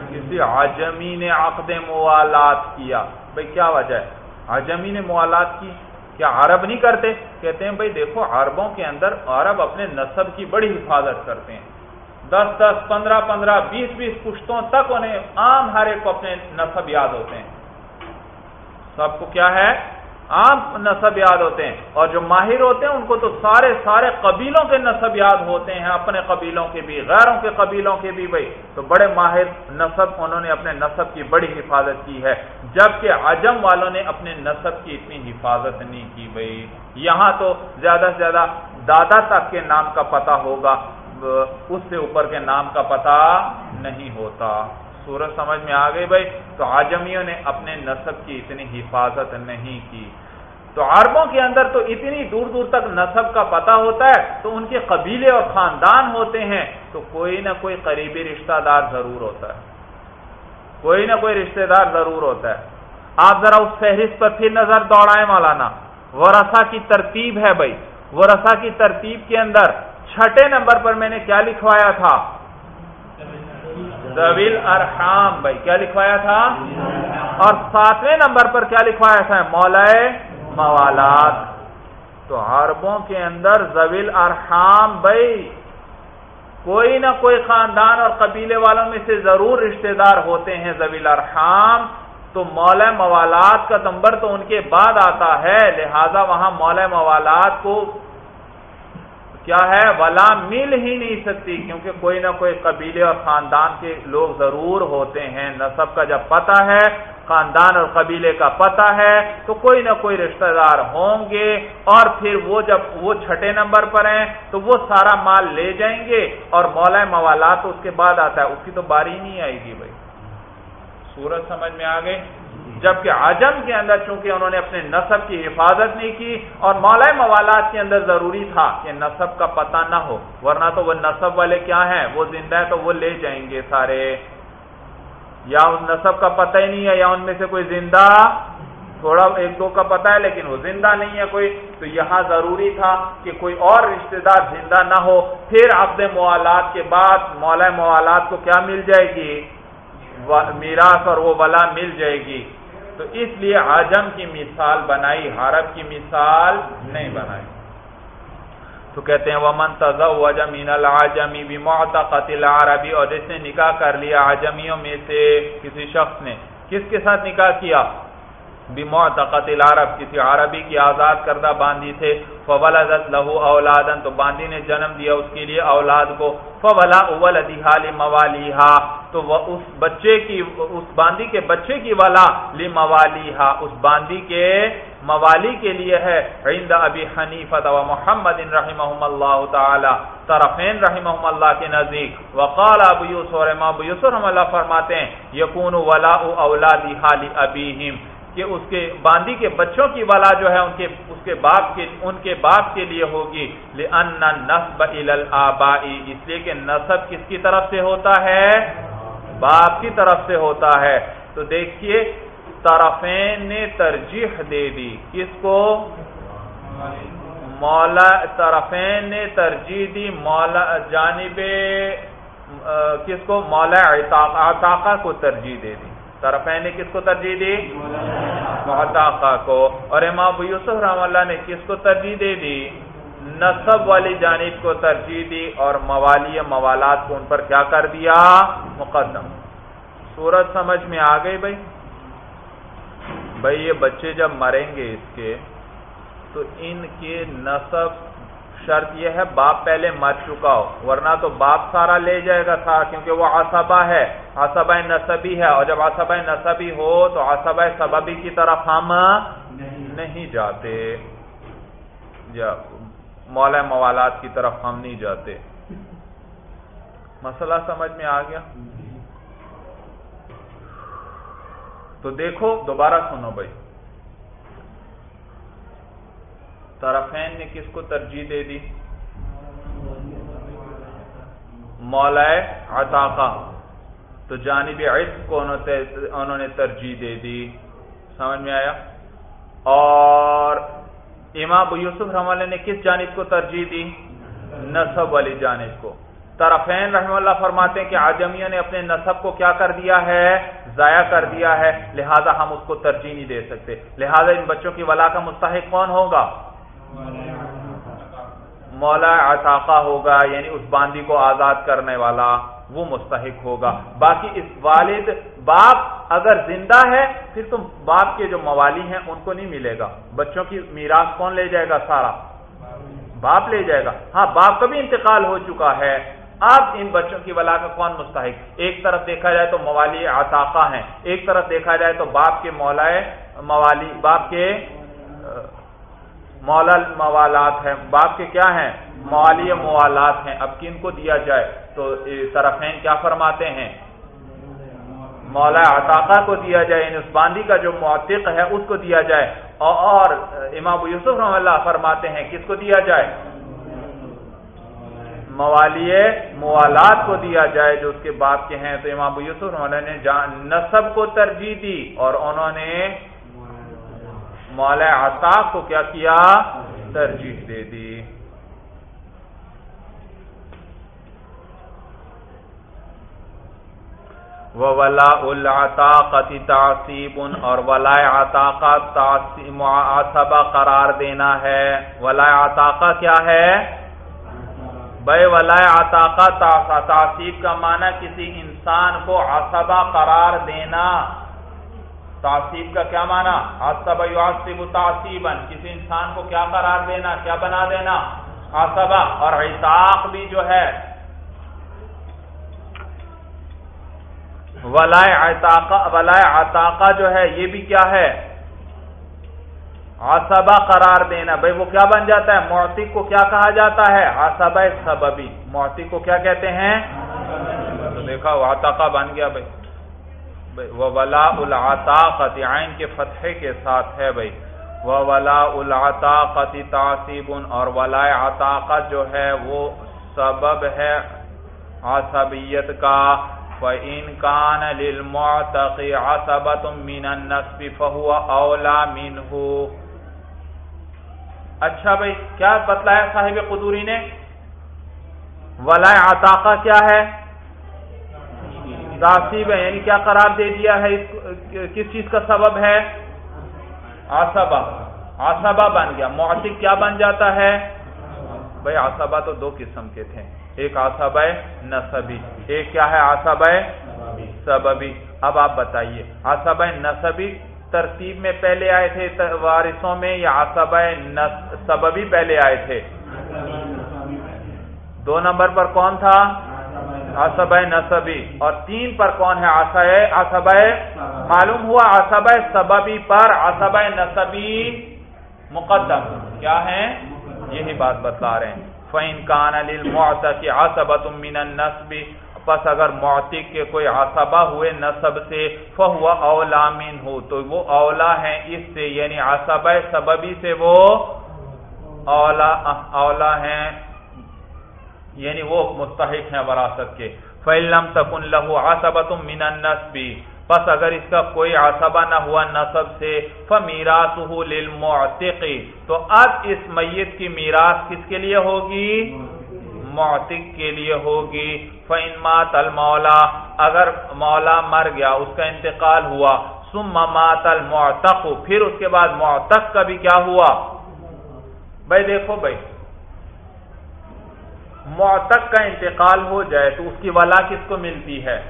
S1: کسی عجمی نے عقد موالات کیا۔ بھائی کیا وجہ ہے؟ عجمی نے موالات کی۔ کیا عرب نہیں کرتے؟ کہتے ہیں، بھائی دیکھو، عربوں کے اندر عرب اپنے نصب کی بڑی حفاظت کرتے ہیں۔ دس دس، پندرہ پندرہ، بیس بیس پشتوں تک انہیں عام ہر ایک کو اپنے نصب یاد ہوتے ہیں۔ سب کو کیا ہے؟ عام نصب یاد ہوتے ہیں اور جو ماہر ہوتے ہیں ان کو تو سارے سارے قبیلوں کے نصب یاد ہوتے ہیں، اپنے قبیلوں کے بھی، غیروں کے قبیلوں کے بھی بھائی۔ تو بڑے ماہر نصب انہوں نے اپنے نصب کی بڑی حفاظت کی ہے، جبکہ عجم والوں نے اپنے نصب کی اتنی حفاظت نہیں کی بھائی۔ یہاں تو زیادہ سے زیادہ دادا تک کے نام کا پتہ ہوگا، اس سے اوپر کے نام کا پتہ نہیں ہوتا۔ سورج سمجھ میں آ گئی بھائی، تو آجمیوں نے اپنے نصب کی اتنی حفاظت نہیں کی۔ تو عربوں کے اندر تو اتنی دور دور تک نصب کا پتہ ہوتا ہے، تو ان کے قبیلے اور خاندان ہوتے ہیں، تو کوئی نہ کوئی قریبی رشتہ دار ضرور ہوتا ہے۔ کوئی نہ کوئی رشتہ دار ضرور ہوتا ہے۔ آپ ذرا اس فہرست پر پھر نظر دوڑائیں مولانا۔ ورثہ کی ترتیب ہے بھائی۔ ورثہ کی ترتیب کے اندر چھٹے نمبر پر میں نے کیا لکھوایا تھا؟ زویل ارحام بھائی، کیا لکھوایا تھا؟ اور ساتویں نمبر پر کیا لکھوایا تھا؟ مولائے موالات۔ تو عربوں کے اندر زویل ارحام بھائی، کوئی نہ کوئی خاندان اور قبیلے والوں میں سے ضرور رشتہ دار ہوتے ہیں زویل ارحام تو مولا موالات کا نمبر تو ان کے بعد آتا ہے، لہذا وہاں مولا موالات کو کیا ہے؟ ولا مل ہی نہیں سکتی، کیونکہ کوئی نہ کوئی قبیلے اور خاندان کے لوگ ضرور ہوتے ہیں۔ نصب کا جب پتہ ہے، خاندان اور قبیلے کا پتہ ہے، تو کوئی نہ کوئی رشتہ دار ہوں گے۔ اور پھر وہ جب وہ چھٹے نمبر پر ہیں، تو وہ سارا مال لے جائیں گے۔ اور مولا موالات اس کے بعد آتا ہے، اس کی تو باری نہیں آئے گی بھائی۔ سورج سمجھ میں آ گئے؟ جبکہ عجم کے اندر چونکہ انہوں نے اپنے نصب کی حفاظت نہیں کی اور مولا موالات کے اندر ضروری تھا کہ نصب کا پتہ نہ ہو، ورنہ تو وہ نصب والے کیا ہیں؟ وہ زندہ ہے تو وہ لے جائیں گے سارے۔ یا اس نصب کا پتہ ہی نہیں ہے، یا ان میں سے کوئی زندہ، تھوڑا ایک دو کا پتہ ہے لیکن وہ زندہ نہیں ہے کوئی۔ تو یہاں ضروری تھا کہ کوئی اور رشتہ دار زندہ نہ ہو، پھر عبد موالات کے بعد مولا موالات کو کیا مل جائے گی؟ میراث اور وہ ولا مل جائے گی۔ تو اس لیے آجم کی مثال بنائی حرب کی مثال نہیں بنائی۔ تو کہتے ہیں، ومن تزوج من العجمی بمعتقت العربی اور جس نے نکاح کر لیا عجمیوں میں سے کسی شخص نے۔ کس کے ساتھ نکاح کیا؟ بمعتقت العرب، کسی عربی کی آزاد کردہ باندی تھے۔ فولدت لہو اولادن تو باندی نے جنم دیا اس کے لیے اولاد کو۔ فولا ولدیہا لموالیہا تو وہ اس بچے کی، اس باندی کے بچے کی والا لی لموالیہا، اس باندی کے موالی کے لیے ہے۔ عند ابی حنیفت و محمد رحمہم اللہ تعالی، طرفین رحمہم اللہ کے نزدیک۔ وقال ابو یوسف، اور امام ابو یوسف رحم اللہ فرماتے ہیں، یکون ولاء اولادی اولادیہا لابیہم، کہ اس کے باندی کے بچوں کی والا جو ہے، ان کے، اس کے باپ کے، ان کے باپ کے لیے ہوگی۔ نصب الابائی اس لیے کہ نصب کس کی طرف سے ہوتا ہے؟ باپ کی طرف سے ہوتا ہے۔ تو دیکھیے، طرفین نے ترجیح دے دی۔ کس کو؟ مولا، طرفین نے ترجیح دی۔ مولا، جانب کس کو؟ مولا عطاقہ کو ترجیح دے دی۔ طرفین نے کس کو ترجیح دی؟ محتاقہ کو۔ اور امام یوسف رحم اللہ نے کس کو ترجیح دے دی؟ نصب والی جانب کو ترجیح دی اور موالی موالات کو ان پر کیا کر دیا؟ مقدم۔ سورج سمجھ میں آ گئی بھائی۔ بھائی یہ بچے جب مریں گے اس کے تو ان کے نصب شرط یہ ہے باپ پہلے مر چکا ہو ورنہ تو باپ سارا لے جائے گا تھا کیونکہ وہ آسبا ہے۔ آسبا نصبی ہے اور جب آسبا نصبی ہو تو آسبا سببی کی طرف ہم نہیں جاتے۔ یا مولا موالات کی طرف ہم نہیں جاتے۔ مسئلہ سمجھ میں آ گیا؟ تو دیکھو، دوبارہ سنو بھائی۔ طرفین نے کس کو ترجیح دے دی؟ مولائے عطاقہ۔ تو جانب عشق کو انہوں نے ترجیح دے دی۔ سمجھ میں آیا؟ اور امام یوسف رحمہ نے کس جانب کو ترجیح دی؟ نصب والی جانب کو۔ طرفین رحم اللہ فرماتے ہیں کہ آجمیوں نے اپنے نصب کو کیا کر دیا ہے؟ ضائع کر دیا ہے۔ لہذا ہم اس کو ترجیح نہیں دے سکتے۔ لہذا ان بچوں کی ولا کا مستحق کون ہوگا؟ مولا عطاقہ ہوگا یعنی اس باندی کو آزاد کرنے والا۔ وہ مستحق ہوگا۔ باقی اس والد باپ اگر زندہ ہے، پھر تم باپ کے جو موالی ہیں، ان کو نہیں ملے گا۔ بچوں کی میراث کون لے جائے گا؟ سارا۔ باپ لے جائے گا۔ ہاں باپ کا بھی انتقال ہو چکا ہے۔ اب ان بچوں کی ولا کا کون مستحق؟ ایک طرف دیکھا جائے تو موالی عطاقہ ہیں، ایک طرف دیکھا جائے تو باپ کے مولائے موالی، باپ کے مولا موالات ہیں۔ باپ کے کیا ہیں؟ موالی موالات ہیں۔ اب کن کو دیا جائے؟ تو طرفین کیا فرماتے ہیں؟ مولا عطاقہ کو دیا جائے یعنی اس باندی کا جو معتق ہے، اس کو دیا جائے۔ اور امام یوسف رحم اللہ فرماتے ہیں، کس کو دیا جائے؟ موالی موالات کو دیا جائے، جو اس کے باپ کے ہیں۔ تو امام یوسف انہوں نے نصب کو ترجیح دی اور انہوں نے مولا عطاق کو کیا کیا؟ ترجیح دے دی۔ ولا العطاقت تعصیب اور ولا عطاقہ معصبہ قرار دینا ہے۔ ولا عطاقہ کیا ہے؟ بے ولا عطاقہ تعصیب کا معنی کسی انسان کو عصبہ قرار دینا۔ تعصیب کا کیا معنی؟ عصبہ یعصب تعصیبا، کسی انسان کو کیا قرار دینا، کیا بنا دینا؟ عصبہ اور عطاق بھی جو ہے ولائے عطاقہ ولائے عطاقہ جو ہے، یہ بھی کیا ہے؟ آسبا قرار دینا۔ بھائی وہ کیا بن جاتا ہے؟ موتق کو کیا کہا جاتا ہے؟ آسبا سببی۔ موتق کو کیا کہتے ہیں؟ تو دیکھا، وہ عطاقہ بن گیا بھائی۔ ولا العطاقت عین کے فتحے کے ساتھ ہے بھائی۔ ولا العطاقت تعصیب اور ولا عطاقت جو ہے وہ سبب ہے عصبیت کا۔ فَإِن كَانَ لِلْمُعْتَقِ عَصَبَةٌ مِّنَ النَّسْبِ فَهُوَ أَوْلَى مِنْهُ اچھا بھائی، کیا بتلایا صاحب قدوری نے؟ ولا عطاقہ کیا ہے؟ تاثیب ہے یعنی کیا قرار دے دیا ہے کس چیز کا سبب ہے؟ آسبا آسبا بن گیا۔ معتق کیا بن جاتا ہے؟ بھائی آسبا تو دو قسم کے تھے۔ ایک آسب نصبی ایک کیا ہے؟ آسب سببی۔ اب آپ بتائیے آسب نصبی ترتیب میں پہلے آئے تھے وارثوں میں یا آسب سببی پہلے آئے تھے؟ دو نمبر پر کون تھا؟ آسب نصبی۔ اور تین پر کون ہے آسب معلوم ہوا آسب سببی پر آسب نصبی مقدم۔ کیا ہے یہی بات بتا رہے ہیں۔ فَإِن كَانَ لِلْمُعْتَقِ عَصَبَةٌ مِّنَ النَّسْبِ پس اگر معتق کے کوئی عصبہ ہوئے نصب سے فَهُوَ أَوْلَى مِنْهُ تو وہ اولا ہیں اس سے یعنی عصبہ سببی سے وہ اولا اولا ہیں۔ یعنی وہ مستحق ہیں وراثت کے۔ فَإِن لَمْ تَكُنْ لَهُ عَصَبَةٌ مِّنَ پس اگر اس کا کوئی عصبہ نہ ہوا نصب سے فمیراثه للمعتق، تو اب اس میت کی میراث کس کے لیے ہوگی؟ معتق کے لیے ہوگی۔ فَإِن مَاتَ الْمَوْلَى، اگر مولا مر گیا، اس کا انتقال ہوا، ثم مات المعتق، پھر اس کے بعد معتق کا بھی کیا ہوا؟ بھائی دیکھو بھائی معتق کا انتقال ہو جائے تو اس کی ولا کس کو ملتی ہے؟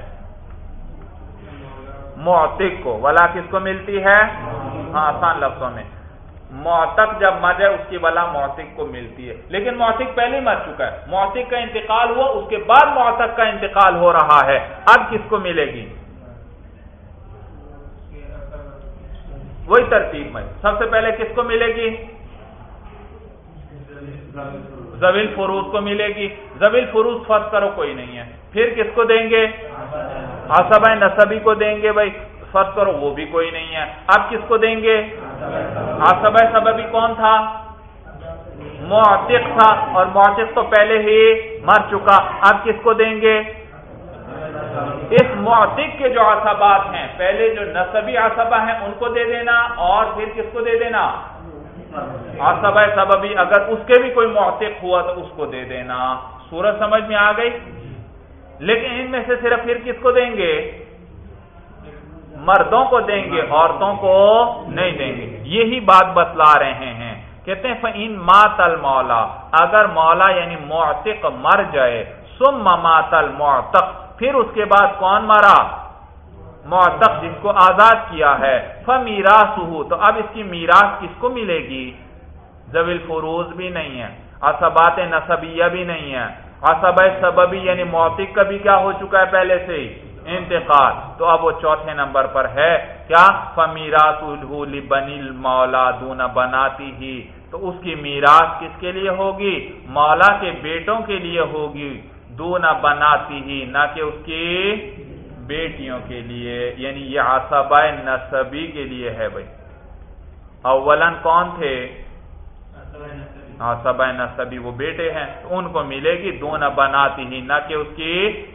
S1: معتق کو۔ ولا کس کو ملتی ہے؟ ہاں آسان لفظوں میں۔ معتق جب مر جائے، اس کی ولا معتق کو ملتی ہے۔ لیکن معتق پہلے مر چکا ہے۔ معتق کا انتقال ہوا، اس کے بعد معتق کا انتقال ہو رہا ہے۔ اب کس کو ملے گی؟ وہی ترتیب میں۔ سب سے پہلے کس کو ملے گی؟ زویل فروز کو ملے گی۔ زویل فروز فرض کرو کوئی نہیں ہے۔ پھر کس کو دیں گے؟ آسب نصبی کو دیں گے بھائی۔ فرض کرو وہ بھی کوئی نہیں ہے۔ اب کس کو دیں گے؟ آسب سببی کون تھا؟ معتق تھا۔ اور معتق تو پہلے ہی مر چکا۔ اب کس کو دیں گے؟ اس معتق کے جو آسبات ہیں، پہلے جو نصبی آسبا ہیں، ان کو دے دینا اور پھر کس کو دے دینا؟ آسب سببی اگر اس کے بھی کوئی معتق ہوا تو اس کو دے دینا۔ سورج سمجھ میں آ گئی؟ لیکن ان میں سے صرف پھر کس کو دیں گے؟ مردوں کو دیں گے، عورتوں کو نہیں دیں گے۔ یہی بات بتلا رہے ہیں۔ کہتے ہیں ان مات مولا اگر مولا یعنی معتق مر جائے سم مات المعتق۔ پھر اس کے بعد کون مرا؟ معتق جس کو آزاد کیا ہے فمیراس تو اب اس کی میراث کس کو ملے گی؟ زویل فروز بھی نہیں ہے اسبات نصبیہ بھی نہیں ہے۔ اسب سببی یعنی موتق کا بھی کیا ہو چکا ہے پہلے سے ہی؟ انتقال۔ تو اب وہ چوتھے نمبر پر ہے، کیا؟ فمیرات بنی مولا دون بناتی ہی تو اس کی میراث کس کے لیے ہوگی؟ مولا کے بیٹوں کے لیے ہوگی۔ دو نہ بناتی ہی نہ کہ اس کی بیٹیوں کے لیے یعنی یہ آسبا نصبی کے لیے ہے بھائی۔ اولن کون تھے؟ سبا نصبی وہ بیٹے ہیں، ان کو ملے گی دو نہ بناتی ہی، نہ کہ اس کی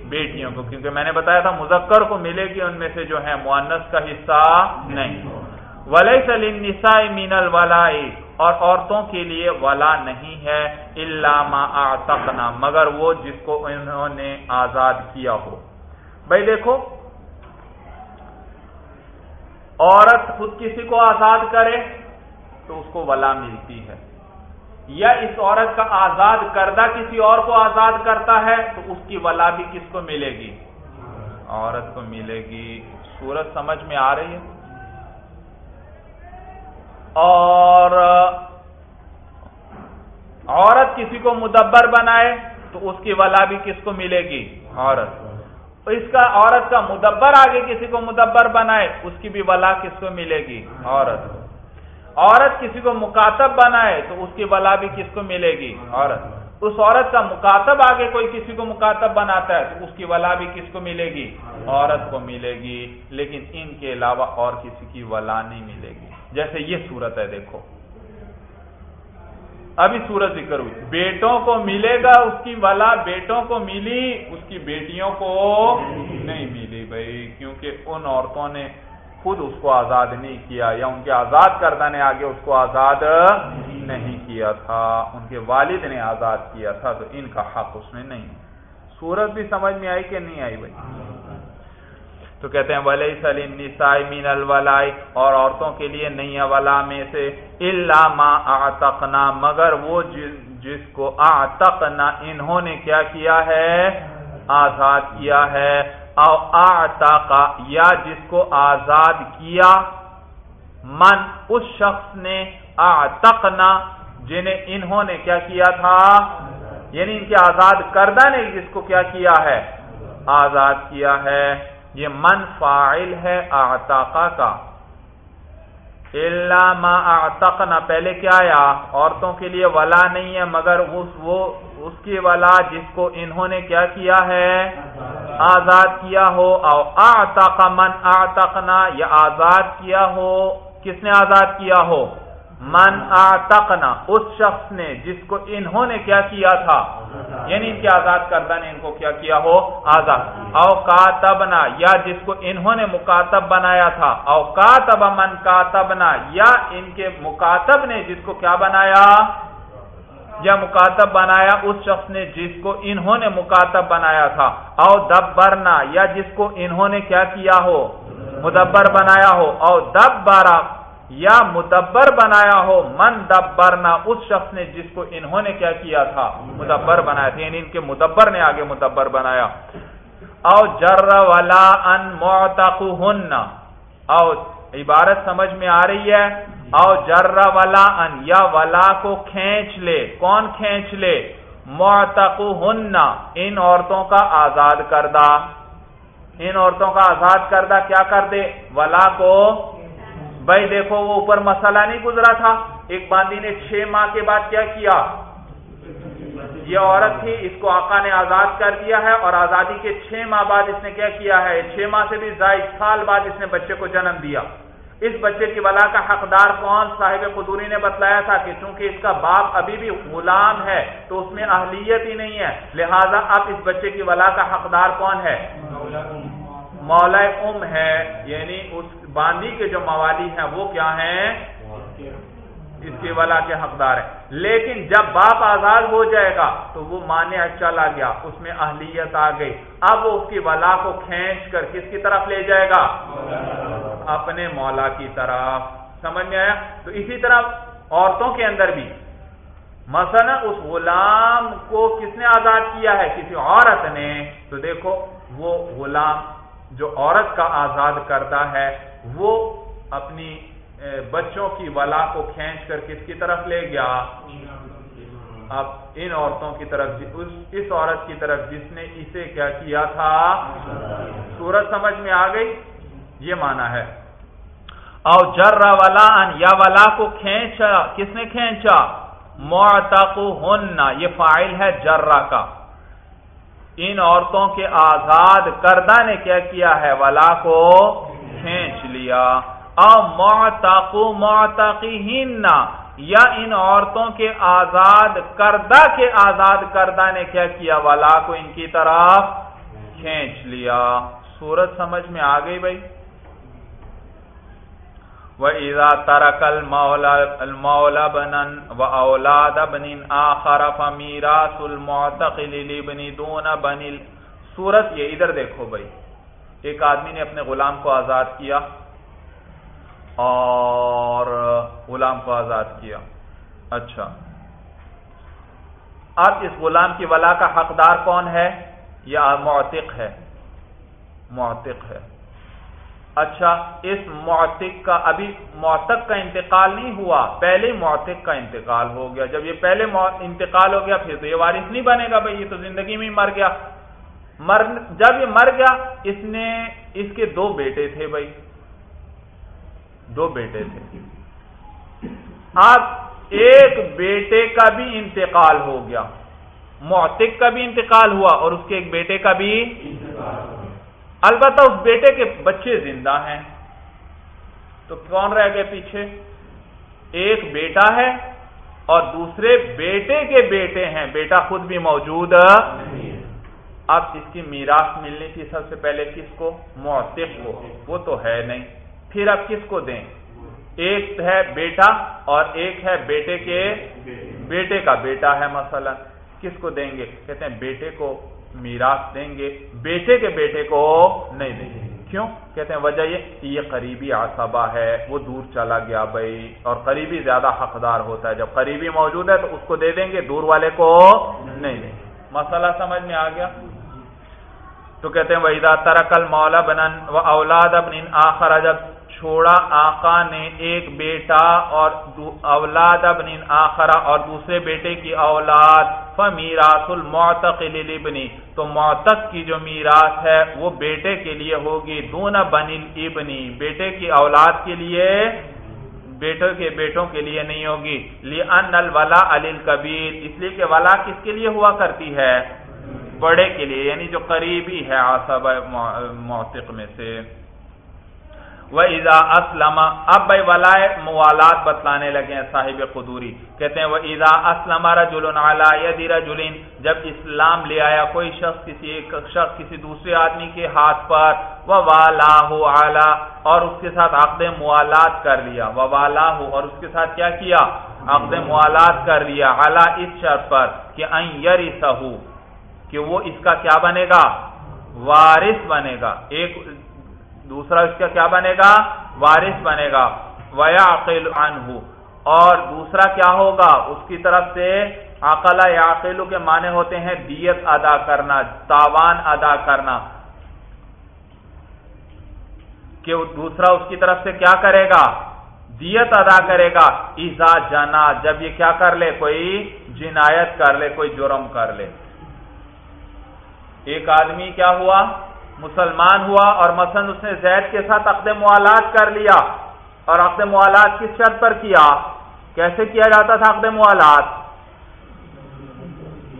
S1: بیٹیوں کو، کیونکہ میں نے بتایا تھا مذکر کو ملے گی ان میں سے جو ہے معنس کا حصہ نہیں۔ ولی سلیم نسا مین الولائی اور عورتوں کے لیے ولا نہیں ہے علامہ آتقنا مگر وہ جس کو انہوں نے آزاد کیا ہو۔ بھائی دیکھو، عورت خود کسی کو آزاد کرے تو اس کو ولا ملتی ہے۔ یا اس عورت کا آزاد کردہ کسی اور کو آزاد کرتا ہے تو اس کی ولا بھی کس کو ملے گی؟ عورت کو ملے گی۔ سورت سمجھ میں آ رہی ہے؟ اور عورت کسی کو مدبر بنائے تو اس کی ولا بھی کس کو ملے گی؟ عورت اس کا عورت کا مدبر آگے کسی کو مدبر بنائے، اس کی بھی ولا کس کو ملے گی؟ عورت عورت کسی کو مکاتب بنائے تو اس کی ولا بھی کس کو ملے گی؟ عورت اس عورت کا مکاتب آگے کوئی کسی کو مکاتب بناتا ہے تو اس کی ولا بھی کس کو ملے گی؟ عورت کو ملے گی۔ لیکن ان کے علاوہ اور کسی کی ولا نہیں ملے گی۔ جیسے یہ صورت ہے، دیکھو۔ ابھی سورج ذکر ہوئی۔ بیٹوں کو ملے گا اس کی ولا، بیٹوں کو ملی، اس کی بیٹیوں کو نہیں ملی بھائی، کیونکہ ان عورتوں نے خود اس کو آزاد نہیں کیا یا ان کے آزاد کردہ نے آگے اس کو آزاد نہیں کیا تھا۔ ان کے والد نے آزاد کیا تھا، تو ان کا حق اس میں نہیں۔ سورت بھی سمجھ میں آئی کہ نہیں آئی بھائی؟ تو کہتے ہیں ولی سلیم نسائی مین الولائی اور عورتوں کے لیے نہیں ولا میں سے اللہ ما آتقنا مگر وہ جس کو آتقنا انہوں نے کیا کیا ہے؟ آزاد کیا ہے۔ او آتاقا یا جس کو آزاد کیا۔ من اس شخص نے آتقنا جنہیں انہوں نے کیا کیا تھا؟ یعنی ان کے آزاد کردہ نے جس کو کیا کیا ہے؟ آزاد کیا ہے۔ یہ من فاعل ہے آتاقا کا۔ اللہ ما آتقنا پہلے کیا آیا؟ عورتوں کے لیے ولا نہیں ہے، مگر اس وہ، اس کی ولا جس کو انہوں نے کیا کیا ہے؟ آزاد کیا ہو، او آتاق من آتقنا یا آزاد کیا ہو، کس نے آزاد کیا ہو؟ من آتقنا، اس شخص نے جس کو انہوں نے کیا کیا تھا یعنی ان کے آزاد کردہ نے ان کو کیا کیا ہو؟ آزاد۔ او کاتبنا یا جس کو انہوں نے مکاتب بنایا تھا۔ او کاتب من کاتبنا یا ان کے مکاتب نے جس کو کیا بنایا؟ یا مکاتب بنایا اس شخص نے جس کو انہوں نے مکاتب بنایا تھا۔ او دبرنا، یا جس کو انہوں نے کیا کیا ہو؟ مدبر بنایا ہو۔ او دب بارہ یا مدبر بنایا ہو، من دبرنا اس شخص نے جس کو انہوں نے کیا کیا تھا، مدبر بنایا تھا یعنی ان کے مدبر نے آگے مدبر بنایا۔ او جر ولا ان موتق او، عبارت سمجھ میں آ رہی ہے۔ او جر ولا ان، یا ولا کو کھینچ لے۔ کون کھینچ لے؟ معتق ان عورتوں کا آزاد کردہ۔ ان عورتوں کا آزاد کردہ کیا کر دے؟ ولا کو بھائی دیکھو وہ اوپر مسئلہ نہیں گزرا تھا۔ ایک باندی نے چھ ماہ کے بعد کیا کیا؟ یہ عورت تھی، اس کو آقا نے آزاد کر دیا ہے اور آزادی کے چھ ماہ بعد اس نے کیا کیا ہے؟ چھ ماہ سے بھی زائد سال بعد اس نے بچے کو جنم دیا۔ اس بچے کی ولا کا حقدار کون؟ صاحب قدوری نے بتلایا تھا کہ چونکہ اس کا باپ ابھی بھی غلام ہے، تو اس میں اہلیت ہی نہیں ہے۔ لہذا اب اس بچے کی ولا کا حقدار کون ہے؟ مولا ام ہے۔ یعنی اس باندی کے جو موالی ہیں وہ کیا ہیں؟ اس کی ولا کے حقدار ہیں۔ لیکن جب باپ آزاد ہو جائے گا تو وہ مانے چلا اچھا گیا، اس میں اہلیت آ گئی۔ اب وہ اس کی ولا کو کھینچ کر کس کی طرف لے جائے گا؟ اپنے مولا کی طرف۔ سمجھ میں آیا؟ تو اسی طرح عورتوں کے اندر بھی۔ مثلا اس غلام کو کس نے آزاد کیا ہے؟ کسی عورت نے۔ تو دیکھو، وہ غلام جو عورت کا آزاد کرتا ہے وہ اپنی بچوں کی ولا کو کھینچ کر کس کی طرف لے گیا؟ اب ان عورتوں کی طرف، اس عورت کی طرف جس نے اسے کیا کیا تھا؟ سورج سمجھ میں آ گئی؟ یہ مانا ہے۔ او جر ولا یا ولا کو کھینچا، کس نے کھینچا؟ معتقہن، یہ فائل ہے جرہ کا۔ ان عورتوں کے آزاد کردہ نے کیا کیا ہے؟ ولا کو کھینچ لیا۔ او معتقو معتقہن یا ان عورتوں کے آزاد کردہ کے آزاد کردہ نے کیا کیا؟ ولا کو ان کی طرف کھینچ لیا۔ سورج سمجھ میں آ گئی بھائی۔ وَإِذَا تَرَكَ الْمَوْلَى بَنًا وَأَوْلَادَ بَنٍ آخَرَ فَمِيرَاسُ الْمُعْتَقِلِ لِبْنِ دُونَ بَنِ سورت یہ ادھر دیکھو بھائی۔ ایک آدمی نے اپنے غلام کو آزاد کیا اور غلام کو آزاد کیا۔ اچھا۔ اب اس غلام کی ولا کا حقدار کون ہے؟ یا معتق ہے؟ معتق ہے۔ اچھا اس معتق کا ابھی معتق کا انتقال نہیں ہوا، پہلے معتق کا انتقال ہو گیا۔ جب یہ پہلے انتقال ہو گیا، پھر تو یہ وارث نہیں بنے گا بھائی، یہ تو زندگی میں مر گیا۔ مر جب یہ مر گیا، اس نے اس کے دو بیٹے تھے بھائی۔ دو بیٹے تھے۔ اب ایک بیٹے کا بھی انتقال ہو گیا۔ معتق کا بھی انتقال ہوا اور اس کے ایک بیٹے کا بھی البتہ اس بیٹے کے بچے زندہ ہیں۔ تو کون رہ گئے پیچھے؟ ایک بیٹا ہے اور دوسرے بیٹے کے بیٹے ہیں۔ بیٹا خود بھی موجود اب اس کی میراث ملنی تھی سب سے پہلے کس کو؟ معتق کو۔ وہ تو ہے نہیں۔ پھر اب کس کو دیں؟ ایک ہے بیٹا اور ایک ہے بیٹے کے بیٹے کا بیٹا ہے مثلا۔ کس کو دیں گے؟ کہتے ہیں بیٹے کو میراث دیں گے۔ بیٹے کے بیٹے کو نہیں دیں گے۔ کیوں؟ کہتے ہیں وجہ یہ یہ قریبی آسبا ہے۔ وہ دور چلا گیا بھائی۔ اور قریبی زیادہ حقدار ہوتا ہے۔ جب قریبی موجود ہے تو اس کو دے دیں گے، دور والے کو نہیں دیں گے۔ مسئلہ سمجھ میں آ گیا؟ تو کہتے ہیں وحیدہ ترکل مولا بنن و اولاد ابن آخر جب چھوڑا آقا نے ایک بیٹا اور اولاد ابن آخرا اور دوسرے بیٹے کی اولاد فمیراث المعتقل لبنی تو معتق کی جو میراث ہے وہ بیٹے کے لیے ہوگی، دون بن ابنی بیٹے کی اولاد کے لیے، بیٹوں کے بیٹوں کے لیے نہیں ہوگی لن الولا علی کبیر اس لیے کہ ولا کس کے لیے ہوا کرتی ہے؟ بڑے کے لیے یعنی جو قریبی ہے آصب معتق میں سے۔ وہ ایزا اسلم اب بھائی ولائے موالات بتلانے لگے ہیں صاحب قدوری۔ کہتے ہیں وہ ایزا اسلم رجولین جب اسلام لے آیا کوئی شخص کسی ایک شخص کسی دوسرے آدمی کے ہاتھ پر وہ والا ہو اور اس کے ساتھ عقد موالات کر لیا۔ وہ والا ہو اور اس کے ساتھ کیا کیا؟ عقد موالات کر لیا۔ اعلیٰ اس شرط پر کہ یری سہو کہ وہ اس کا کیا بنے گا؟ وارث بنے گا۔ ایک دوسرا اس کا کیا بنے گا؟ وارث بنے گا۔ ویا عقیل عنہ اور دوسرا کیا ہوگا؟ اس کی طرف سے عقلا یا عقیلو کے معنی ہوتے ہیں دیت ادا کرنا، تاوان ادا کرنا۔ کہ دوسرا اس کی طرف سے کیا کرے گا؟ دیت ادا کرے گا۔ ایزا جنا، جب یہ کیا کر لے؟ کوئی جنایت کر لے، کوئی جرم کر لے۔ ایک آدمی کیا ہوا؟ مسلمان ہوا اور مثلا اس نے زید کے ساتھ عقد موالات کر لیا اور عقد موالات کس شرط پر کیا؟ کیسے کیا جاتا تھا عقد موالات؟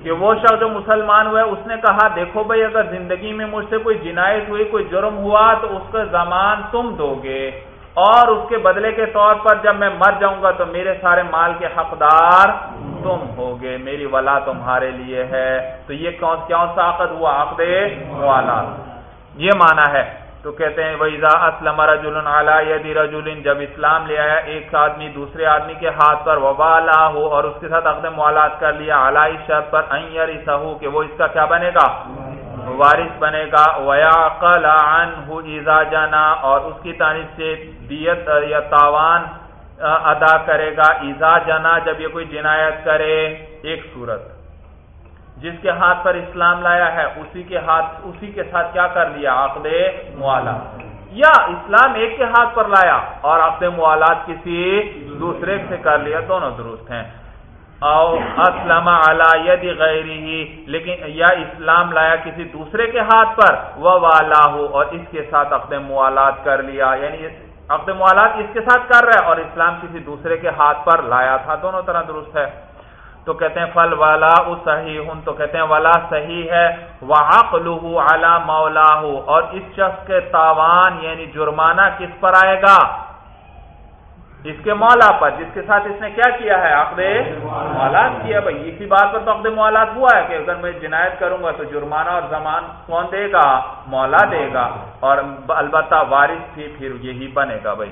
S1: کہ وہ شخص جو مسلمان ہوئے، اس نے کہا، دیکھو بھائی، اگر زندگی میں مجھ سے کوئی جنایت ہوئی، کوئی جرم ہوا، تو اس کا زمان تم دو گے۔ اور اس کے بدلے کے طور پر جب میں مر جاؤں گا تو میرے سارے مال کے حقدار تم ہوگے، میری ولا تمہارے لیے ہے۔ تو یہ کون سا عقد ہوا عقد موالات یہ مانا ہے۔ تو کہتے ہیں ویزا اسلم رجول یدی رجول جب اسلام لے آیا، ایک آدمی دوسرے آدمی کے ہاتھ پر وبالا ہو اور اس کے ساتھ اپنے موالات کر لیا اعلی شرط پر ہو کہ وہ اس کا کیا بنے گا؟ وارث بنے گا۔ ویا ایزا جانا اور اس کی تعریف سے دیت یا تاوان ادا کرے گا۔ ایزا جنا، جب یہ کوئی جنایت کرے، ایک صورت۔ جس کے ہاتھ پر اسلام لایا ہے، اسی کے ہاتھ، اسی کے ساتھ کیا کر لیا؟ عقد موالا یا اسلام ایک کے ہاتھ پر لایا اور عقد موالات کسی دوسرے سے کر لیا، دونوں درست ہیں۔ او اسلم علی غیری ہی لیکن یا اسلام لایا کسی دوسرے کے ہاتھ پر وہ والا ہو اور اس کے ساتھ عقد موالات کر لیا۔ یعنی عقد موالات اس کے ساتھ کر رہا ہے، اور اسلام کسی دوسرے کے ہاتھ پر لایا تھا۔ دونوں طرح درست ہے۔ تو کہتے ہیں فل والا صحیح ہوں تو کہتے ہیں والا صحیح ہے۔ وہ اعلی مولا اور اس شخص کے تاوان یعنی جرمانہ کس پر آئے گا؟ اس کے مولا پر، جس کے ساتھ اس نے کیا کیا ہے؟ عقد موالات کیا؟ بھائی اسی بات پر تو عقد موالات ہوا ہے کہ اگر میں جنایت کروں گا تو جرمانہ اور زمان کون دے گا؟ مولا دے گا اور البتہ وارث بھی پھر یہی بنے گا، بھائی۔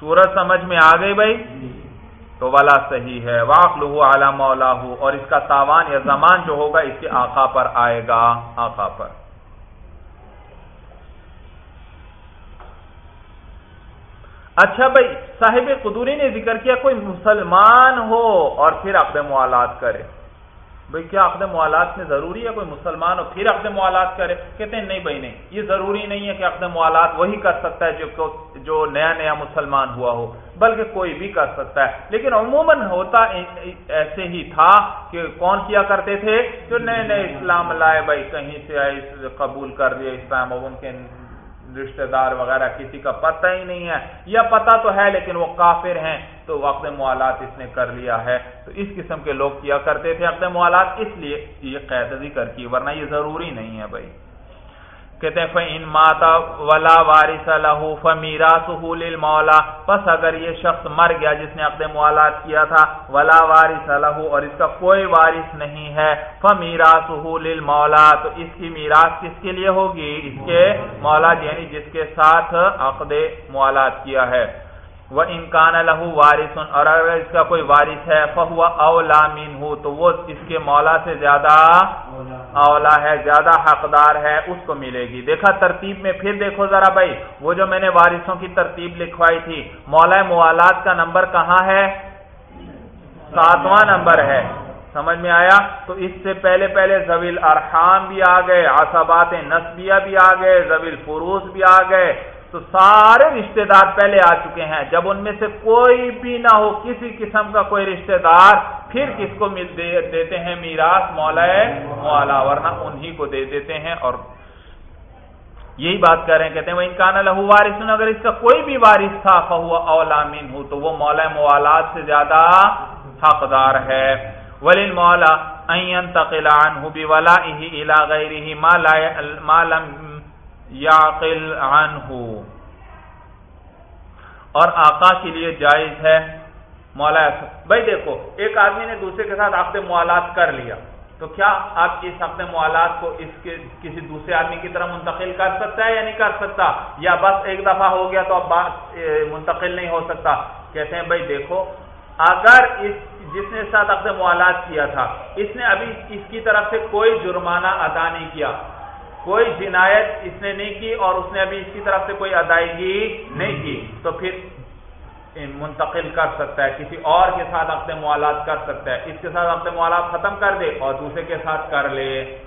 S1: سورج سمجھ میں آ گئی، بھائی؟ تو والا صحیح ہے۔ واق لہو اعلی مولا ہو اور اس کا تاوان یا زمان جو ہوگا، اس کے آقا پر آئے گا، آقا پر۔ اچھا بھائی، صاحب قدوری نے ذکر کیا کوئی مسلمان ہو اور پھر اپنے موالات کرے۔ بھائی، کیا عقد موالات میں ضروری ہے کوئی مسلمان ہو پھر عقد موالات کرے؟ کہتے ہیں، نہیں بھائی، نہیں۔ یہ ضروری نہیں ہے کہ عقد موالات وہی کر سکتا ہے جو جو نیا نیا مسلمان ہوا ہو، بلکہ کوئی بھی کر سکتا ہے۔ لیکن عموماً ہوتا ایسے ہی تھا کہ کون کیا کرتے تھے؟ جو نئے نئے اسلام لائے، بھائی، کہیں سے قبول کر لیا اسلام اور ان کے رشتہ دار وغیرہ کسی کا پتہ ہی نہیں ہے، یا پتہ تو ہے لیکن وہ کافر ہیں، تو وقت موالات اس نے کر لیا ہے۔ تو اس قسم کے لوگ کیا کرتے تھے عقد موالات اس لیے یہ قید ذکر کی، ورنہ یہ ضروری نہیں ہے بھائی۔ کہتے ہیں، فَإِن مَاتَ وَلَا وَارِسَ لَهُ فَمِيرَاسُهُ لِلْمَوْلَى پس اگر یہ شخص مر گیا جس نے عقد موالات کیا تھا، وَلَا وَارِسَ لَهُ، اور اس کا کوئی وارث نہیں ہے فَمِيرَاسُهُ لِلْمَوْلَى، تو اس کی میراث کس کے لیے ہوگی؟ اس کے مولا یعنی جس کے ساتھ عقد موالات کیا ہے۔ وہ انکان لہو وارث، اور اگر اس کا کوئی وارث ہے فہو اولا مین ہو تو وہ اس کے مولا سے زیادہ اولا ہے، زیادہ حقدار ہے، اس کو ملے گی۔ دیکھا، ترتیب میں پھر دیکھو ذرا بھائی، وہ جو میں نے وارثوں کی ترتیب لکھوائی تھی، مولا موالات کا نمبر کہاں ہے؟ ساتواں نمبر ہے۔ سمجھ میں آیا؟ تو اس سے پہلے پہلے زویل ارحام بھی آ گئے آسابات نسبیہ بھی آ گئے زویل فروز بھی آ گئے تو سارے رشتہ دار پہلے آ چکے ہیں۔ جب ان میں سے کوئی بھی نہ ہو، کسی قسم کا کوئی رشتہ دار پھر کس کو دیتے ہیں؟ میراث، مولا مولا، ورنہ انہی کو دے دیتے ہیں۔ اور یہی بات کر رہے ہیں، کہتے ہیں وہ انکان لہو وارث، اگر اس کا کوئی بھی وارث تھا فہو اولامین ہو تو وہ مولا موالات سے زیادہ حقدار ہے۔ ولی مولا این تقلان ہو بھی ولا ہی الا غیر ما لم یاقل عنہ۔ اور آقا کے لیے جائز ہے مولا بھائی دیکھو، ایک آدمی نے دوسرے کے ساتھ آپ موالات کر لیا، تو کیا آپ اس اپنے موالات کو اس کے کسی دوسرے آدمی کی طرح منتقل کر سکتا ہے یا نہیں کر سکتا؟ یا بس ایک دفعہ ہو گیا تو اب بات منتقل نہیں ہو سکتا؟ کہتے ہیں، بھائی دیکھو، اگر اس، جس نے ساتھ اپنے موالات کیا تھا، اس نے ابھی اس کی طرف سے کوئی جرمانہ ادا نہیں کیا۔ کوئی جنایت اس نے نہیں کی اور اس نے ابھی اس کی طرف سے کوئی ادائیگی نہیں کی، تو پھر منتقل کر سکتا ہے، کسی اور کے ساتھ اپنے موالات کر سکتا ہے۔ اس کے ساتھ اپنے موالات ختم کر دے اور دوسرے کے ساتھ کر لے۔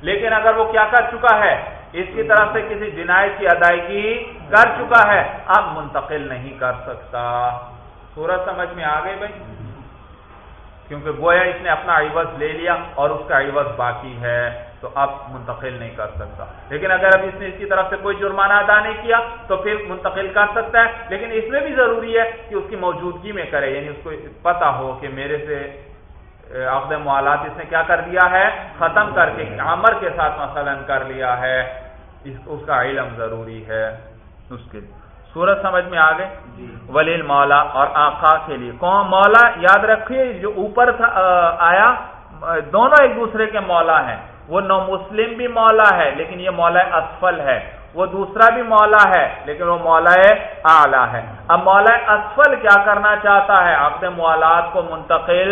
S1: لیکن اگر وہ کیا کر چکا ہے، اس کی طرف سے کسی جنایت کی ادائیگی کر چکا ہے، اب منتقل نہیں کر سکتا۔ سورج سمجھ میں آ گئی بھائی؟ کیونکہ گویا اس نے اپنا عوض لے لیا اور اس کا عوض باقی ہے۔ تو اب منتقل نہیں کر سکتا۔ لیکن اگر اب اس نے اس کی طرف سے کوئی جرمانہ ادا نہیں کیا تو پھر منتقل کر سکتا ہے۔ لیکن اس میں بھی ضروری ہے کہ اس کی موجودگی میں کرے یعنی اس کو پتا ہو کہ میرے سے عقد موالات اس نے کیا کر دیا ہے ختم کر کے عمر کے ساتھ مثلا کر لیا ہے۔ اس کا علم ضروری ہے۔ اس کے سورج سمجھ میں آ گئے؟ جی۔ ولیل مولا اور آقا کے لیے۔ کون مولا؟ یاد رکھیے جو اوپر آیا دونوں ایک دوسرے کے مولا ہیں۔ وہ نو مسلم بھی مولا ہے، لیکن یہ مولا اسفل ہے۔ وہ دوسرا بھی مولا ہے، لیکن وہ مولا اعلی ہے۔ اب مولا اسفل کیا کرنا چاہتا ہے؟ اپنے موالات کو منتقل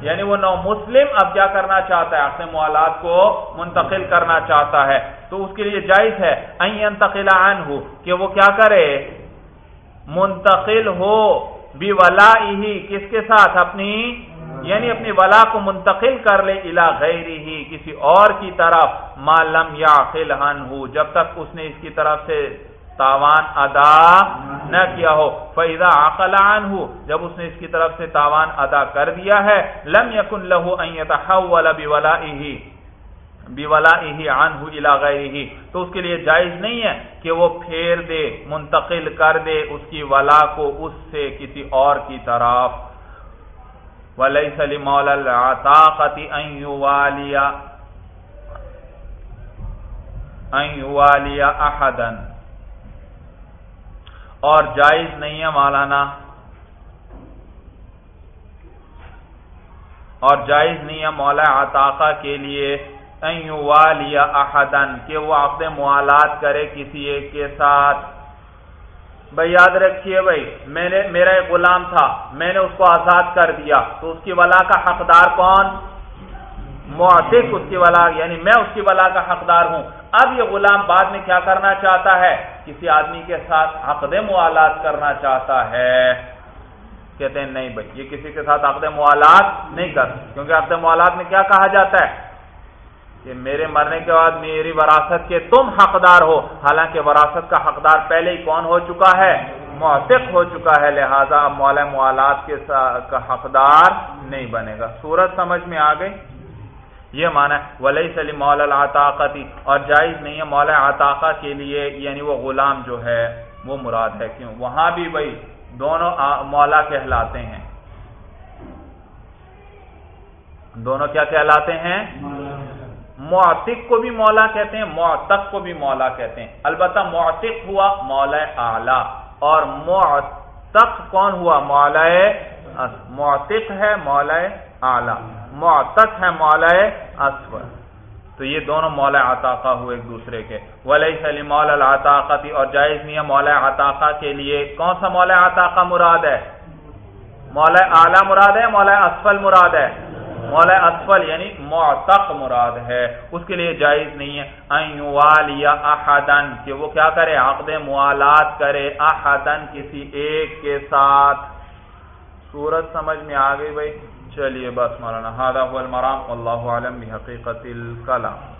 S1: یعنی وہ نو مسلم اب کیا کرنا چاہتا ہے؟ اپنے موالات کو منتقل کرنا چاہتا ہے۔ تو اس کے لیے جائز ہے انتقل ہو کہ وہ کیا کرے؟ منتقل ہو بھی ولا ہی، کس کے ساتھ؟ اپنی یعنی اپنی ولا کو منتقل کر لے الا غیر ہی کسی اور کی طرف معلوم یا خلحن ہو جب تک اس نے اس کی طرف سے تاوان ادا نہ کیا ہو۔ فیضا عقلان ہو جب اس نے اس کی طرف سے تاوان ادا کر دیا ہے، لم یکن لہو ایت ولا بھی ولا ولا ہی تو اس کے لیے جائز نہیں ہے کہ وہ پھیر دے، منتقل کر دے اس کی ولا کو اس سے کسی اور کی طرف۔ ولی سلی مولا طاقتی والیا والیا احدن اور جائز نہیں ہے مولانا. اور جائز نہیں ہے مولا عطاقہ کے لیے ان والیا احدن کہ وہ عقد موالات کرے کسی ایک کے ساتھ. بھائی یاد رکھیے بھائی، میں نے میرا ایک غلام تھا، میں نے اس کو آزاد کر دیا۔ تو اس کی ولا کا حقدار کون؟ معتق اس کی ولا یعنی میں اس کی ولا کا حقدار ہوں۔ اب یہ غلام بعد میں کیا کرنا چاہتا ہے؟ کسی آدمی کے ساتھ عقد موالات کرنا چاہتا ہے۔ کہتے ہیں، نہیں بھائی، یہ کسی کے ساتھ عقد موالات نہیں کر، کیونکہ عقد موالات میں کیا کہا جاتا ہے؟ کہ میرے مرنے کے بعد میری وراثت کے تم حقدار ہو۔ حالانکہ وراثت کا حقدار پہلے ہی کون ہو چکا ہے؟ موثق ہو چکا ہے، لہذا اب مولا موالات کے کا حقدار نہیں بنے گا۔ سورت سمجھ میں آ گئی؟ یہ مانا ولی سلیم مولا الطاقتی اور جائز نہیں ہے مولا عطاقہ کے لیے یعنی وہ غلام جو ہے، وہ مراد ہے۔ کیوں؟ وہاں بھی بھائی دونوں مولا کہلاتے ہیں۔ دونوں کیا کہلاتے ہیں؟ ہاں۔ معتق کو بھی مولا کہتے ہیں، معتق کو بھی مولا کہتے ہیں۔ البتہ معتق ہوا مولا اعلی، اور معتق کون ہوا؟ مولا معتق ہے مولا اعلی، معتق ہے مولا اسفر تو یہ دونوں مولا عطاقہ ہوئے ایک دوسرے کے۔ ولی سلی مولا العطاقتی اور جائز نہیں ہے مولا عطاقہ کے لیے۔ کون سا مولا عطاقہ مراد ہے؟ مولا اعلی مراد ہے مولا اسفل مراد ہے؟ مولا اسفل یعنی معتق مراد ہے۔ اس کے لیے جائز نہیں ہے۔ یا احدن، کہ وہ کیا کرے؟ عقد موالات کرے احدن کسی ایک کے ساتھ۔ صورت سمجھ میں آ گئی بھائی۔ چلیے بس مولانا المرام۔ اللہ عالم حقیقت الکلام۔